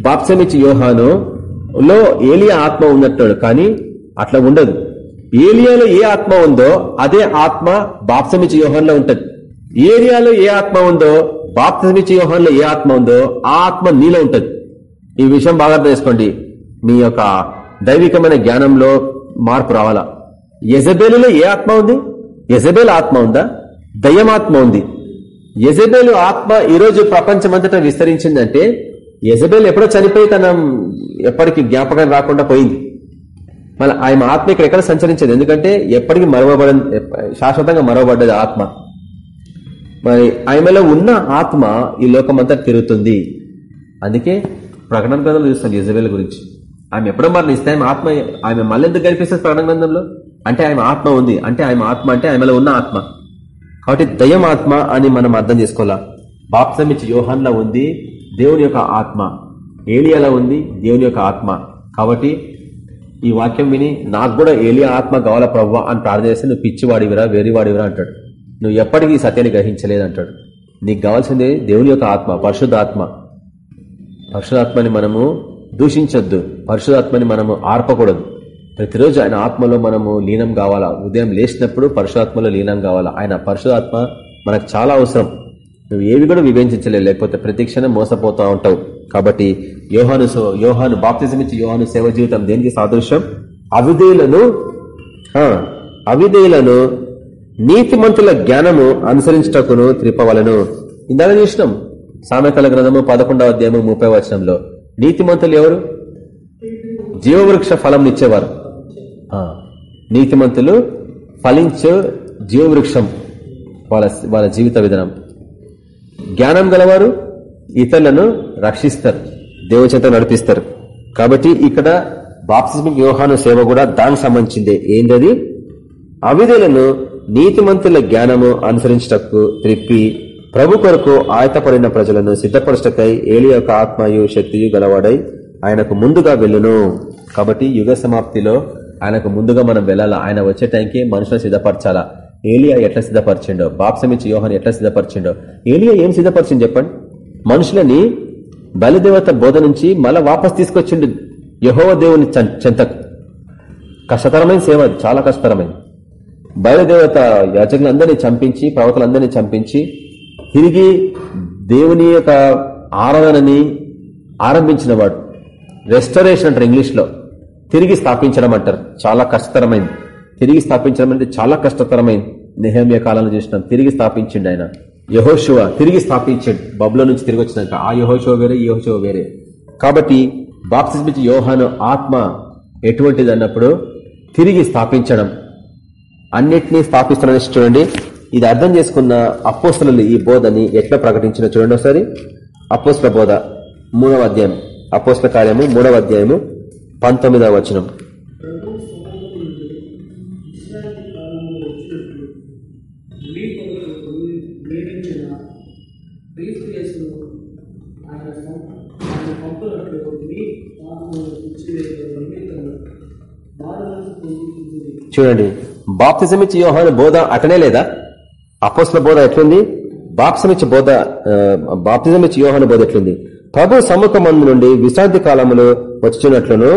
బాప్సమిచ్చి యోహాను లో ఏలియా ఆత్మ ఉన్నట్టు కానీ అట్లా ఉండదు. ఏలియాలో ఏ ఆత్మ ఉందో అదే ఆత్మ బాప్సమిచ్చి వ్యూహంలో ఉంటది. ఏలియాలో ఏ ఆత్మ ఉందో బాప్సమిచ్చి యోహంలో ఏ ఆత్మ ఉందో ఆ ఆత్మ నీలో ఉంటది. ఈ విషయం బాగా తెలుసుకోండి మీ యొక్క దైవికమైన జ్ఞానంలో మార్పు రావాలా? యజబేలులో ఏ ఆత్మ ఉంది? యజబేల్ ఆత్మ ఉందా? దయ్యమాత్మ ఉంది. యజబేలు ఆత్మ ఈరోజు ప్రపంచమంతటా విస్తరించిందంటే యజబెల్ ఎప్పుడో చనిపోయి తన ఎప్పటికీ జ్ఞాపకం రాకుండా పోయింది. మళ్ళీ ఆయన ఆత్మ ఇక్కడ ఎక్కడ సంచరించదు. ఎందుకంటే ఎప్పటికీ మరవబడ శాశ్వతంగా మరవబడ్డది ఆత్మ. మరి ఆమెలో ఉన్న ఆత్మ ఈ లోకమంతా తిరుగుతుంది. అందుకే ప్రకటన గ్రంథంలో చూస్తాం యజబెల్ గురించి. ఆమె ఎప్పుడో మరణిస్తే ఆమె ఆత్మ ఆమె మళ్ళీ ఎందుకు కనిపిస్తుంది ప్రకటన గ్రంథంలో? అంటే ఆమె ఆత్మ ఉంది. అంటే ఆమె ఆత్మ అంటే ఆమెలో ఉన్న ఆత్మ. కాబట్టి దయం ఆత్మ అని మనం అర్థం చేసుకోవాలా? బాప్సమిచ్చి యోహన్లో ఉంది దేవుని యొక్క ఆత్మ. ఏలియాలో ఉంది దేవుని యొక్క ఆత్మ. కాబట్టి ఈ వాక్యం విని నాకు కూడా ఏలియా ఆత్మ కావాలా ప్రవ్వ అని ప్రార్థన చేస్తే నువ్వు పిచ్చివాడివిరా వేరేవాడివిరా అంటాడు. నువ్వు ఎప్పటికీ సత్యాన్ని గ్రహించలేదు అంటాడు. నీకు కావాల్సింది దేవుని యొక్క ఆత్మ పరిశుద్ధాత్మ. పరిశుధాత్మని మనము దూషించొద్దు. పరిశుధాత్మని మనము ఆర్పకూడదు. ప్రతిరోజు ఆయన ఆత్మలో మనము లీనం కావాలా? ఉదయం లేచినప్పుడు పరిశుధాత్మలో లీనం కావాలా? ఆయన పరిశుధాత్మ మనకు చాలా అవసరం. నువ్వు ఏవి కూడా వివేచించలేవు లేకపోతే ప్రతిక్షణం మోసపోతూ ఉంటావు. కాబట్టి యోహాను యోహాను బాప్తిజం ఇచ్చి యోహాను సేవ జీవితం దేనికి సాదృశ్యం? అవిధేయులను అవిధేయులను నీతిమంతుల జ్ఞానము అనుసరించటకును త్రిపవలను. ఇందాక చూసినాం సామెతల గ్రంథము పదకొండవ అధ్యాయము ముప్పై వచనంలో. నీతిమంతులు ఎవరు? జీవవృక్ష ఫలం ఇచ్చేవారు. నీతిమంతులు ఫలించే జీవవృక్షం వాళ్ళ వాళ్ళ జీవిత విధానం. జ్ఞానం గలవారు ఇతరులను రక్షిస్తారు దేవచేత నడిపిస్తారు. కాబట్టి ఇక్కడ బాప్తిస్మిక్ వ్యూహాను సేవ కూడా దానికి సంబంధించిందే. ఏంటది అవిధులను నీతిమంతుల జ్ఞానము అనుసరించటకు త్రిప్పి ప్రభు కొరకు ఆయతపడిన ప్రజలను సిద్ధపరచటకై ఏలి యొక్క ఆత్మయు శక్తియు గలవాడై ఆయనకు ముందుగా వెళ్ళును. కాబట్టి యుగ సమాప్తిలో ఆయనకు ముందుగా మనం వెళ్ళాలా? ఆయన వచ్చే టైంకి మనుషులను సిద్ధపరచాలా? ఏలియా ఎట్లా సిద్ధపరిచిండో బాప్సమిచ్చి యోహాన్ ఎట్లా సిద్ధపరిచిండో. ఏలియా ఏం సిద్ధపరిచింది చెప్పండి? మనుషులని బలిదేవత బోధ నుంచి మళ్ళా వాపస్ తీసుకొచ్చిండు యహోవ దేవుని చెంతకు. కష్టతరమైన సేవ చాలా కష్టతరమైంది. బయలుదేవత యాచకులందరినీ చంపించి ప్రవతలందరినీ చంపించి తిరిగి దేవుని యొక్క ఆరాధనని ఆరంభించిన వాడు. రెస్టరేషన్ అంటారు ఇంగ్లీష్లో. తిరిగి స్థాపించడం అంటారు. చాలా కష్టతరమైంది. తిరిగి స్థాపించడం అంటే చాలా కష్టతరమైంది. నెహమ్య కాలంలో చూసినాం తిరిగి స్థాపించిండు ఆయన. యహోశివ తిరిగి స్థాపించాడు. బబులో నుంచి తిరిగి వచ్చినాక ఆ యహోశివ వేరే యహోశివ వేరే. కాబట్టి బాప్సిస్మిచ్చి యోహాను ఆత్మ ఎటువంటిది అన్నప్పుడు తిరిగి స్థాపించడం. అన్నిటినీ స్థాపిస్తున్న చూడండి. ఇది అర్థం చేసుకున్న అపోస్తలు ఈ బోధని ఎట్లా ప్రకటించిన చూడండి ఒకసారి. అపోస్ల బోధ మూడవ అధ్యాయం. అపోస్ల కార్యము మూడవ అధ్యాయము పంతొమ్మిదవ వచనం. చూడండి బాప్తిజమిచ్చి యోహాను బోధ అటనే లేదా? అపోస్ల బోధ ఎట్లుంది? బాప్సమిచ్చి బోధ బాప్తిజమిచ్చి యోహాను బోధ ఎట్లుంది? ప్రభు సముఖమందు నుండి విశ్రాంతి కాలంలో వచ్చినట్లును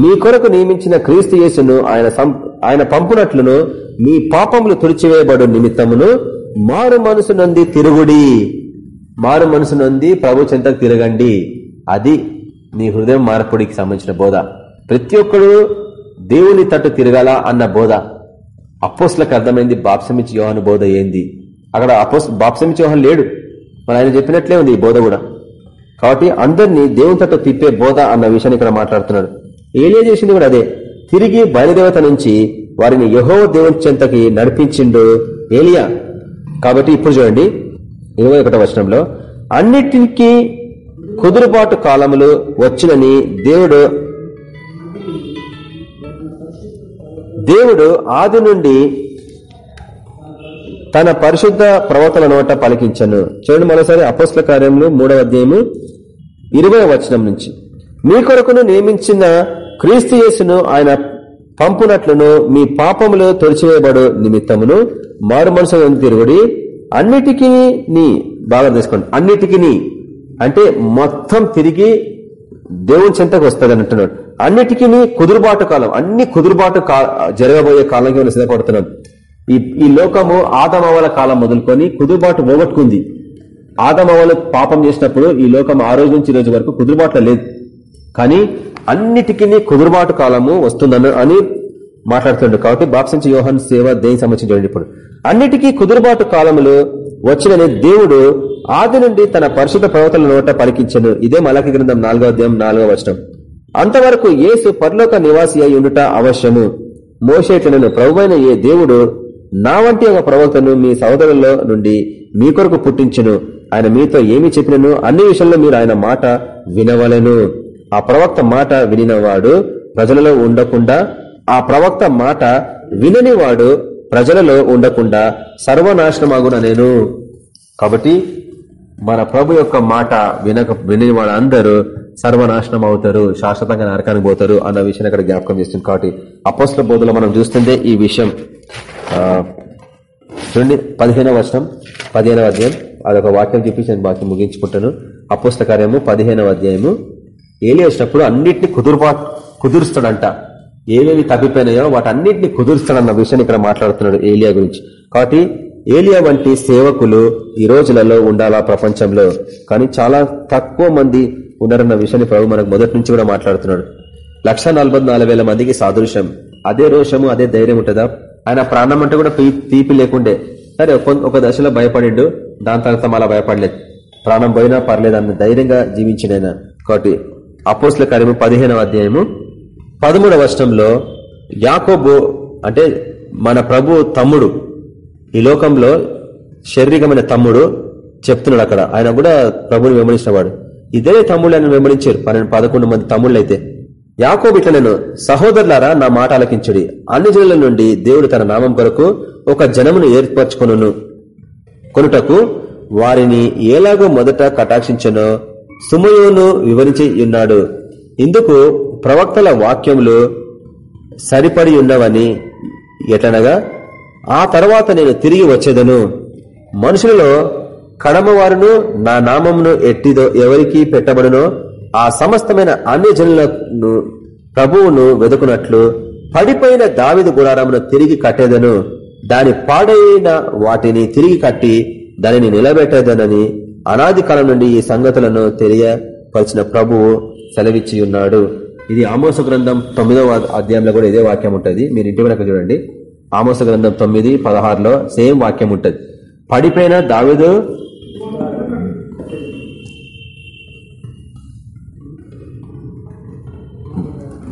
మీ కొరకు నియమించిన క్రీస్తు యేసును ఆయన ఆయన పంపునట్లును మీ పాపములు తుడిచివేయబడు నిమిత్తమును మారు మనసు నంది తిరుగుడి. మారు మనసు నంది ప్రభు చెంతకు తిరగండి. అది నీ హృదయం మార్పుడికి సంబంధించిన బోధ. ప్రతి ఒక్కడు దేవుని తట్టు తిరగాల అన్న బోధ. అపోస్లకు అర్థమైంది బాప్సమిచ్చి యోహన్ బోధ ఏంది? అక్కడ అపోస్ బాప్సమిచ్చి యోహన్ లేడు. మరి ఆయన చెప్పినట్లే ఉంది ఈ బోధ కూడా. కాబట్టి అందరినీ దేవుని తట్టు తిప్పే బోధ అన్న విషయాన్ని ఇక్కడ మాట్లాడుతున్నాడు. ఏలియా చేసింది కూడా అదే. తిరిగి బయలుదేవత నుంచి వారిని యహో దేవుని చెంతకి నడిపించిండు ఏలియా. కాబట్టి ఇప్పుడు చూడండి ఇరవై ఒకటో వచనంలో అన్నిటికీ కుదురుబాటు కాలములు వచ్చినని దేవుడు దేవుడు ఆది నుండి తన పరిశుద్ధ ప్రవతల నోట పలికించను. చూడండి మరోసారి అపోస్ల కార్యములు మూడవ అధ్యాయము ఇరవై వచనం నుంచి. మీ కొరకును నియమించిన క్రీస్తు యేసును ఆయన పంపునట్లును మీ పాపములు తొలిచివేయబడు నిమిత్తమును మారు మనసు తిరుగుడి? అన్నిటికీ నీ బాగా తీసుకోండి అన్నిటికీ అంటే మొత్తం తిరిగి దేవుని చెంతకు వస్తుంది అంటున్నాడు అన్నిటికీ కుదురుబాటు కాలం అన్ని కుదురుబాటు జరగబోయే కాలంగా మనం సిద్ధపడుతున్నాం ఈ ఈ లోకము ఆదమవల కాలం మొదలుకొని కుదురుబాటు పోగొట్టుకుంది. ఆదమవలు పాపం చేసినప్పుడు ఈ లోకం ఆ రోజు నుంచి రోజు వరకు కుదురుబాటులో లేదు. కానీ అన్నిటికీ కుదురుబాటు కాలము వస్తుందని అని మాట్లాడుతుండ్రు కాబట్టి బాప్సించి యోహన్ సేవ దేనికి సంబంధించి ఇప్పుడు. అన్నిటికీ కుదురుబాటు కాలంలో వచ్చిన దేవుడు ఆది నుండి తన పరిశుద్ధ ప్రవర్తన నోట పలికించను ఇదే మలక గ్రంథం నాలుగో అధ్యాయం నాలుగో వచనం. అంతవరకు యేసు పరలోక నివాసి అయి ఉండుట అవశ్యము. మోసేటను ప్రభువైన ఏ దేవుడు నా వంటి ఒక ప్రవక్తను మీ సహోదరుల్లో నుండి మీ కొరకు పుట్టించును. ఆయన మీతో ఏమి చెప్పినను అన్ని విషయంలో మీరు ఆయన మాట వినవలను. ఆ ప్రవక్త మాట వినినవాడు ప్రజలలో ఉండకుండా ఆ ప్రవక్త మాట వినని వాడు ప్రజలలో ఉండకుండా సర్వనాశనమాగున నేను కాబట్టి మన ప్రభు యొక్క మాట వినక విని వాళ్ళందరూ సర్వనాశనం అవుతారు శాశ్వతంగా నరకానికి పోతారు అన్న విషయాన్ని అక్కడ జ్ఞాపకం చేస్తుంది. కాబట్టి అపోస్ల బోధలో మనం చూస్తుంటే ఈ విషయం రెండు పదిహేనవ వర్షం పదిహేనవ అధ్యాయం అదొక వాక్యం చెప్పేసి నేను బాకీ ముగించుకుంటాను. అపోస్ల కార్యము పదిహేనవ అధ్యాయము. ఏలి వచ్చినప్పుడు అన్నింటినీ కుదురుబా కుదురుస్తాడంట. ఏవేవి తప్పిపోయినాయో వాటన్నిటిని కుదురుస్తాడన్న విషయాన్ని ఇక్కడ మాట్లాడుతున్నాడు ఏలియా గురించి. కాబట్టి ఏలియా వంటి సేవకులు ఈ రోజులలో ఉండాలా ప్రపంచంలో? కానీ చాలా తక్కువ మంది ఉన్నారన్న విషయాన్ని ప్రభు మనకు మొదటి నుంచి కూడా మాట్లాడుతున్నాడు. లక్ష మందికి సాదృశ్యం. అదే రోషము అదే ధైర్యం ఉంటుందా? ఆయన ప్రాణం అంటే కూడా తీపి లేకుండే. సరే ఒక దశలో భయపడిండు దాని తర్వాత మళ్ళీ భయపడలేదు. ప్రాణం పోయినా పర్లేదు అన్న ధైర్యంగా జీవించిన కాబట్టి అపోస్ల కార్యము పదిహేనవ అధ్యాయము. పదమూడవ వర్షంలో యాకోబు అంటే మన ప్రభు తమ్ముడు ఈ లోకంలో శారీరకమైన తమ్ముడు చెప్తున్నాడు అక్కడ. ఆయన కూడా ప్రభుని వెంబడించిన వాడు ఇదే ఆయన వెంబడించారు. పన్నెండు పదకొండు మంది తమ్ముళ్ళు అయితే యాకోబు ఇట్లా నేను సహోదరులారా నా మాట ఆలకించడి. అన్ని జనుల నుండి దేవుడు తన నామం కొరకు ఒక జనమును ఏర్పరచుకొనును. కొనుటకు వారిని ఎలాగో మొదట కటాక్షించనో సుమయోను వివరించి ఉన్నాడు. ఇందుకు ప్రవక్తల వాక్యములు సరిపడి ఉన్నవని ఎట్లనగా ఆ తర్వాత నేను తిరిగి వచ్చేదను. మనుషులలో కడమవారును నా నామమును ఎట్టిదో ఎవరికి పెట్టబడునో ఆ సమస్తమైన అన్ని జనులను ప్రభువును వెదుకున్నట్లు పడిపోయిన దావిదు గుడారమును తిరిగి కట్టేదను. దాని పాడైన వాటిని తిరిగి కట్టి దానిని నిలబెట్టేదనని అనాది కాలం నుండి ఈ సంగతులను తెలియపరిచిన ప్రభువు సెలవిచ్చి ఉన్నాడు ఇది ఆమోస గ్రంథం తొమ్మిదవ అధ్యాయంలో కూడా ఇదే వాక్యం ఉంటుంది. మీరు ఇంటి వరకు చూడండి. ఆమోస గ్రంథం తొమ్మిది పదహారులో సేమ్ వాక్యం ఉంటుంది. పడిపోయిన దావిదు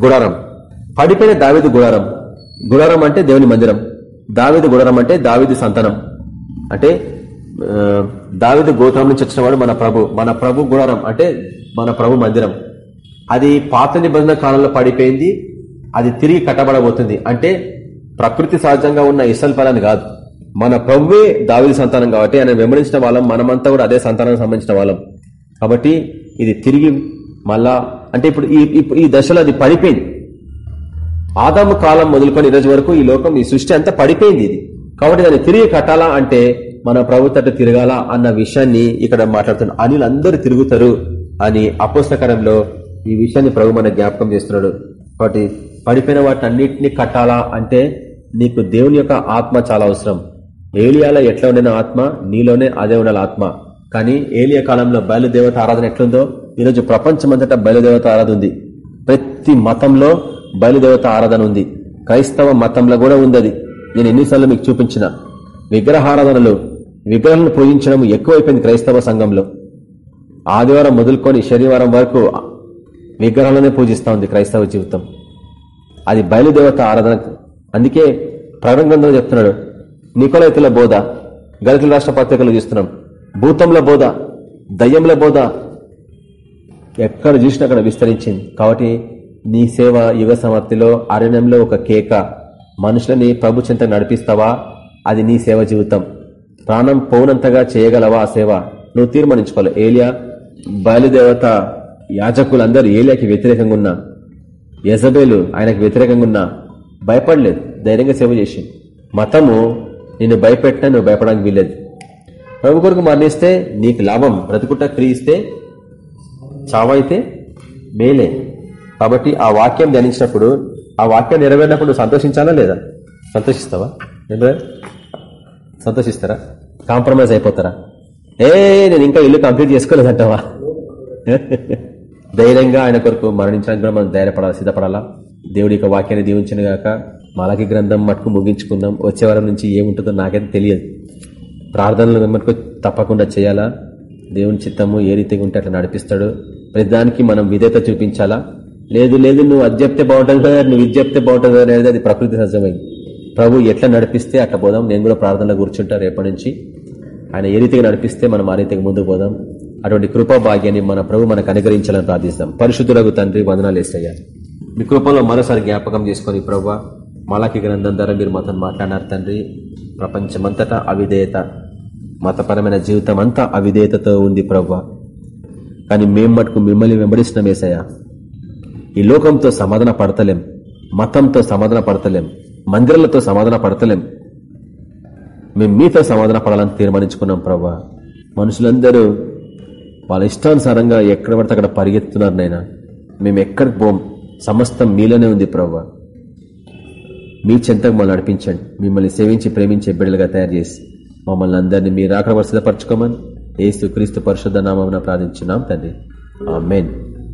గుడారం. పడిపోయిన దావిదు గుడారం. గుడారం అంటే దేవుని మందిరం. దావిదు గుడారం అంటే దావిదు సంతానం. అంటే ఆ, దావిదు గోత్రం నుంచి వచ్చినవాడు మన ప్రభు. మన ప్రభు గుడారం అంటే మన ప్రభు మందిరం. అది పాత నిబంధన కాలంలో పడిపోయింది. అది తిరిగి కట్టబడబోతుంది. అంటే ప్రకృతి సహజంగా ఉన్న ఇసల్ ఫలాన్ని కాదు. మన ప్రభువే దావిది సంతానం కాబట్టి ఆయన వెంబడించిన వాళ్ళం మనమంతా కూడా అదే సంతానానికి సంబంధించిన వాళ్ళం. కాబట్టి ఇది తిరిగి మళ్ళా అంటే ఇప్పుడు ఈ ఈ దశలో అది పడిపోయింది. ఆదాము కాలం మొదలుకొని ఈ రోజు వరకు ఈ లోకం ఈ సృష్టి అంతా పడిపోయింది ఇది. కాబట్టి దాన్ని తిరిగి కట్టాలా అంటే మన ప్రభు తట్టు తిరగాల అన్న విషయాన్ని ఇక్కడ మాట్లాడుతున్నాడు అనిల్ అందరూ తిరుగుతారు అని అపోస్తకరంలో ఈ విషయాన్ని ప్రభు మన జ్ఞాపకం చేస్తున్నాడు. కాబట్టి పడిపోయిన వాటి అన్నింటినీ కట్టాలా అంటే నీకు దేవుని యొక్క ఆత్మ చాలా అవసరం. ఏలియాలో ఎట్లా ఉండిన ఆత్మ? నీలోనే అదే ఉండాలి ఆత్మ. కానీ ఏలియా కాలంలో బయలుదేవత ఆరాధన ఎట్లుందో? ఈరోజు ప్రపంచమంతటా బయలుదేవత ఆరాధన ఉంది. ప్రతి మతంలో బయలుదేవత ఆరాధన ఉంది. క్రైస్తవ మతంలో కూడా ఉంది అది. నేను ఎన్నిసార్లు మీకు చూపించిన. విగ్రహారాధనలు విగ్రహాలను పూజించడం ఎక్కువైపోయింది క్రైస్తవ సంఘంలో. ఆదివారం మొదలుకొని శనివారం వరకు విగ్రహాలనే పూజిస్తూ ఉంది క్రైస్తవ జీవితం. అది బయలుదేవత ఆరాధన అందుకే ప్రకటన గ్రంథంలో చెప్తున్నాడు నికోలైతుల బోధ గలితుల రాష్ట్ర పత్రికలు చూస్తున్నాం. భూతంల బోధ దయ్యంల బోధ ఎక్కడ చూసినా అక్కడ విస్తరించింది. కాబట్టి నీ సేవ యుగ సమాప్తిలో అరణ్యంలో ఒక కేక. మనుషులని ప్రభు చింత నడిపిస్తావా? అది నీ సేవ జీవితం. ప్రాణం పోనంతగా చేయగలవా ఆ సేవ? నువ్వు తీర్మానించుకోవాలి. ఏలియా బయలుదేవత యాజకులందరూ ఏలియాకి వ్యతిరేకంగా ఉన్నా యజబేలు ఆయనకు వ్యతిరేకంగా ఉన్నా భయపడలేదు. ధైర్యంగా సేవ చేసి మతము నిన్ను భయపెట్టినా నువ్వు భయపడడానికి వీల్లేదు. ప్రభు కొరకు మరణిస్తే నీకు లాభం. బ్రతుకుట క్రియిస్తే చావైతే మేలే. కాబట్టి ఆ వాక్యం ధ్యానించినప్పుడు ఆ వాక్యం నెరవేరినప్పుడు సంతోషించాలా లేదా? సంతోషిస్తావా? సంతోషిస్తారా? కాంప్రమైజ్ అయిపోతారా? ఏ నేను ఇంకా ఇల్లు కంప్లీట్ చేసుకోలేదంటావా? ధైర్యంగా ఆయన కొరకు మరణించడానికి కూడా మనం ధైర్యపడాలి సిద్ధపడాలా? దేవుడి యొక్క వాక్యాన్ని దీవించిన గాక మాలకి గ్రంథం మటుకు ముగించుకుందాం. వచ్చే వారం నుంచి ఏముంటుందో నాకైతే తెలియదు. ప్రార్థనలు మటుకు తప్పకుండా చేయాలా? దేవుని చిత్తము ఏ రీతిగా ఉంటే అట్లా నడిపిస్తాడు. ప్రతిదానికి మనం విధేత చూపించాలా? లేదు లేదు నువ్వు అది చెప్తే బాగుంటుంది కదా నువ్వు ఇది చెప్తే బాగుంటుంది అనేది అది ప్రకృతి సహజమైంది. ప్రభు ఎట్లా నడిపిస్తే అట్లా పోదాం. నేను కూడా ప్రార్థనలో కూర్చుంటా రేపటి నుంచి. ఆయన ఏ రీతిగా నడిపిస్తే మనం ఆ రీతిగా ముందుకు పోదాం. అటువంటి కృపా భాగ్యాన్ని మన ప్రభు మనకు అనుగ్రహించాలని ప్రార్థిస్తాం. పరిశుద్ధులకు తండ్రి వందనాలు వేస్తాయా మీ కృపలో మరోసారి జ్ఞాపకం చేసుకొని ప్రవ్వ మలాకి గ్రంథం ద్వారా మీరు మాతో మాట్లాడారు తండ్రి. ప్రపంచమంతటా అవిధేయత మతపరమైన జీవితం అంతా అవిధేయతతో ఉంది ప్రవ్వ. కానీ మేం మటుకు మిమ్మల్ని వెంబడిస్తున్నాం ఏసయ్యా. ఈ లోకంతో సమాధాన పడతలేం మతంతో సమాధాన పడతలేం మందిరాలతో సమాధాన పడతలేం. మేము మీతో సమాధాన పడాలని తీర్మానించుకున్నాం ప్రభా మనుషులందరూ వాళ్ళ ఇష్టానుసారంగా ఎక్కడ పడితే అక్కడ పరిగెత్తున్నారు నైనా మేము ఎక్కడికి పోం సమస్తం మీలోనే ఉంది ప్రవ్వ. మీ చెంతకు మమ్మల్ని నడిపించండి. మిమ్మల్ని సేవించి ప్రేమించే బిడ్డలుగా తయారు చేసి మమ్మల్ని అందరినీ మీరు ఆకడ సిద్ధపరచుకోమని ఏసు క్రీస్తు పరిశుద్ధ నామం ప్రార్థించున్నాం తండ్రి. మెయిన్